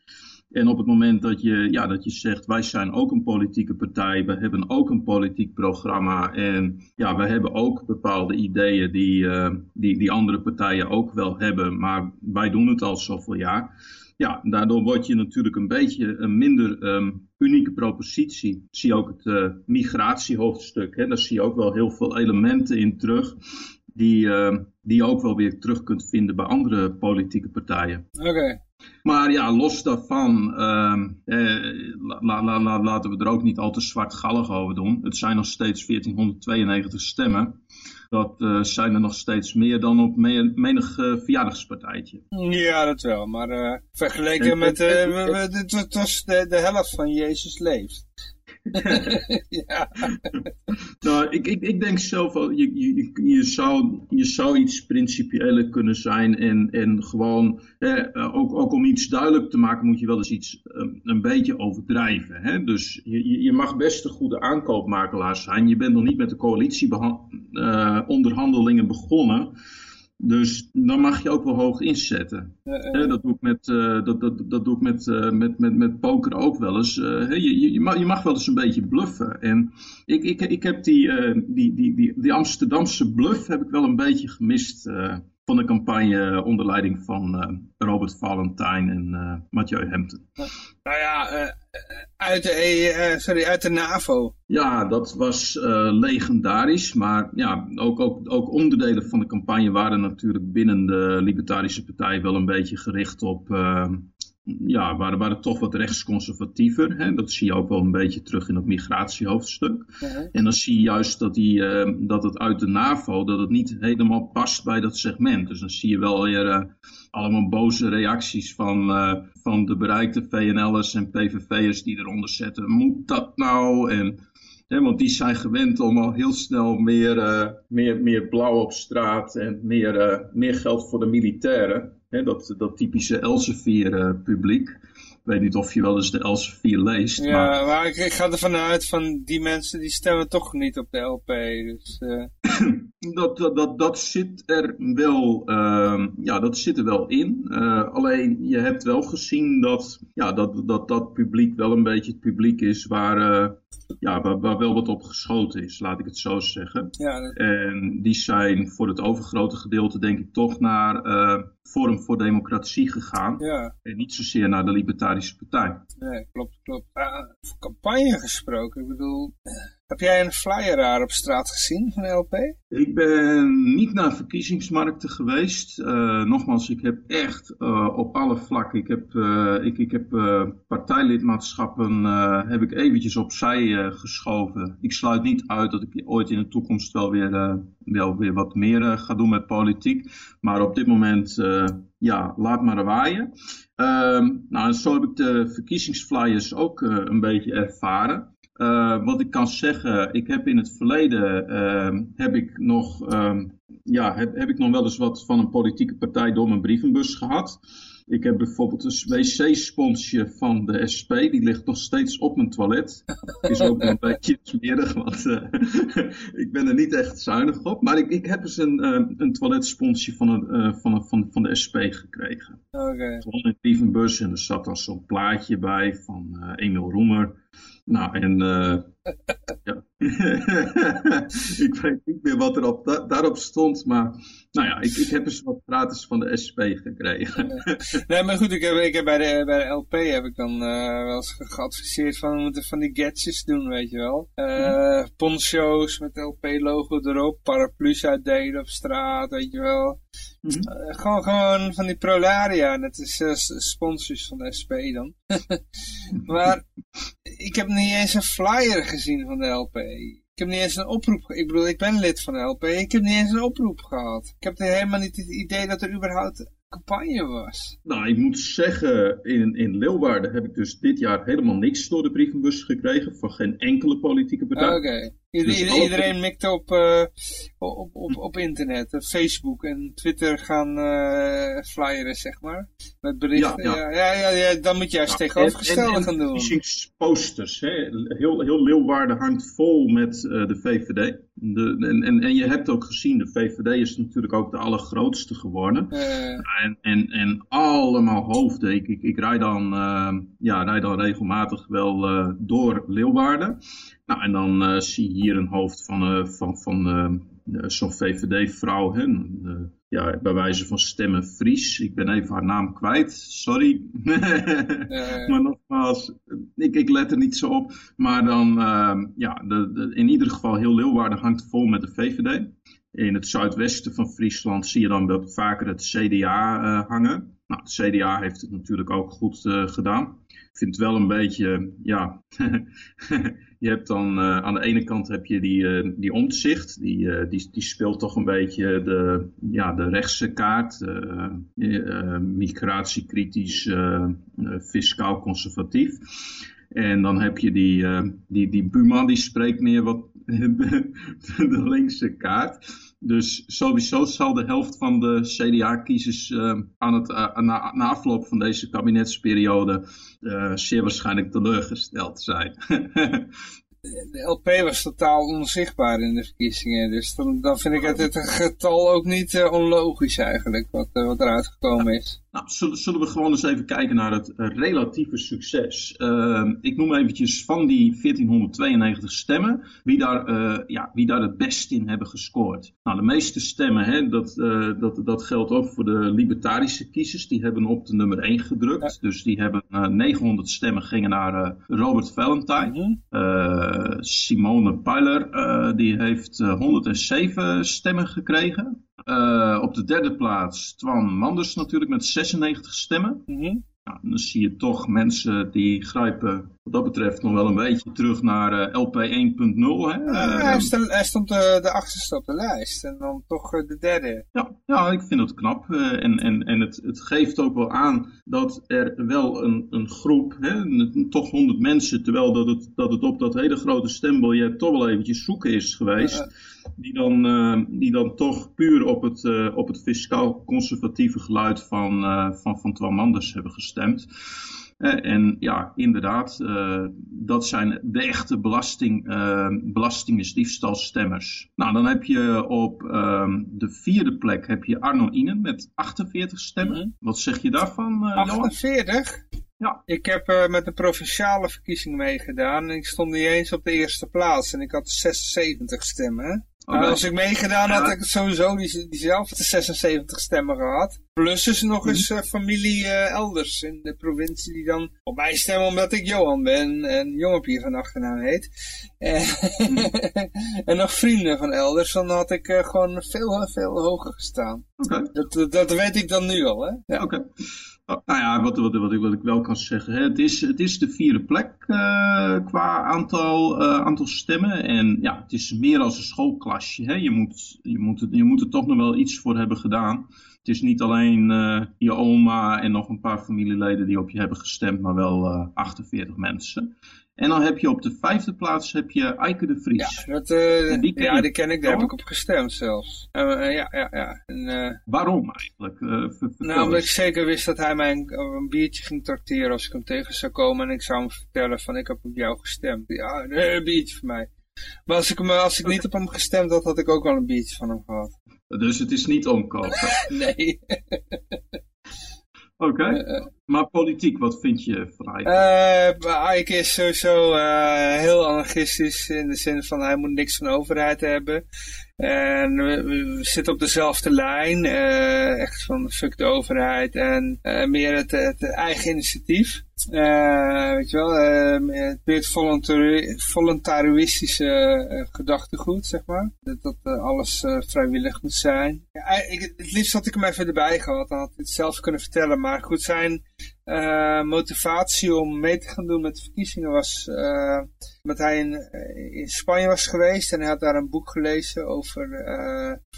En op het moment dat je, ja, dat je zegt, wij zijn ook een politieke partij, we hebben ook een politiek programma en ja, we hebben ook bepaalde ideeën die, uh, die, die andere partijen ook wel hebben, maar wij doen het al zoveel jaar ja, daardoor word je natuurlijk een beetje een minder um, unieke propositie. Zie je ook het uh, migratiehoofdstuk. Hè? Daar zie je ook wel heel veel elementen in terug. Die, uh, die je ook wel weer terug kunt vinden bij andere politieke partijen. Oké. Okay. Maar ja, los daarvan, uh, eh, la, la, la, laten we er ook niet al te zwartgallig over doen. Het zijn nog steeds 1492 stemmen dat uh, zijn er nog steeds meer dan op menig uh, verjaardagspartijtje. Ja, dat wel. Maar uh, vergeleken en, met, het was de, de helft van Jezus leeft. ja. Nou, ik, ik, ik denk zelf wel, je, je, je, zou, je zou iets principiëler kunnen zijn en, en gewoon, ook, ook om iets duidelijk te maken moet je wel eens iets um, een beetje overdrijven. Hè? Dus je, je mag best een goede aankoopmakelaar zijn, je bent nog niet met de coalitieonderhandelingen uh, begonnen. Dus dan mag je ook wel hoog inzetten. Uh, dat doe ik met, uh, dat, dat, dat doe ik met, met, met, met poker ook wel eens. je, je, je, mag, je mag wel eens een beetje bluffen. En ik, ik, ik heb die, die, die, die, die Amsterdamse bluff heb ik wel een beetje gemist van de campagne onder leiding van Robert Valentine en Mathieu Hempton. Nou ja, uit de, uh, sorry, uit de NAVO. Ja, dat was legendarisch. Maar ja, ook, ook, ook onderdelen van de campagne waren natuurlijk binnen de Libertarische Partij wel een beetje gericht op... Ja, waren, waren toch wat rechtsconservatiever. Hè? Dat zie je ook wel een beetje terug in het migratiehoofdstuk. En dan zie je juist dat, die, dat het uit de NAVO, dat het niet helemaal past bij dat segment. Dus dan zie je wel weer allemaal boze reacties van, uh, van de bereikte VNL'ers en PVV'ers die eronder zetten. Moet dat nou? En, hè, want die zijn gewend om al heel snel meer, uh, meer, meer blauw op straat en meer, uh, meer geld voor de militairen. Hè, dat, dat typische Elsevier publiek. Ik weet niet of je wel eens de Elsevier leest. Ja, maar, maar ik, ik, ga ervan uit van die mensen die stemmen toch niet op de LP. Dus, uh... dat, dat, dat, dat zit er wel, uh, ja, dat zit er wel in. Uh, alleen je hebt wel gezien dat, ja, dat, dat dat publiek wel een beetje het publiek is waar, ja, waar, waar, wel wat op geschoten is, laat ik het zo zeggen. Ja, En die zijn voor het overgrote gedeelte denk ik toch naar uh, Forum voor Democratie gegaan. Ja. En niet zozeer naar de Libertarische Partij. Nee, klopt, klopt. Uh, campagne gesproken, ik bedoel... Heb jij een flyer daar op straat gezien van de LP? Ik ben niet naar verkiezingsmarkten geweest. Uh, nogmaals, ik heb echt uh, op alle vlakken, ik heb, uh, ik, ik heb partijlidmaatschappen heb ik eventjes opzij geschoven. Ik sluit niet uit dat ik ooit in de toekomst wel weer, wel weer wat meer ga doen met politiek. Maar op dit moment, ja, laat maar waaien. Ehm, nou, en zo heb ik de verkiezingsflyers ook een beetje ervaren. Uh, wat ik kan zeggen, ik heb in het verleden uh, heb ik nog, uh, ja, heb, heb ik nog wel eens wat van een politieke partij door mijn brievenbus gehad. Ik heb bijvoorbeeld een wc-sponsje van de SP, die ligt nog steeds op mijn toilet. Is ook een beetje smerig, want uh, ik ben er niet echt zuinig op. Maar ik, ik heb eens een, uh, een toiletsponsje van, een, uh, van, van, van de SP gekregen. Oké. Okay. Gewoon de brievenbus en er zat dan zo'n plaatje bij van Emil Roemer. Nou, en uh, ja. ik weet niet meer wat er op, da daarop stond, maar nou ja, ik, ik heb eens wat gratis van de SP gekregen. nee, maar goed, ik heb, ik heb bij, de, bij de LP heb ik dan uh, wel eens geadviseerd van we moeten van die gadgets doen, weet je wel. Uh, poncho's met LP-logo erop, paraplu's uitdelen op straat, weet je wel. Mm -hmm. uh, gewoon, gewoon van die prolaria, net is uh, sponsors van de SP dan. maar ik heb niet eens een flyer gezien van de LP. Ik heb niet eens een oproep, ik bedoel, ik ben lid van de LP, ik heb niet eens een oproep gehad. Ik heb helemaal niet het idee dat er überhaupt campagne was. Nou, ik moet zeggen, in, in Leeuwarden heb ik dus dit jaar helemaal niks door de brievenbus gekregen van geen enkele politieke partij. Oké. Okay. Ieder, dus iedereen alle... mikt op, uh, op, op, op internet, uh, Facebook en Twitter gaan uh, flyeren, zeg maar. Met berichten. Ja, ja. ja, ja, ja dan moet je juist tegenovergestelde en, gaan doen. Posters, hè. Heel, heel Leeuwarden hangt vol met de VVD. De, en, en, en je hebt ook gezien, de VVD is natuurlijk ook de allergrootste geworden. En, en, en allemaal hoofden. Ik, ik, ik rijd, dan, ja, rijd dan regelmatig wel door Leeuwarden. Nou, en dan uh, zie je hier een hoofd van, van, van zo'n VVD-vrouw, ja, bij wijze van stemmen Fries. Ik ben even haar naam kwijt, sorry. maar nogmaals, ik, ik let er niet zo op. Maar dan, ja, de, de, in ieder geval heel Leeuwarden hangt vol met de VVD. In het zuidwesten van Friesland zie je dan wat vaker het CDA hangen. Nou, het CDA heeft het natuurlijk ook goed gedaan. Ik vind het wel een beetje, ja, je hebt dan uh, aan de ene kant heb je die, uh, die omzicht, die, uh, die, die speelt toch een beetje de, ja, de rechtse kaart, migratiekritisch, fiscaal conservatief. En dan heb je die, die, die Buma, die spreekt meer wat de linkse kaart. Dus sowieso zal de helft van de CDA-kiezers uh, aan het, uh, na, afloop van deze kabinetsperiode uh, zeer waarschijnlijk teleurgesteld zijn. de LP was totaal onzichtbaar in de verkiezingen. Dus dan, dan vind ik het, het getal ook niet onlogisch eigenlijk, wat, wat eruit gekomen is. Nou, zullen, zullen, we gewoon eens even kijken naar het relatieve succes. Uh, ik noem eventjes van die 1492 stemmen, wie daar, uh, ja, wie daar het best in hebben gescoord. Nou, de meeste stemmen, hè, dat, uh, dat, dat geldt ook voor de libertarische kiezers, die hebben op de nummer 1 gedrukt. Ja. Dus die hebben 900 stemmen gingen naar Robert Valentine. -hmm. Simone Peiler, die heeft 107 stemmen gekregen. Uh, op de derde plaats Twan Manders natuurlijk met 96 stemmen. Mm -hmm. nou, dan zie je toch mensen die grijpen wat dat betreft nog wel een beetje terug naar LP 1.0. Ja, hij, stond, hij stond de, achterste op de lijst en dan toch de derde. Ja, ja ik vind dat knap. Uh, en en, en het, het geeft ook wel aan dat er wel een, een groep, hè, toch 100 mensen, terwijl dat het, dat het op dat hele grote stembiljet toch wel eventjes zoeken is geweest die dan, uh, die dan toch puur op het, uh, op het fiscaal conservatieve geluid van, uh, van, van Twan Manders hebben gestemd. En ja, inderdaad, dat zijn de echte belasting, belastingdiefstalstemmers. Nou, dan heb je op ehm, de vierde plek heb je Arno Inen met 48 stemmen. Mm -hmm. Wat zeg je daarvan, 48? Ja. Ik heb uh, met de provinciale verkiezing meegedaan en ik stond niet eens op de eerste plaats en ik had 76 stemmen. Okay. als ik meegedaan had, had ik sowieso die, diezelfde 76 stemmen gehad. Plus dus nog eens uh, familie uh, elders in de provincie die dan op mij stemmen omdat ik Johan ben en Jongepie van achternaam heet. en nog vrienden van elders, dan had ik uh, gewoon veel, veel hoger gestaan. Okay. Dat, dat weet ik dan nu al, hè? Ja. Oké. Nou ja, wat, wat, wat, wat, ik wel kan zeggen, hè, het, is, het is de vierde plek uh, qua aantal, uh, aantal stemmen. En ja, het is meer als een schoolklasje. Hè. Je, moet, je, moet het, je moet er toch nog wel iets voor hebben gedaan. Het is niet alleen uh, je oma en nog een paar familieleden die op je hebben gestemd, maar wel 48 mensen. En dan heb je op de vijfde plaats heb je Eike de Vries. Ja, dat, uh, die, ken ja die ken ik, daar heb ik op gestemd zelfs. Uh, uh, ja, ja, ja. En, Waarom eigenlijk? nou, omdat ik zeker wist dat hij mij een, een, biertje ging tracteren als ik hem tegen zou komen. En ik zou hem vertellen van ik heb op jou gestemd. Ja, een biertje voor mij. Maar als ik, hem, als ik niet op hem gestemd had, had ik ook wel een biertje van hem gehad. Dus het is niet omkopen? nee. Oké, okay. Maar politiek, wat vind je van Ike? Uh, Ike is sowieso uh, heel anarchistisch in de zin van hij moet niks van de overheid hebben. En we, zitten op dezelfde lijn, uh, echt van fuck de overheid en uh, meer het, het, eigen initiatief. Weet je wel, het meer het voluntari voluntaristische gedachtegoed, zeg maar. Dat, dat alles vrijwillig moet zijn. Ja, ik, het liefst had ik hem even erbij gehad, dan had ik het zelf kunnen vertellen. Maar goed, zijn uh, motivatie om mee te gaan doen met de verkiezingen was uh, dat hij in, in, Spanje was geweest en hij had daar een boek gelezen over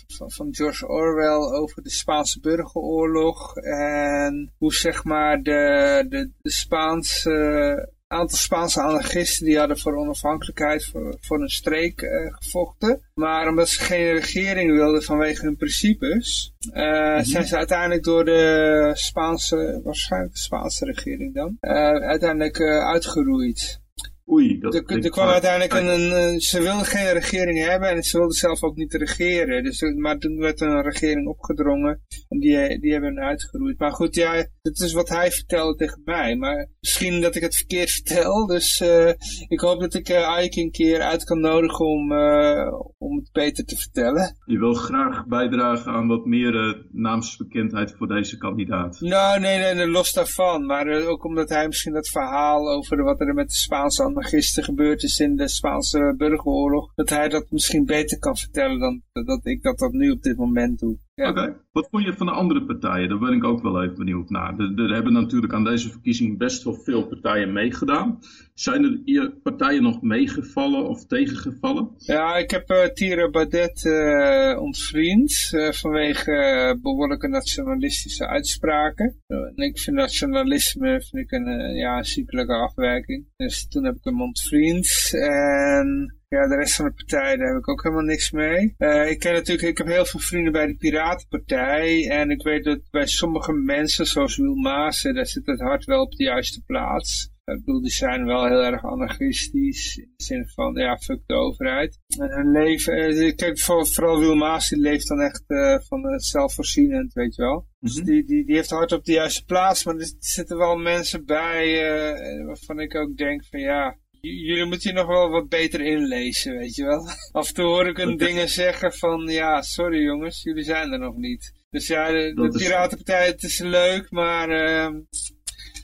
van, van, George Orwell over de Spaanse burgeroorlog en hoe zeg maar de, de, de Spaanse aantal Spaanse anarchisten die hadden voor onafhankelijkheid voor, voor een streek uh, gevochten. Maar omdat ze geen regering wilden vanwege hun principes, uh, mm -hmm. zijn ze uiteindelijk door de Spaanse, waarschijnlijk de Spaanse regering dan, uh, uiteindelijk uitgeroeid. Oei, dat er, er kwam uiteindelijk een, een, ze wilden geen regering hebben en ze wilden zelf ook niet regeren. Dus, maar toen werd er een regering opgedrongen en die, die hebben hen uitgeroeid. Maar goed, ja, dat is wat hij vertelde tegen mij. Maar misschien dat ik het verkeerd vertel. Dus uh, ik hoop dat ik uh, Ike een keer uit kan nodigen om, uh, om het beter te vertellen. Je wil graag bijdragen aan wat meer naamsbekendheid voor deze kandidaat. Nou, nee, nee, nee los daarvan. Maar ook omdat hij misschien dat verhaal over wat er met de Spaanse gisteren gebeurd is in de Spaanse burgeroorlog, dat hij dat misschien beter kan vertellen dan dat ik dat, dat nu op dit moment doe. Ja. Oké, okay. wat vond je van de andere partijen? Daar ben ik ook wel even benieuwd naar. Er, er hebben natuurlijk aan deze verkiezing best wel veel partijen meegedaan. Zijn er partijen nog meegevallen of tegengevallen? Ja, ik heb uh, Thierry Badet uh, ontvriend uh, vanwege behoorlijke nationalistische uitspraken. en ik vind nationalisme vind ik een, ja, een ziekelijke afwijking. Dus toen heb ik hem ontvriend en... Ja, de rest van de partij, daar heb ik ook helemaal niks mee. Uh, ik ken natuurlijk, ik heb heel veel vrienden bij de Piratenpartij. En ik weet dat bij sommige mensen, zoals Wil Maassen, daar zit het hart wel op de juiste plaats. Ik bedoel, die zijn wel heel erg anarchistisch. In de zin van, ja, fuck de overheid. En hun leven, uh, kijk, vooral, vooral Wil Maas, die leeft dan echt uh, van uh, zelfvoorzienend, weet je wel. Mm -hmm. Dus die, die, die heeft hart op de juiste plaats. Maar er zitten wel mensen bij waarvan ik ook denk van, ja, jullie moeten je nog wel wat beter inlezen, weet je wel. Af en toe hoor ik een dingen zeggen van, ja, sorry jongens, jullie zijn er nog niet. Dus ja, de, de Piratenpartij, het is leuk, maar uh,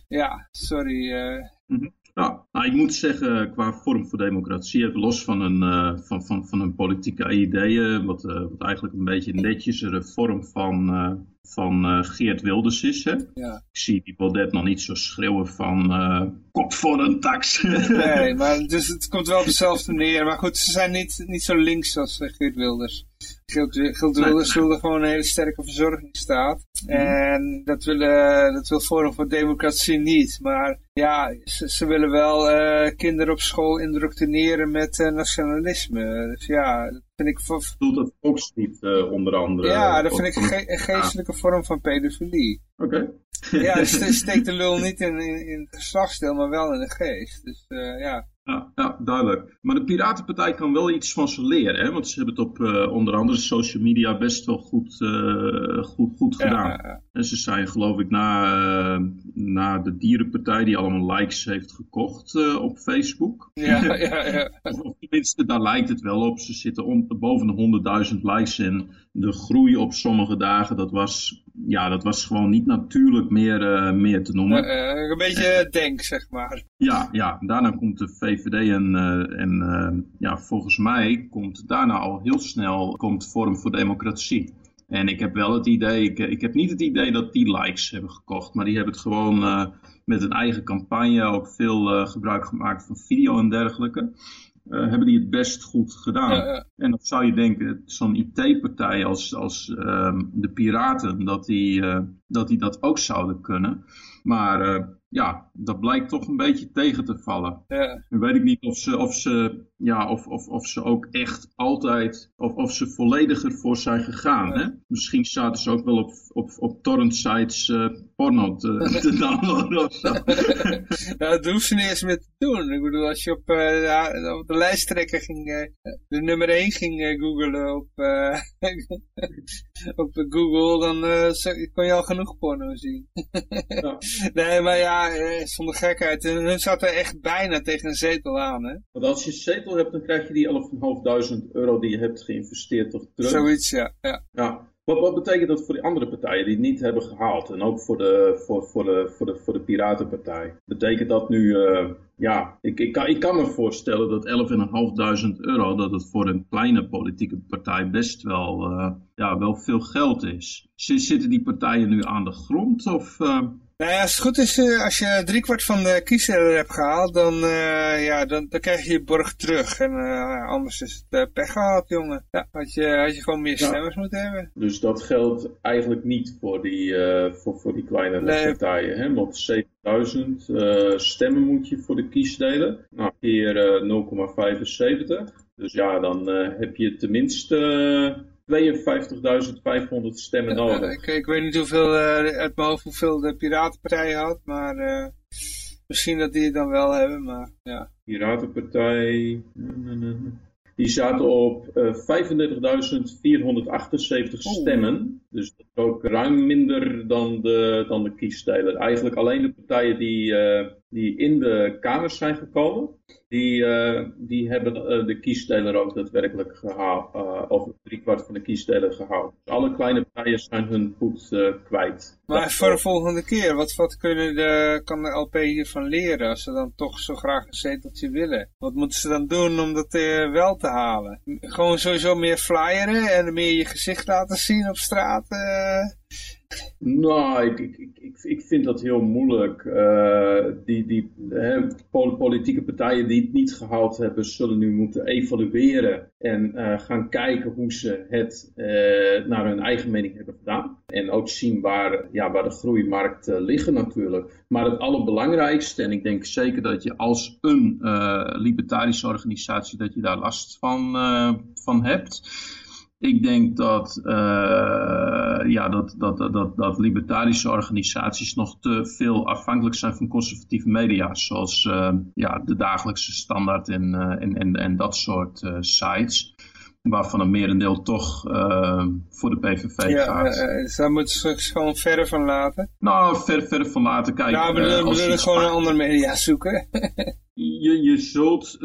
ja, sorry. Uh. Mm -hmm. Nou, nou, ik moet zeggen, qua vorm voor democratie, even los van een, uh, van, van, van een politieke ideeën, wat, wat eigenlijk een beetje een netjesere vorm van, uh, van Geert Wilders is. Hè? Ja. Ik zie die Baudet nog niet zo schreeuwen van kop voor een tax. nee, maar dus het komt wel op dezelfde neer. Maar goed, ze zijn niet, niet zo links als Geert Wilders. Geert, Geert Wilders wilde gewoon een hele sterke verzorgingsstaat. Mm. En dat, willen, dat wil Forum voor Democratie niet. Maar ja, ze, ze willen wel uh, kinderen op school indoctrineren met uh, nationalisme. Dus ja, vind ik... Voor... Doet dat Fox niet uh, onder andere? Ja, dat vind ik een, ge een geestelijke vorm van pedofilie. Oké. Okay. ja, steekt de lul niet in, in, in het geslachtsdeel, maar wel in de geest. Dus ja... Ja, ja, duidelijk. Maar de Piratenpartij kan wel iets van ze leren, hè? want ze hebben het op uh, onder andere social media best wel goed, uh, goed, goed gedaan. Ja, ja. En ze zijn geloof ik na, uh, na de Dierenpartij die allemaal likes heeft gekocht op Facebook. Ja, ja, ja. of tenminste, daar lijkt het wel op. Ze zitten om, boven de 100.000 likes en de groei op sommige dagen, dat was, ja, dat was gewoon niet natuurlijk meer, meer te noemen. een beetje denk, zeg maar. Ja, ja, daarna komt de VVD en, uh, en ja, volgens mij komt daarna al heel snel komt Forum voor Democratie. En ik heb wel het idee, ik, ik heb niet het idee dat die likes hebben gekocht, maar die hebben het gewoon met een eigen campagne, ook veel gebruik gemaakt van video en dergelijke. Hebben die het best goed gedaan. Ja, ja. En dan zou je denken, zo'n IT-partij als, als ehm, de Piraten, dat die, dat die dat ook zouden kunnen. Maar ja, dat blijkt toch een beetje tegen te vallen. Ja. Nu weet ik niet of ze, of ze, ja, of, of, of ze ook echt altijd, of, of ze vollediger voor zijn gegaan. Hè? Misschien zaten ze ook wel op, op, op torrent sites uh, porno te, te downloaden of zo. nou, dat hoeft ze niet eens meer te doen. Ik bedoel, als je op, uh, op de lijsttrekker ging, uh, de nummer 1 ging googlen op, op Google, dan kon je al genoeg porno zien. ja. Nee, maar ja, ja, zonder gekheid. En hun zaten echt bijna tegen een zetel aan, hè? Want als je een zetel hebt, dan krijg je die 11.500 euro die je hebt geïnvesteerd toch terug. Zoiets, ja. ja. ja. Wat, wat, betekent dat voor die andere partijen die het niet hebben gehaald? En ook voor de, voor, voor de, voor de, voor de Piratenpartij. Betekent dat nu, uh, ja, ik, ik, kan, ik kan me voorstellen dat 11.500 euro, dat het voor een kleine politieke partij best wel, uh, ja, wel veel geld is. Zitten die partijen nu aan de grond of... Uh, nou ja, als het goed is, uh, als je driekwart van de kiesdeler hebt gehaald, dan, uh, ja, dan, dan krijg je je borg terug. En uh, anders is het pech gehad, jongen. Ja, had je, had je gewoon meer stemmers ja. moeten hebben. Dus dat geldt eigenlijk niet voor die, voor, voor die kleine nee. partijen, hè? Want 7000 stemmen moet je voor de kiesdeler. Nou, keer 0,75. Dus ja, dan heb je tenminste 52.500 stemmen nodig. Ik, ik, weet niet hoeveel, uh, uit mijn hoofd hoeveel de Piratenpartij had, maar uh, misschien dat die het dan wel hebben, maar ja. Piratenpartij, die zaten op uh, 35.478 stemmen. Dus dat ook ruim minder dan de, dan de kiesdeler. Eigenlijk alleen de partijen die, die in de Kamers zijn gekomen die, uh, die hebben uh, de kiesdeler ook daadwerkelijk gehaald, of driekwart van de kiesdeler gehaald. Dus alle kleine partijen zijn hun goed kwijt. Maar dat voor de volgende keer, wat, wat kunnen de, kan de LP hiervan leren als ze dan toch zo graag een zeteltje willen? Wat moeten ze dan doen om dat wel te halen? Gewoon sowieso meer flyeren en meer je gezicht laten zien op straat? Nou, ik, ik, ik, ik vind dat heel moeilijk. Uh, die die politieke partijen die het niet gehaald hebben, zullen nu moeten evalueren en uh, gaan kijken hoe ze het naar hun eigen mening hebben gedaan. En ook zien waar, ja, waar de groeimarkten liggen natuurlijk. Maar het allerbelangrijkste, en ik denk zeker dat je als een libertarische organisatie, dat je daar last van, van hebt ik denk dat, uh, ja, dat, dat, dat, dat libertarische organisaties nog te veel afhankelijk zijn van conservatieve media. Zoals uh, ja, de dagelijkse standaard en, uh, en, en, en dat soort sites. Waarvan een merendeel toch voor de PVV ja, gaat. dus daar moeten ze gewoon verder van laten? Nou, ver, verder van laten. kijken. ja, we willen gewoon een andere media zoeken. je, je zult,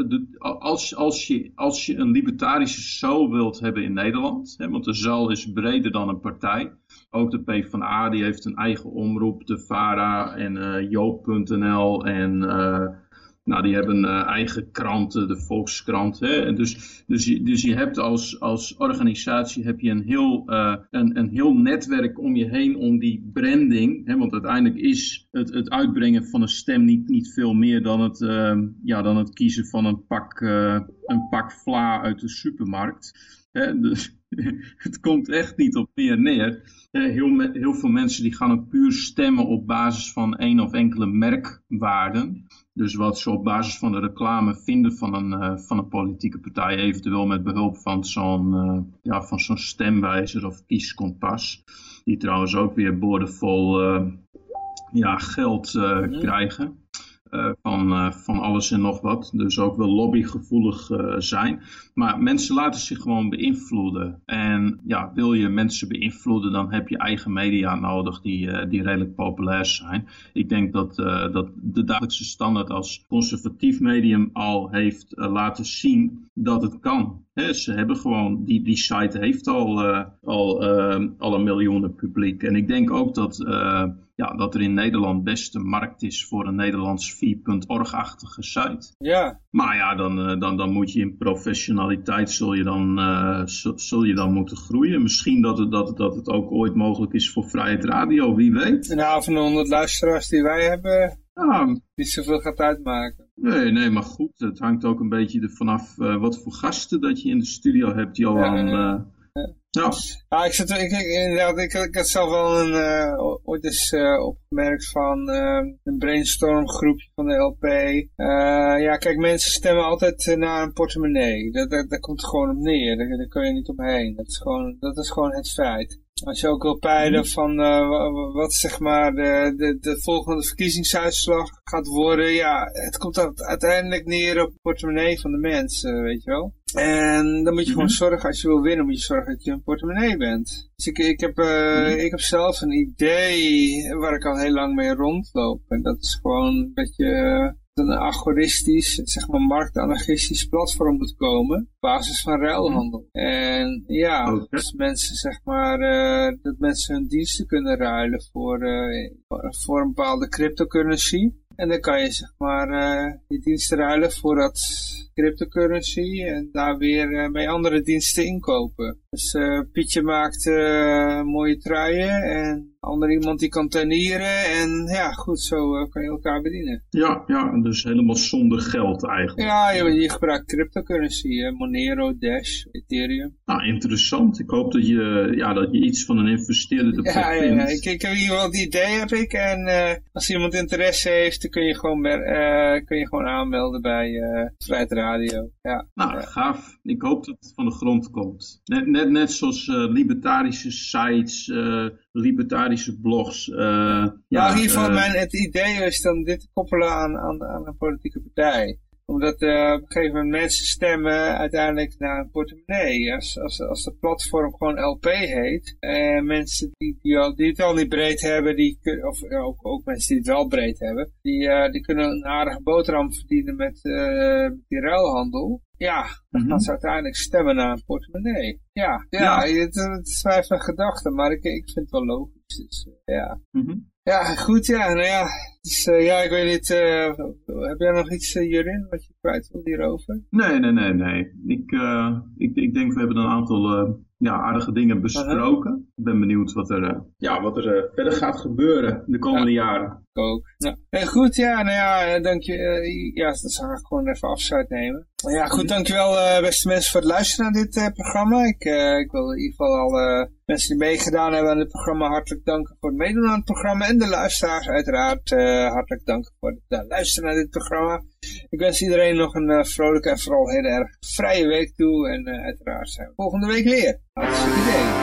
als, als, je, als je een libertarische zo wilt hebben in Nederland, hè, want de zal is breder dan een partij. Ook de PvdA die heeft een eigen omroep, de VARA en uh, Joop.nl en uh, nou, die hebben uh, eigen kranten, de Volkskrant. Hè? Dus, dus, je, dus je hebt als, als organisatie heb je een, heel, uh, een, een heel netwerk om je heen om die branding. Hè? Want uiteindelijk is het, het uitbrengen van een stem niet, niet veel meer dan het, uh, ja, dan het kiezen van een pak, een pak vla uit de supermarkt. Hè? Dus het komt echt niet op meer neer. Heel, veel mensen die gaan ook puur stemmen op basis van één of enkele merkwaarden. Dus wat ze op basis van de reclame vinden van een, uh, van een politieke partij, eventueel met behulp van zo'n uh, ja, van zo'n stemwijzer of kieskompas. Die trouwens ook weer boordevol uh, ja, geld krijgen. Van, van alles en nog wat. Dus ook wel lobbygevoelig zijn. Maar mensen laten zich gewoon beïnvloeden. En ja, wil je mensen beïnvloeden, dan heb je eigen media nodig die, die redelijk populair zijn. Ik denk dat, dat de dagelijkse standaard als conservatief medium al heeft laten zien dat het kan. ze hebben gewoon, die, die site heeft al, al, uh, al een miljoenen publiek. En ik denk ook dat, ja, dat er in Nederland best een markt is voor een Nederlands 4.org-achtige site. Ja. Maar ja, dan, dan, dan moet je in professionaliteit zul je dan, zul je dan moeten groeien. Misschien dat het, dat, dat het ook ooit mogelijk is voor Vrijheid Radio, wie weet. Nou, van de honderd luisteraars die wij hebben, ja. niet zoveel gaat uitmaken. Nee, nee, maar goed, het hangt ook een beetje er vanaf uh, wat voor gasten dat je in de studio hebt, Johan. Ja, ja. Ja. ik, zit, ik, ik, inderdaad, ik, ik had zelf wel een, uh, ooit eens opgemerkt van een brainstormgroepje van de LP. ja, kijk, mensen stemmen altijd naar een portemonnee. Dat, dat, dat komt gewoon op neer, daar, daar kun je niet omheen. Dat is gewoon, dat is gewoon het feit. Als je ook wil peilen mhm. van uh, wat zeg maar de, de, de, volgende verkiezingsuitslag gaat worden. Ja, het komt uiteindelijk neer op de portemonnee van de mensen, weet je wel. En dan moet je gewoon mhm. zorgen, als je wil winnen, moet je zorgen dat je een portemonnee bent. Dus ik, ik, heb, uh, ik heb zelf een idee waar ik al heel lang mee rondloop. En dat is gewoon een beetje een agoristisch, zeg maar marktanarchistisch platform moet komen op basis van ruilhandel. En ja, okay. dus mensen zeg maar, uh, dat mensen hun diensten kunnen ruilen voor, uh, voor een bepaalde cryptocurrency. En dan kan je zeg maar uh, die diensten ruilen voor dat cryptocurrency en daar weer uh, bij andere diensten inkopen. Dus uh, Pietje maakt mooie truien en ander iemand die kan tuinieren en ja goed, zo kan je elkaar bedienen. Ja, ja, dus helemaal zonder geld eigenlijk. Ja, je, je gebruikt cryptocurrency, Monero, Dash, Ethereum. Nou, interessant. Ik hoop dat je, ja, dat je iets van een investeerder ervoor ja, ja, ja, ik, ik heb hier wel die idee heb ik en als iemand interesse heeft dan kun je gewoon, uh, kun je gewoon aanmelden bij Vrijheid Radio. Ja. Nou, gaaf. Ik hoop dat het van de grond komt. Net, net, net zoals libertarische sites, libertarische blogs. ja, ja, in ieder geval mijn, het idee is dan dit koppelen aan, aan, aan een politieke partij omdat uh, op een gegeven moment mensen stemmen uiteindelijk naar een portemonnee. Als, als, als de platform gewoon LP heet. En mensen die, die, al, die het al niet breed hebben, die, of ook, ook mensen die het wel breed hebben. Die, uh, die kunnen een aardige boterham verdienen met, die ruilhandel. Ja, dan gaan ze uiteindelijk stemmen naar een portemonnee. Ja, ja, ja. Het, het is mij een gedachte, maar ik, ik vind het wel logisch. Dus, ja. Mm -hmm. Ja, goed, ja, nou ja. Dus, uh, ja, ik weet niet, uh, heb jij nog iets, uh, Jurin, wat je kwijt wil hierover? Nee, nee, nee, nee. Ik, ik, ik denk, we hebben een aantal ja, aardige dingen besproken. Ik ben benieuwd wat er, ja, wat er verder gaat gebeuren de komende jaren. Ik ook. Ja. Hey, goed, ja, nou ja, dank je. ja, dan zal ik gewoon even afscheid nemen. Ja, goed, dankjewel beste mensen voor het luisteren naar dit programma. Ik, ik wil in ieder geval alle mensen die meegedaan hebben aan het programma hartelijk danken voor het meedoen aan het programma. En de luisteraars uiteraard hartelijk danken voor het luisteren naar dit programma. Ik wens iedereen nog een vrolijke en vooral heel erg vrije week toe. En uiteraard zijn we volgende week weer. Hartstikke idee.